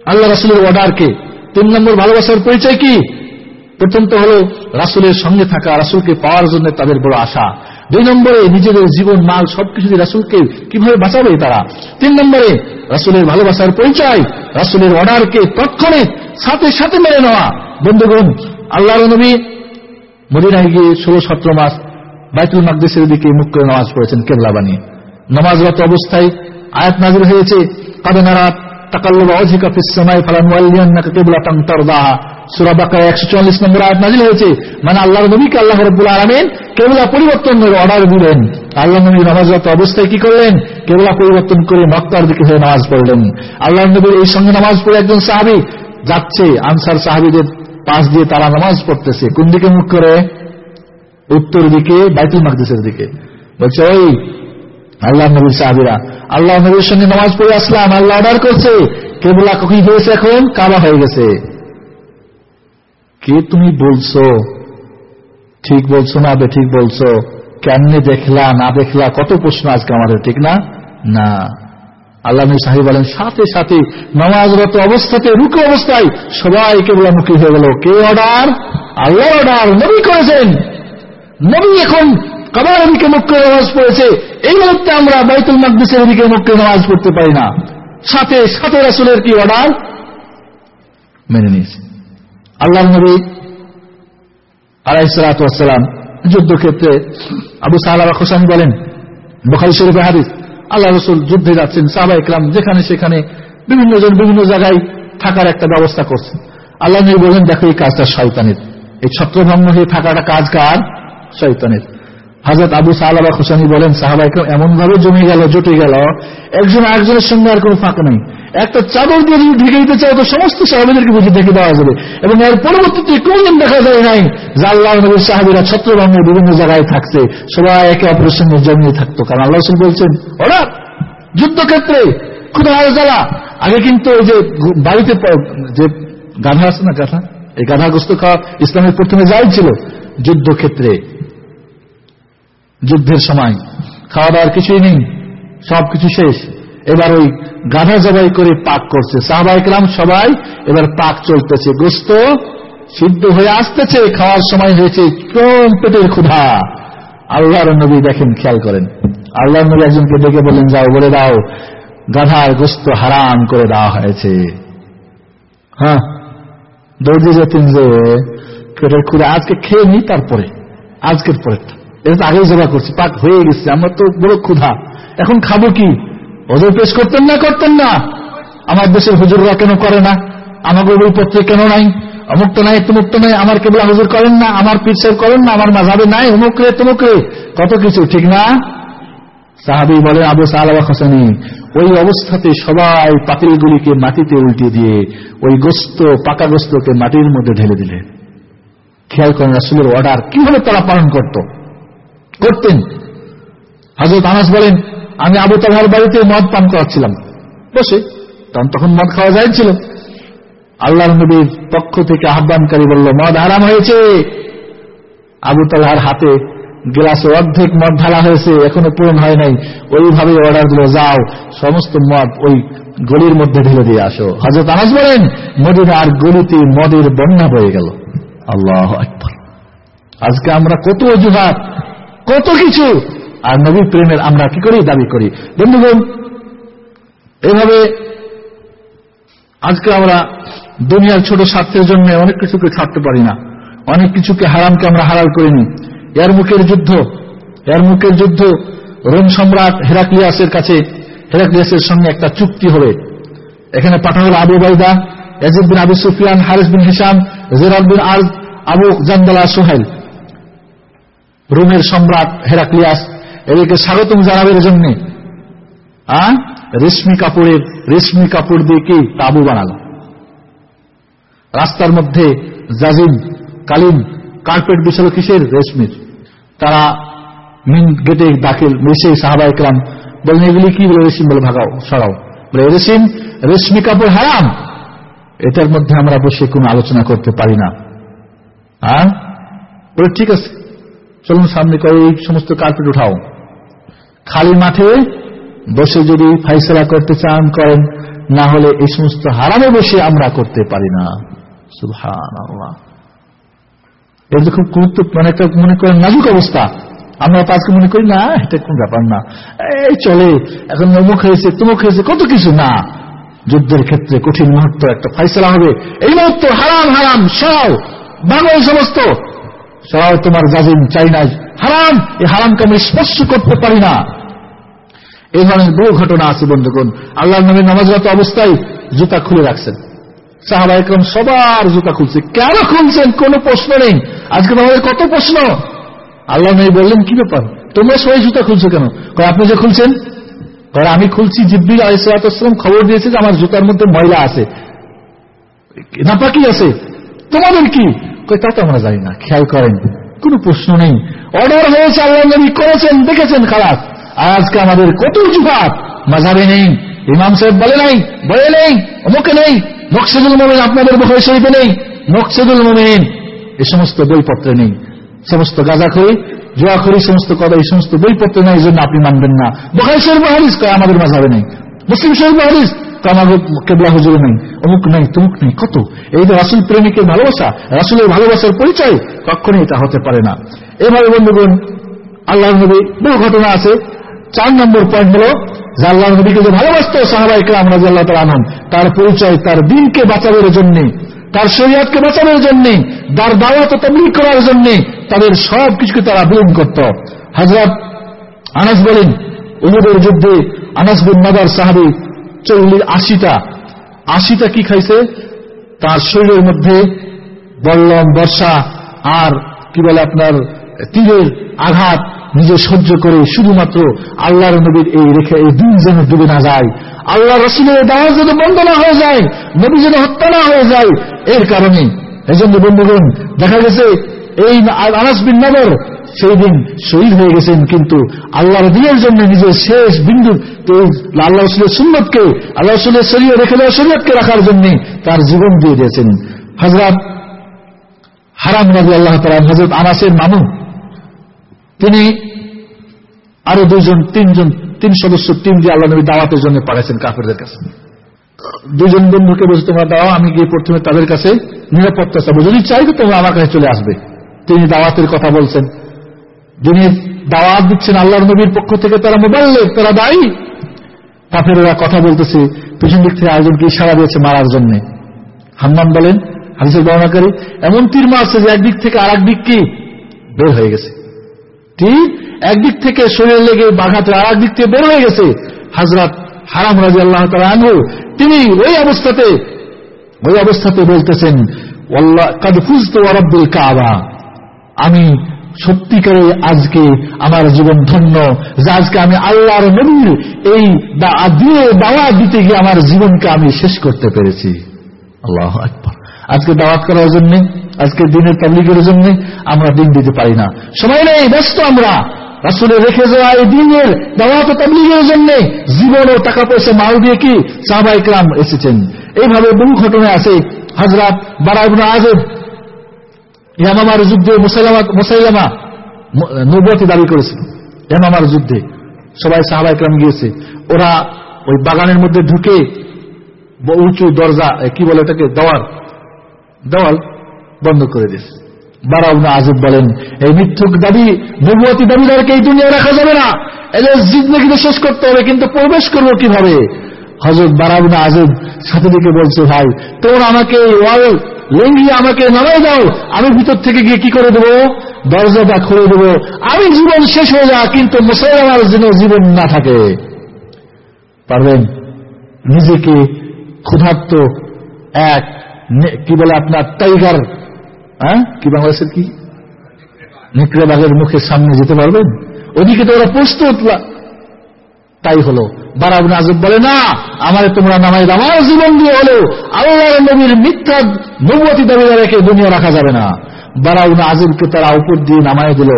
আল্লাহ রাসুলের অর্ডারকে, তিন নম্বর ভালোবাসার পরিচয় কি? প্রথম তো হল রাসুলের সঙ্গে থাকা, রাসুলকে পাওয়ার জন্য তাদের বড় আশা। দুই নম্বরে নিজেদের জীবন, মাল, সবকিছু দিয়ে রাসুলকে কীভাবে বাঁচাবে তারা? তিন নম্বরে রাসুলের ভালোবাসার পরিচয়, রাসুলের অর্ডারকে তৎক্ষণে সাথে সাথে মেনে নেওয়া। বন্ধুগণ আল্লাহ নবী মদিনায় গিয়ে ষোলো, সতেরো মাস বাইতুল মাকদেশের দিকে মুখ করে নামাজ পড়েছেন কেবলা বানিয়ে নামাজরত অবস্থায় আয়াত নাজির হয়েছে, কাদে নারাত তাকাল্লুবা অধিকা ফিসামাই ফালান ওয়াল্লিয়ান্নাকা কিবলাতান তারদাহা সূরা বাকারা 144 নম্বর আয়াত নাজিল হয়েছে। মানে নামাজ পড়লেন। আল্লাহ এই সঙ্গে নামাজ সাহাবী যাচ্ছে। আনসার সাহাবিদের পাশ দিয়ে তারা নামাজ পড়তেছে। কোন দিকে মুখ করে? উত্তর দিকে, বাইতুল মাকদিসের দিকে। বলছে, ওই আল্লাহ নবীর সাহাবিরা, আল্লাহ নবীর সঙ্গে নামাজ পড়ে আসলাম, আল্লাহ অর্ডার করছে। কেবলা কখন হয়েছে এখন? কাবা হয়ে গেছে। কে তুমি বলছো? ঠিক বলছো না বে, ঠিক বলছো। কেমনে দেখলা, না দেখলা? কত প্রশ্ন আজকে আমাদের, ঠিক না? না। আল্লাহ সাহেব বলেন, সাথে সাথে নামাজরত অবস্থাতে, রুকু অবস্থায় সবাই কেবল মুখী হয়ে গেল। কে অর্ডার? আল্লাহ অর্ডার নবী করেছেন। নবী এখন কাবার দিকে মুখ্য নামাজ পড়েছে। এই মুহূর্তে আমরা বাইতুল মাকদিসের দিকে মুখ্য নামাজ পড়তে পারি না। সাথে সাথে রাসুলের কি অর্ডার? মেনে নিয়েছে। আল্লাহ নবী আলাইসালাম যুদ্ধক্ষেত্রে আবু সাহাবা খোসানি বলেন, বখারি শরীফে হাদিস, আল্লাহ রসুল যুদ্ধে যাচ্ছেন, সাহবা ইকরাম যেখানে সেখানে বিভিন্ন জন বিভিন্ন জায়গায় থাকার একটা ব্যবস্থা করছেন। আল্লাহ নবী বলেন, দেখো এই কাজটা শয়তানের। এই ছত্রভঙ্গ হয়ে থাকাটা কাজ কার? শৈতানের হাজরত আবু সাহাবা হোসানি বলেন সাহাবা একরম এমন ভাবে জমে গেল, জটে গেল, একজন আরেকজনের সঙ্গে আর কোনো ফাঁকা নেই। একটা চাদর দিয়ে যদি ঢেকে দিতে চাও, তো সমস্ত সাহাবিদেরকে বুঝে দেখে দেওয়া যাবে। এবং এর পরবর্তীতে কোনদিন দেখা যায় নাই যে আল্লাহ নবীর সাহাবিরা ছত্রভঙ্গের বিভিন্ন জায়গায় থাকছে। সবাই একে অপরের সঙ্গে জমিয়ে থাকতো। কারণ আল্লাহ বলছেন, ওরা যুদ্ধক্ষেত্রে ক্ষুদা জ্বালা আগে কিন্তু ওই যে বাড়িতে যে গাধা আছে না গাধা? এই গাধাগ্রস্ত খাওয়া ইসলামের প্রথমে যাই ছিল, যুদ্ধক্ষেত্রে। যুদ্ধের সময়। খাওয়া দাওয়ার কিছুই নেই, সবকিছু শেষ। এবার ওই গাধা জবাই করে পাক করছে। সাহবাইকরাম সবাই এবার পাক চলতেছে। গোস্ত সিদ্ধ হয়ে আসতেছে, খাওয়ার সময় হয়েছে কোন পেটের ক্ষুধা। আল্লাহর নবী দেখেন, খেয়াল করেন। আল্লাহর নবী একজনকে ডেকে বলেন যাও, বলে দাও, গাধার গোস্ত হারাম করে দেওয়া হয়েছে। হ্যাঁ দৌড়ে যেতেন যে, পেটের ক্ষুধা। আজকে খেয়ে নি তারপরে, আজকের পরেরটা। এটা তো আগেই জবা করছি। পাক হয়ে গেছে, আমার তো বড় ক্ষুধা। এখন খাব কি? ওদের পেশ করতেন না করতেন না? আমার দেশের হুজুররা কেন করে না? আমাকে বইপত্রে কেন নাই? অমুক তো নাই, তুমুক তো নাই, আমার কেবলা হুজুর করেন না, আমার পিছের করেন না, আমার মাঝাবে নাই, অমুক রে, তুমুক রে। কত কিছু, ঠিক না? সাহাবি বলে, আবু সালাবা হোসেনি ওই অবস্থাতে সবাই পাতিলগুলিকে মাটিতে উল্টে দিয়ে ওই গোস্ত, পাকা গোস্তকে মাটির মধ্যে ঢেলে দিলে। খেয়াল করেন, রাসুলের অর্ডার কীভাবে তারা পালন করত? করতেন। হাজরত আনাস বলেন, আমি আবু তালার বাড়িতে মদ পান করাচ্ছিলাম। বসে, তখন তখন মদ খাওয়া যাইছিল আল্লাহ নবীর পক্ষ থেকে আহ্বানকারী বলল, মদ হারাম হয়েছে। আবু তালার হাতে গ্লাসে অর্ধেক মদ ঢালা হয়েছে, এখনও পূরণ হয় নাই। ওইভাবে অর্ডার দিল, যাও, সমস্ত মদ ওই গলির মধ্যে ঢেলে দিয়ে আসো। হজরত আনাস বলেন, মদিনার গলিতে মদের বন্যা হয়ে গেল। আল্লাহ আজকে আমরা কত অজুহাত কত কিছু? আর নবী প্রেমের আমরা কি করি? দাবি করি। বন্ধুগণ এইভাবে আজকে আমরা দুনিয়ার ছোট স্বার্থের জন্য অনেক কিছুকে ছাড়তে পারি না। অনেক কিছুকে হারামকে আমরা হারাল করিনি। এর মুখের যুদ্ধ, এর মুখের যুদ্ধ, রোম সম্রাট হেরাক্লিয়াসের কাছে, হেরাক্লিয়াসের সঙ্গে একটা চুক্তি হবে। এখানে পাঠানো হল Abu Ubaida Yazid bin Abu Sufyan, Haris bin Hisham Gerald বিন আল আবু জান্দালা সোহেল। রোমের সম্রাট হেরাক্লিয়াস, এদেরকে স্বাগতম জানাবের জন্য রেশমি কাপড়ের রেশমি কাপড় দিয়ে কি তাবু বানালো? রাস্তার মধ্যে জাজিম, কালিম, কার্পেট বিছালো কিসের রেশমির? তারা মিন গেটে দাখিল মেসে সাহাবা ইকরাম বলেন এগুলি কি? বলে রেশিম বলে, ভাগাও, সরাও। বলে, রেশিম, রেশমি কাপড় হারাম। এটার মধ্যে আমরা বসে কোনো আলোচনা করতে পারি না। ঠিক আছে। চলুন সামনে করে এই সমস্ত কার্পেট উঠাও। খালি মাঠে বসে যদি ফাইসলা করতে চান করেন, না হলে এই সমস্ত হারামে বসে আমরা করতে পারি না। এটা খুব গুরুত্ব মানে একটা মনে করেন নাজুক অবস্থা। আমরা তো আজকে মনে করি, না, এটা কোন ব্যাপার না। এই চলে, এখন অমুক হয়েছে, তুমুক হয়েছে, কত কিছু না। যুদ্ধের ক্ষেত্রে কঠিন মুহূর্ত, একটা ফাইসলা হবে। এই মুহূর্ত হারাম হারাম, সব ভালো সমস্ত। সব তোমার জাজিম চাই নাই। হারাম, এই হারামকে আমি স্পর্শ করতে পারি না। এই ধরনের বহু ঘটনা আছে, বন্ধুগণ। আল্লাহ নবীর নামাজরত অবস্থায় জুতা খুলে রাখছেন। সাহাবা একরম সবার জুতা খুলছে। কেন খুলছেন? কোনো প্রশ্ন নেই। আজকে আমাদের কত প্রশ্ন? আল্লাহ নবী বললেন, কি ব্যাপার? তোমরা সবাই জুতা খুলছো কেন? আপনি যে খুলছেন? আমি খুলছি জিব্বিল আলাইসালাম খবর দিয়েছে যে আমার জুতার মধ্যে ময়লা আছে। নাপাকি আছে। তোমাদের কি? তা তো আমরা জানি না, খেয়াল করেন, কোনো প্রশ্ন নেই। অর্ডার হয়েছে, আল্লাহ নবী করেছেন, দেখেছেন খারাপ আজকে আমাদের কত জুহাত মাঝাবে নেই, ইমাম সাহেব বলে নাই, বলে নেই, অমুকে নেই, মকসেদুল মোমিন আপনাদের বই শরীফে নেই, মকসেদুল মোমিন এই সমস্ত বইপত্রে নেই। সমস্ত গাঁজাখড়ি, জোয়াখড়ি, সমস্ত কথা এই সমস্ত বইপত্রে নেই, এই জন্য আপনি মানবেন না। বোখাই শরীফ হারিস কয়, আমাদের মাঝাবে নেই। মুসলিম ভালোবাসা, রাসুলের ভালোবাসার পরিচয় তার পরিচয়, তার দিনকে বাঁচানোর জন্য, তার শরীয়তকে বাঁচানোর জন্য, তার দাওয়াত তবলিগ করার জন্য, তাদের সব কিছুকে তারা বিলীন করত। হজরত আনাস বলেন উহুদের যুদ্ধে আনাস বিন নাদার সাহাবি চল্লিশ আশিটা আশিটা কি খাইছে? তার শরীরের মধ্যে বল্লম, বর্ষা আর কি বলে আপনার, তীরের আঘাত নিজে সহ্য করে শুধুমাত্র আল্লাহর নবীর এই রেখে এই দিন যেন ডুবে না যায়। আল্লাহ রসুলের দাওয়াত যেন বন্ধ না হয়ে যায়, নবী যেন হত্যা না হয়ে যায়। এর কারণে, এই জন্য বন্ধুগণ, দেখা গেছে, এই আনাস বিন নগর সেই দিন শহীদ হয়ে গেছেন কিন্তু আল্লাহর দিনের জন্য নিজের শেষ বিন্দু আল্লাহ রসুলের সুন্নতকে, আল্লাহ রসুলের শরীরে রেখে দেওয়া শরীয়তকে রাখার জন্য তার জীবন দিয়ে দিয়েছেন। হজরত হারাম রাজি আল্লাহ তালা হজরত আনাসের মামু, তিনি আরও দুজন তিনজন, তিন সদস্য টিম দিয়ে আল্লাহ নবী দাওয়াতের জন্য পাঠাইছেন কাফেরদের কাছে। দুজন বন্ধুকে বলছে, তোমরা দাও, আমি গিয়ে প্রথমে তাদের কাছে নিরাপত্তা চাবো। যদি চাই তো তোমরা আমার কাছে চলে আসবে। তিনি দাওয়াতের কথা বলছেন। যিনি দাওয়াত দিচ্ছেন আল্লাহ নবীর পক্ষ থেকে, তারা মোবাইল তারা দায়ী। কাফেরা কথা বলতেছে, পিছন দিক থেকে আয়োজনকে ইশারা দিয়েছে মারার জন্য। হাম্মান বলেন, হাদিসের বর্ণাকারী এমন তীর মারছে যে একদিক থেকে আর দিক কি? বের হয়ে গেছে। ঠিক একদিক থেকে শরীর লেগে বাঘাতে আর একদিক থেকে বের হয়ে গেছে। হাজরাত হারাম রাজি আল্লাহ তালা আনহু, তিনি ওই অবস্থাতে ওই অবস্থাতে বলতেছেন কাবা। আমি সত্যিকারে আজকে আমার জীবন ধন্য, যে আজকে আমি আল্লাহর নবীর এই দিয়ে দাওয়াত দিতে গিয়ে আমার জীবনকে আমি শেষ করতে পেরেছি। আল্লাহ আকবর। আজকে দাওয়াত করার জন্য, আজকে দিনের তাবলিগের জন্য আমরা দিন দিতে পারি না। সময় নেই, ব্যস্ত আমরা। রাসুলের রেখে যাওয়া এই দিনের দাওয়াত তাবলিগের জন্য জীবন ও টাকা পয়সা, মাল দিয়ে কি সাহবা ইকরাম এসেছেন। এইভাবে বহু ঘটনা আছে। হাজরাত বারাইবনা আজব ইয়ামামার যুদ্ধে মুসাইলামা নবতী দাবি করেছিল, ইয়ামামার যুদ্ধে। সবাই সাহাবা ইকরাম গিয়েছে। ওরা ওই বাগানের মধ্যে ঢুকে উঁচু দরজা কি বলে এটাকে দেওয়াল। দেওয়াল বন্ধ করে দিয়েছে। বারাউনা আজিব বলেন, এই মিথ্যুক দাবি নবুয়তী দাবিদারকে এই দুনিয়া রাখা যাবে না। এদের জিন্দগিতে শেষ করতে হবে, কিন্তু প্রবেশ করব কীভাবে? হজরত বারাউনা আজিব সাথে দিকে বলছে, ভাই, তোমরা আমাকে ওয়াল লেঙ্গিয়ে আমাকে নামাই দাও, আমি ভিতর থেকে গিয়ে কি করে দেবো? দরজাটা খুলে দেবো। আমি জীবন শেষ হয়ে যা কিন্তু মুসলমানের জন্য জীবন না থাকে। পারবেন? নিজেকে ক্ষুধার্ত এক কি বলে আপনার টাইগার হ্যাঁ? কি বাংলাদেশের কি? নেকড়ে বাঘের মুখের সামনে যেতে পারবেন? ওদিকে তো ওরা প্রস্তুত তাই হলো। বারাবন আজব বলে, না, আমার তোমরা নামাই আমার জীবন দিয়ে হলো আল্লাহ নবীর মিথ্যা নবতী দাবিদার রেখে দুনিয়া রাখা যাবে না। বারাউন আজমকে তারা উপর দিয়ে নামায় দিল।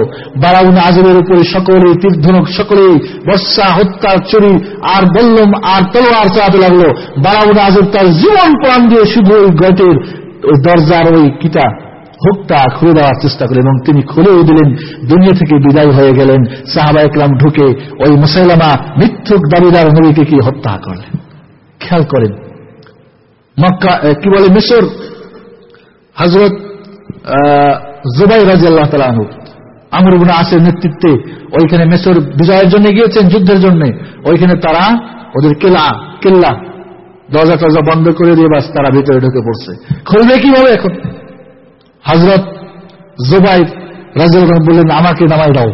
বারাউন আজমের উপরে সকলে তীর্ধনক সকলে বর্ষা হত্যা চুরি, আর বল্লম, আর তলোয়ার চালাতে লাগল। বারাউন আজম তার জীবন প্রাণ দিয়ে শুধু ওই গটের দরজার ওই কিটা হুকটা খুলে দেওয়ার চেষ্টা করলেন এবং তিনি খুলেও দিলেন, দুনিয়া থেকে বিদায় হয়ে গেলেন, সাহাবা একরাম ঢুকে ওই মুসাইলামা মিথ্যুক দাবিদার নবীকে কি হত্যা করলেন? খেয়াল করেন। মক্কা কি বলে মিশর? হজরত জুবাই রাজি আল্লাহ তালু আমরুবনা আসের নেতৃত্বে ওইখানে মেসর বিজয়ের জন্য গিয়েছেন, যুদ্ধের জন্য। ওইখানে তারা ওদের কেলা, কেল্লা দরজা টরজা বন্ধ করে দিয়ে বাস, তারা ভিতরে ঢুকে পড়ছে। খুলবে কীভাবে এখন? হজরত জুবাই রাজিউল বললেন, আমাকে নামাই দাও।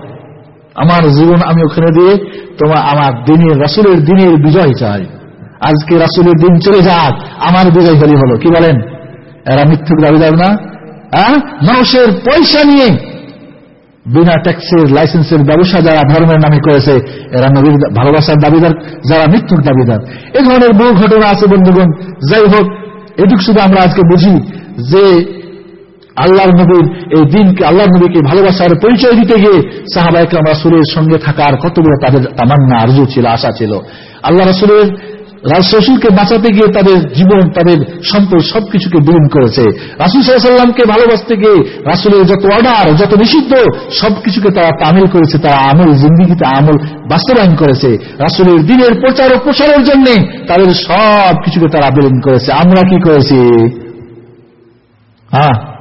আমার জীবন আমি ওখানে দিয়ে তোমার, আমার দিনের, রাসুলের দিনের বিজয় চাই। আজকে রাসুলের দিন চলে যাক, আমার বিজয় হলি হলো। কি বলেন? এরা মিথ্যুক দাবিদার না। মানুষের পয়সা নিয়ে বিনা ট্যাক্সের লাইসেন্সের ব্যবসা যারা ধর্মের নামে করেছে, এরা নবীর ভালোবাসার দাবিদার, যারা মৃত্যুর দাবিদার। এ ধরনের বহু ঘটনা আছে, বন্ধুগণ। যাই হোক, এটুক শুধু আমরা আজকে বুঝি যে আল্লাহর নবীর এই দিনকে আল্লাহ নবীকে ভালোবাসার পরিচয় দিতে গিয়ে সাহাবা একরাম রাসুলের সঙ্গে থাকার কতগুলো তাদের তামান্না, আরজু ছিল, আশা ছিল। আল্লাহ রাসুলের রাসুলকে বাঁচাতে গিয়ে তাদের জীবন, তাদের সম্পদ সবকিছুকে বিলীন করেছে। রাসুল সাল্লামকে ভালোবাসতে গিয়ে রাসুলের যত অর্ডার, যত নিষিদ্ধ, সবকিছুকে তারা তামিল করেছে, তারা আমল, জিন্দিগিতে আমল বাস্তবায়ন করেছে। রাসুলের দিনের প্রচার ও প্রসারের জন্য তাদের সব কিছুকে তারা বিলীন করেছে। আমরা কি করেছি? হ্যাঁ।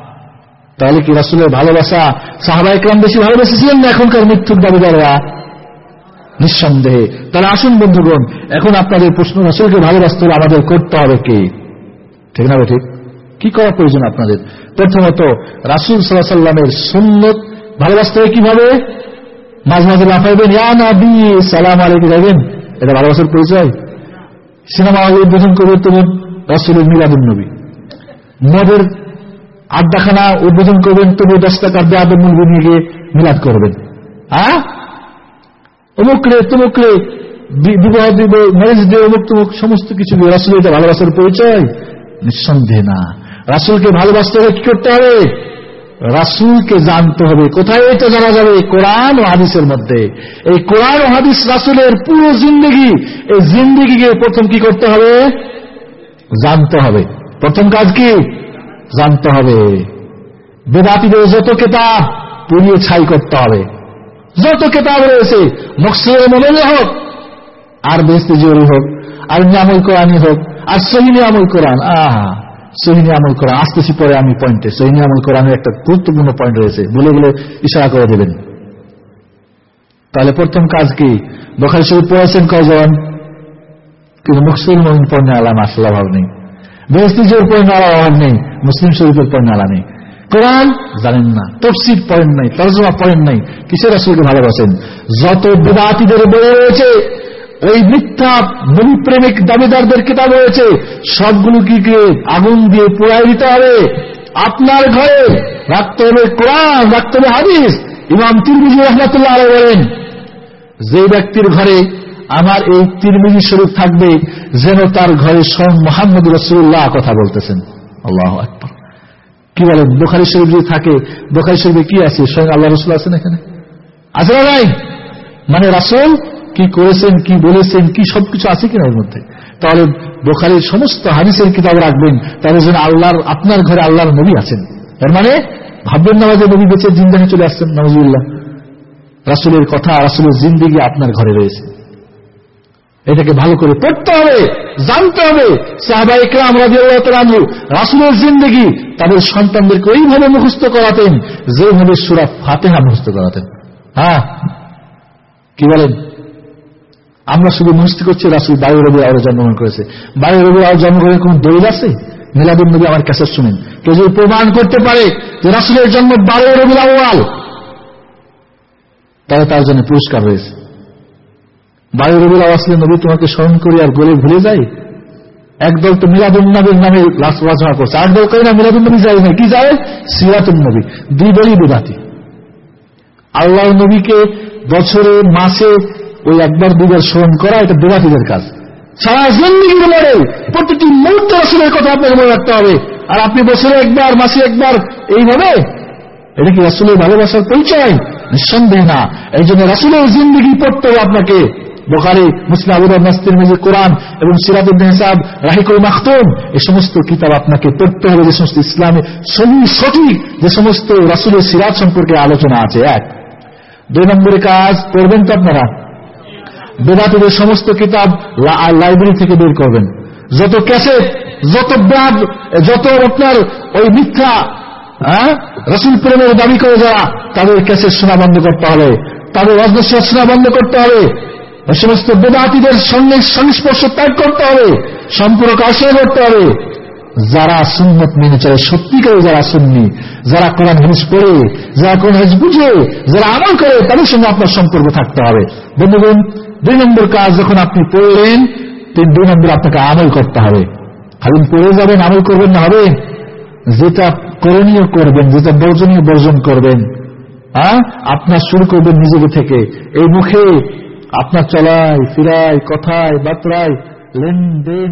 তাহলে কি রাসুলের ভালোবাসা সাহাবা একরাম বেশি ভালোবেসেছিলেন না এখনকার মৃত্যুর দাবিদাররা? নিঃসন্দেহে। তাহলে আসুন বন্ধুগণ, এখন আপনাদের প্রশ্ন, রাসুলকে ভালোবাসতে হলে আমাদের করতে হবে কে? ঠিক না ঠিক কি করা প্রয়োজন আপনাদের? প্রথমত, রাসুল সাল্লাহ সাল্লামের সুন্নত ভালোবাসতে হবে কীভাবে? মাঝে মাঝে লাফাইবেন ইয়া নবী, সালাম আলাইকে যাবেন এটা ভালোবাসার পরিচয়? সিনেমা উদ্বোধন করবে তোমার রসুলের মিলাদুল নবী। মদের আড্ডাখানা উদ্বোধন করবেন তবু দশ টাকার বেআদব মূল্য নিয়ে গিয়ে মিলাদ করবেন। হ্যাঁ অমুক রে তমুক রে বিবাহ দিব ম্যারেজ ডে অমুক তমুক, সমস্ত কিছু দিয়ে রাসুল এটা ভালোবাসার পরিচয়? নিঃসন্দেহ না। রাসুলকে ভালোবাসতে হবে কি করতে হবে? রাসুলকে জানতে হবে, কোথায় এটা জানা যাবে? কোরআন ও হাদিসের মধ্যে। এই কোরআন ও হাদিস রাসুলের পুরো জিন্দগি, এই জিন্দগিকে প্রথম কি করতে হবে? জানতে হবে। প্রথম কাজ কি? জানতে হবে। বেদাতিদের যত কেতাব, পুড়িয়ে ছাই করতে হবে। যত কেতাব রয়েছে মকসুদের মনে হোক, আর বেস্তে জোরি হোক, আর নিয়ামল কোরআনই হোক, আর সহিনী আমল কোরআন। আহা সহিনী আমল কোরআন। আসতেছি পরে আমি পয়েন্টে। সহিনী আমল কোরআনের একটা গুরুত্বপূর্ণ পয়েন্ট রয়েছে। বলে গেলে ইশারা করে দেবেন। তাহলে প্রথম কাজ কি? বোখারি শরীফ পড়েছেন কজন কিন্তু মুসলিম মমিন পণ্যে আলাম আসলে অভাব নেই। বেহস্তিজের পণ্যে আলার অভাব নেই, মুসলিম শরীফের পণ্যে আলা নেই। কোরআন জানেন না, তফসির পড়েন নাই, তর্জমা পড়েন নাই, কিসের আসলে ভালোবাসেন? যত বিদাতিদের বই রয়েছে, ওই মিথ্যা নবী প্রেমিক দাবিদারদের কিতাব রয়েছে, সবগুলো কি আগুন দিয়ে পোড়াই দিতে হবে? আপনার ঘরে রাখতে হবে কোরআন, রাখতে হবে হাদিস। ইমাম তিরমিজি রহমতুল্লাহ বলেন, যে ব্যক্তির ঘরে আমার এই তিরমিজি শরীফ থাকবে যেন তার ঘরে স্বয়ং মোহাম্মদ রসুল্লাহ কথা বলতেছেন। আল্লাহ আকবর। কি বলেন? বোখারি শরীফ যদি থাকে, বোখারি শরীফে কি আছে? স্বয়ং আল্লাহ রসুল আছেন এখানে? আছে না নাই? মানে রাসুল কি করেছেন, কি বলেছেন, কি সবকিছু আছে কিনা এর মধ্যে? তাহলে বোখারির সমস্ত হাদিসের কিতাব রাখবেন, তাহলে যেন আল্লাহর, আপনার ঘরে আল্লাহর নবী আছেন। এর মানে ভাববেন না যে নবী বেঁচে জিন্দাহে চলে আসছেন নজরুল্লাহ রাসুলের কথা, রাসুলের জিন্দিগি আপনার ঘরে রয়েছে। এটাকে ভালো করে পড়তে হবে, জানতে হবে। সাহাবা রাজু রাসুলের জিন্দগি তাদের সন্তানদেরকে ওইভাবে মুখস্থ করাতেন, যেভাবে সুরা ফাতেহা মুখস্থ করাতেন। হ্যাঁ কি বলেন? আমরা শুধু মুখস্থ করছি, রাসুল বায়ু রবি আরও জন্মগ্রহণ করেছে। বায়ু রবি আওয়ার জন্মগ্রহণের কোন দলিল আছে? মিলাদুল নবী আমার কাছে শুনেন। কেউ যদি প্রমাণ করতে পারে যে রাসুলের জন্ম বারো রবি তাহলে তার জন্য পুরস্কার রয়েছে বায়ু রবিল আসলে নবী তোমাকে স্মরণ করি আর গলে ভুলে যাই? একদল তো মিলাদুল নবীর নামে রচনা করছে। আর দল করে না মিলাদুল নবী যায় না কি যায়? সিরাতুল নবী। দুই দলই বেদাতি আল্লাহ নবীকে বছরে, মাসে ওই একবার দুবার স্মরণ করা এটা বেদাতিদের কাজ। সারা জিন্দিগির মডেল প্রতিটি মুহূর্তে রাসুলের কথা আপনাকে মনে রাখতে হবে। আর আপনি বছরে একবার, মাসে একবার, এইভাবে? এটা কি রাসুলের ভালোবাসার পরিচয়? নিঃসন্দেহ না। এই জন্য রাসুলের জিন্দিগি পড়তে হবে আপনাকে। বোখারি, মুসলিম আবুদার নাস্তির মেজি কোরআন এবং সিরাজুদ্দিন হিসাব, রাহিকুল মাহতুম এই সমস্ত কিতাব আপনাকে পড়তে হবে, যে সমস্ত ইসলামে সহি, সঠিক, যে সমস্ত রাসুলের সিরাজ সম্পর্কে আলোচনা আছে। এক, দুই নম্বরে কাজ করবেন তো আপনারা? বেদাতিদের সমস্ত কিতাব লাইব্রেরি থেকে বের করবেন। যত ক্যাসেট, যত ব্যাগ, যত আপনার ওই মিথ্যা হ্যাঁ? রসুল প্রেমের দাবি করে যারা, তাদের ক্যাসেট শোনা বন্ধ করতে হবে। তাদের রজনশ্বাস শোনা বন্ধ করতে হবে। ওই সমস্ত বেদাতিদের সঙ্গে সংস্পর্শ ত্যাগ করতে হবে, সম্পর্ক আশয় করতে হবে। যারা সুন্নত মেনে চলে, সত্যিকারে যারা সুন্নি, যারা কোরআন হাদিস পড়ে, যারা কোরআন হাদিস বুঝে, যারা আমল করে, তাদের সঙ্গে আপনার সম্পর্ক থাকতে হবে। বন্ধুগণ, দুই নম্বর কাজ যখন আপনি পড়লেন, তিন, দুই নম্বর আপনাকে আমল করতে হবে। খালি পড়ে যাবেন, আমল করবেন না, হবে? যেটা করণীয় করবেন, যেটা বর্জনীয় বর্জন করবেন আপনার শুরু করবেন নিজেকে থেকে। এই মুখে আপনার চলায় ফিরায় কথায় বার্তায় লেনদেন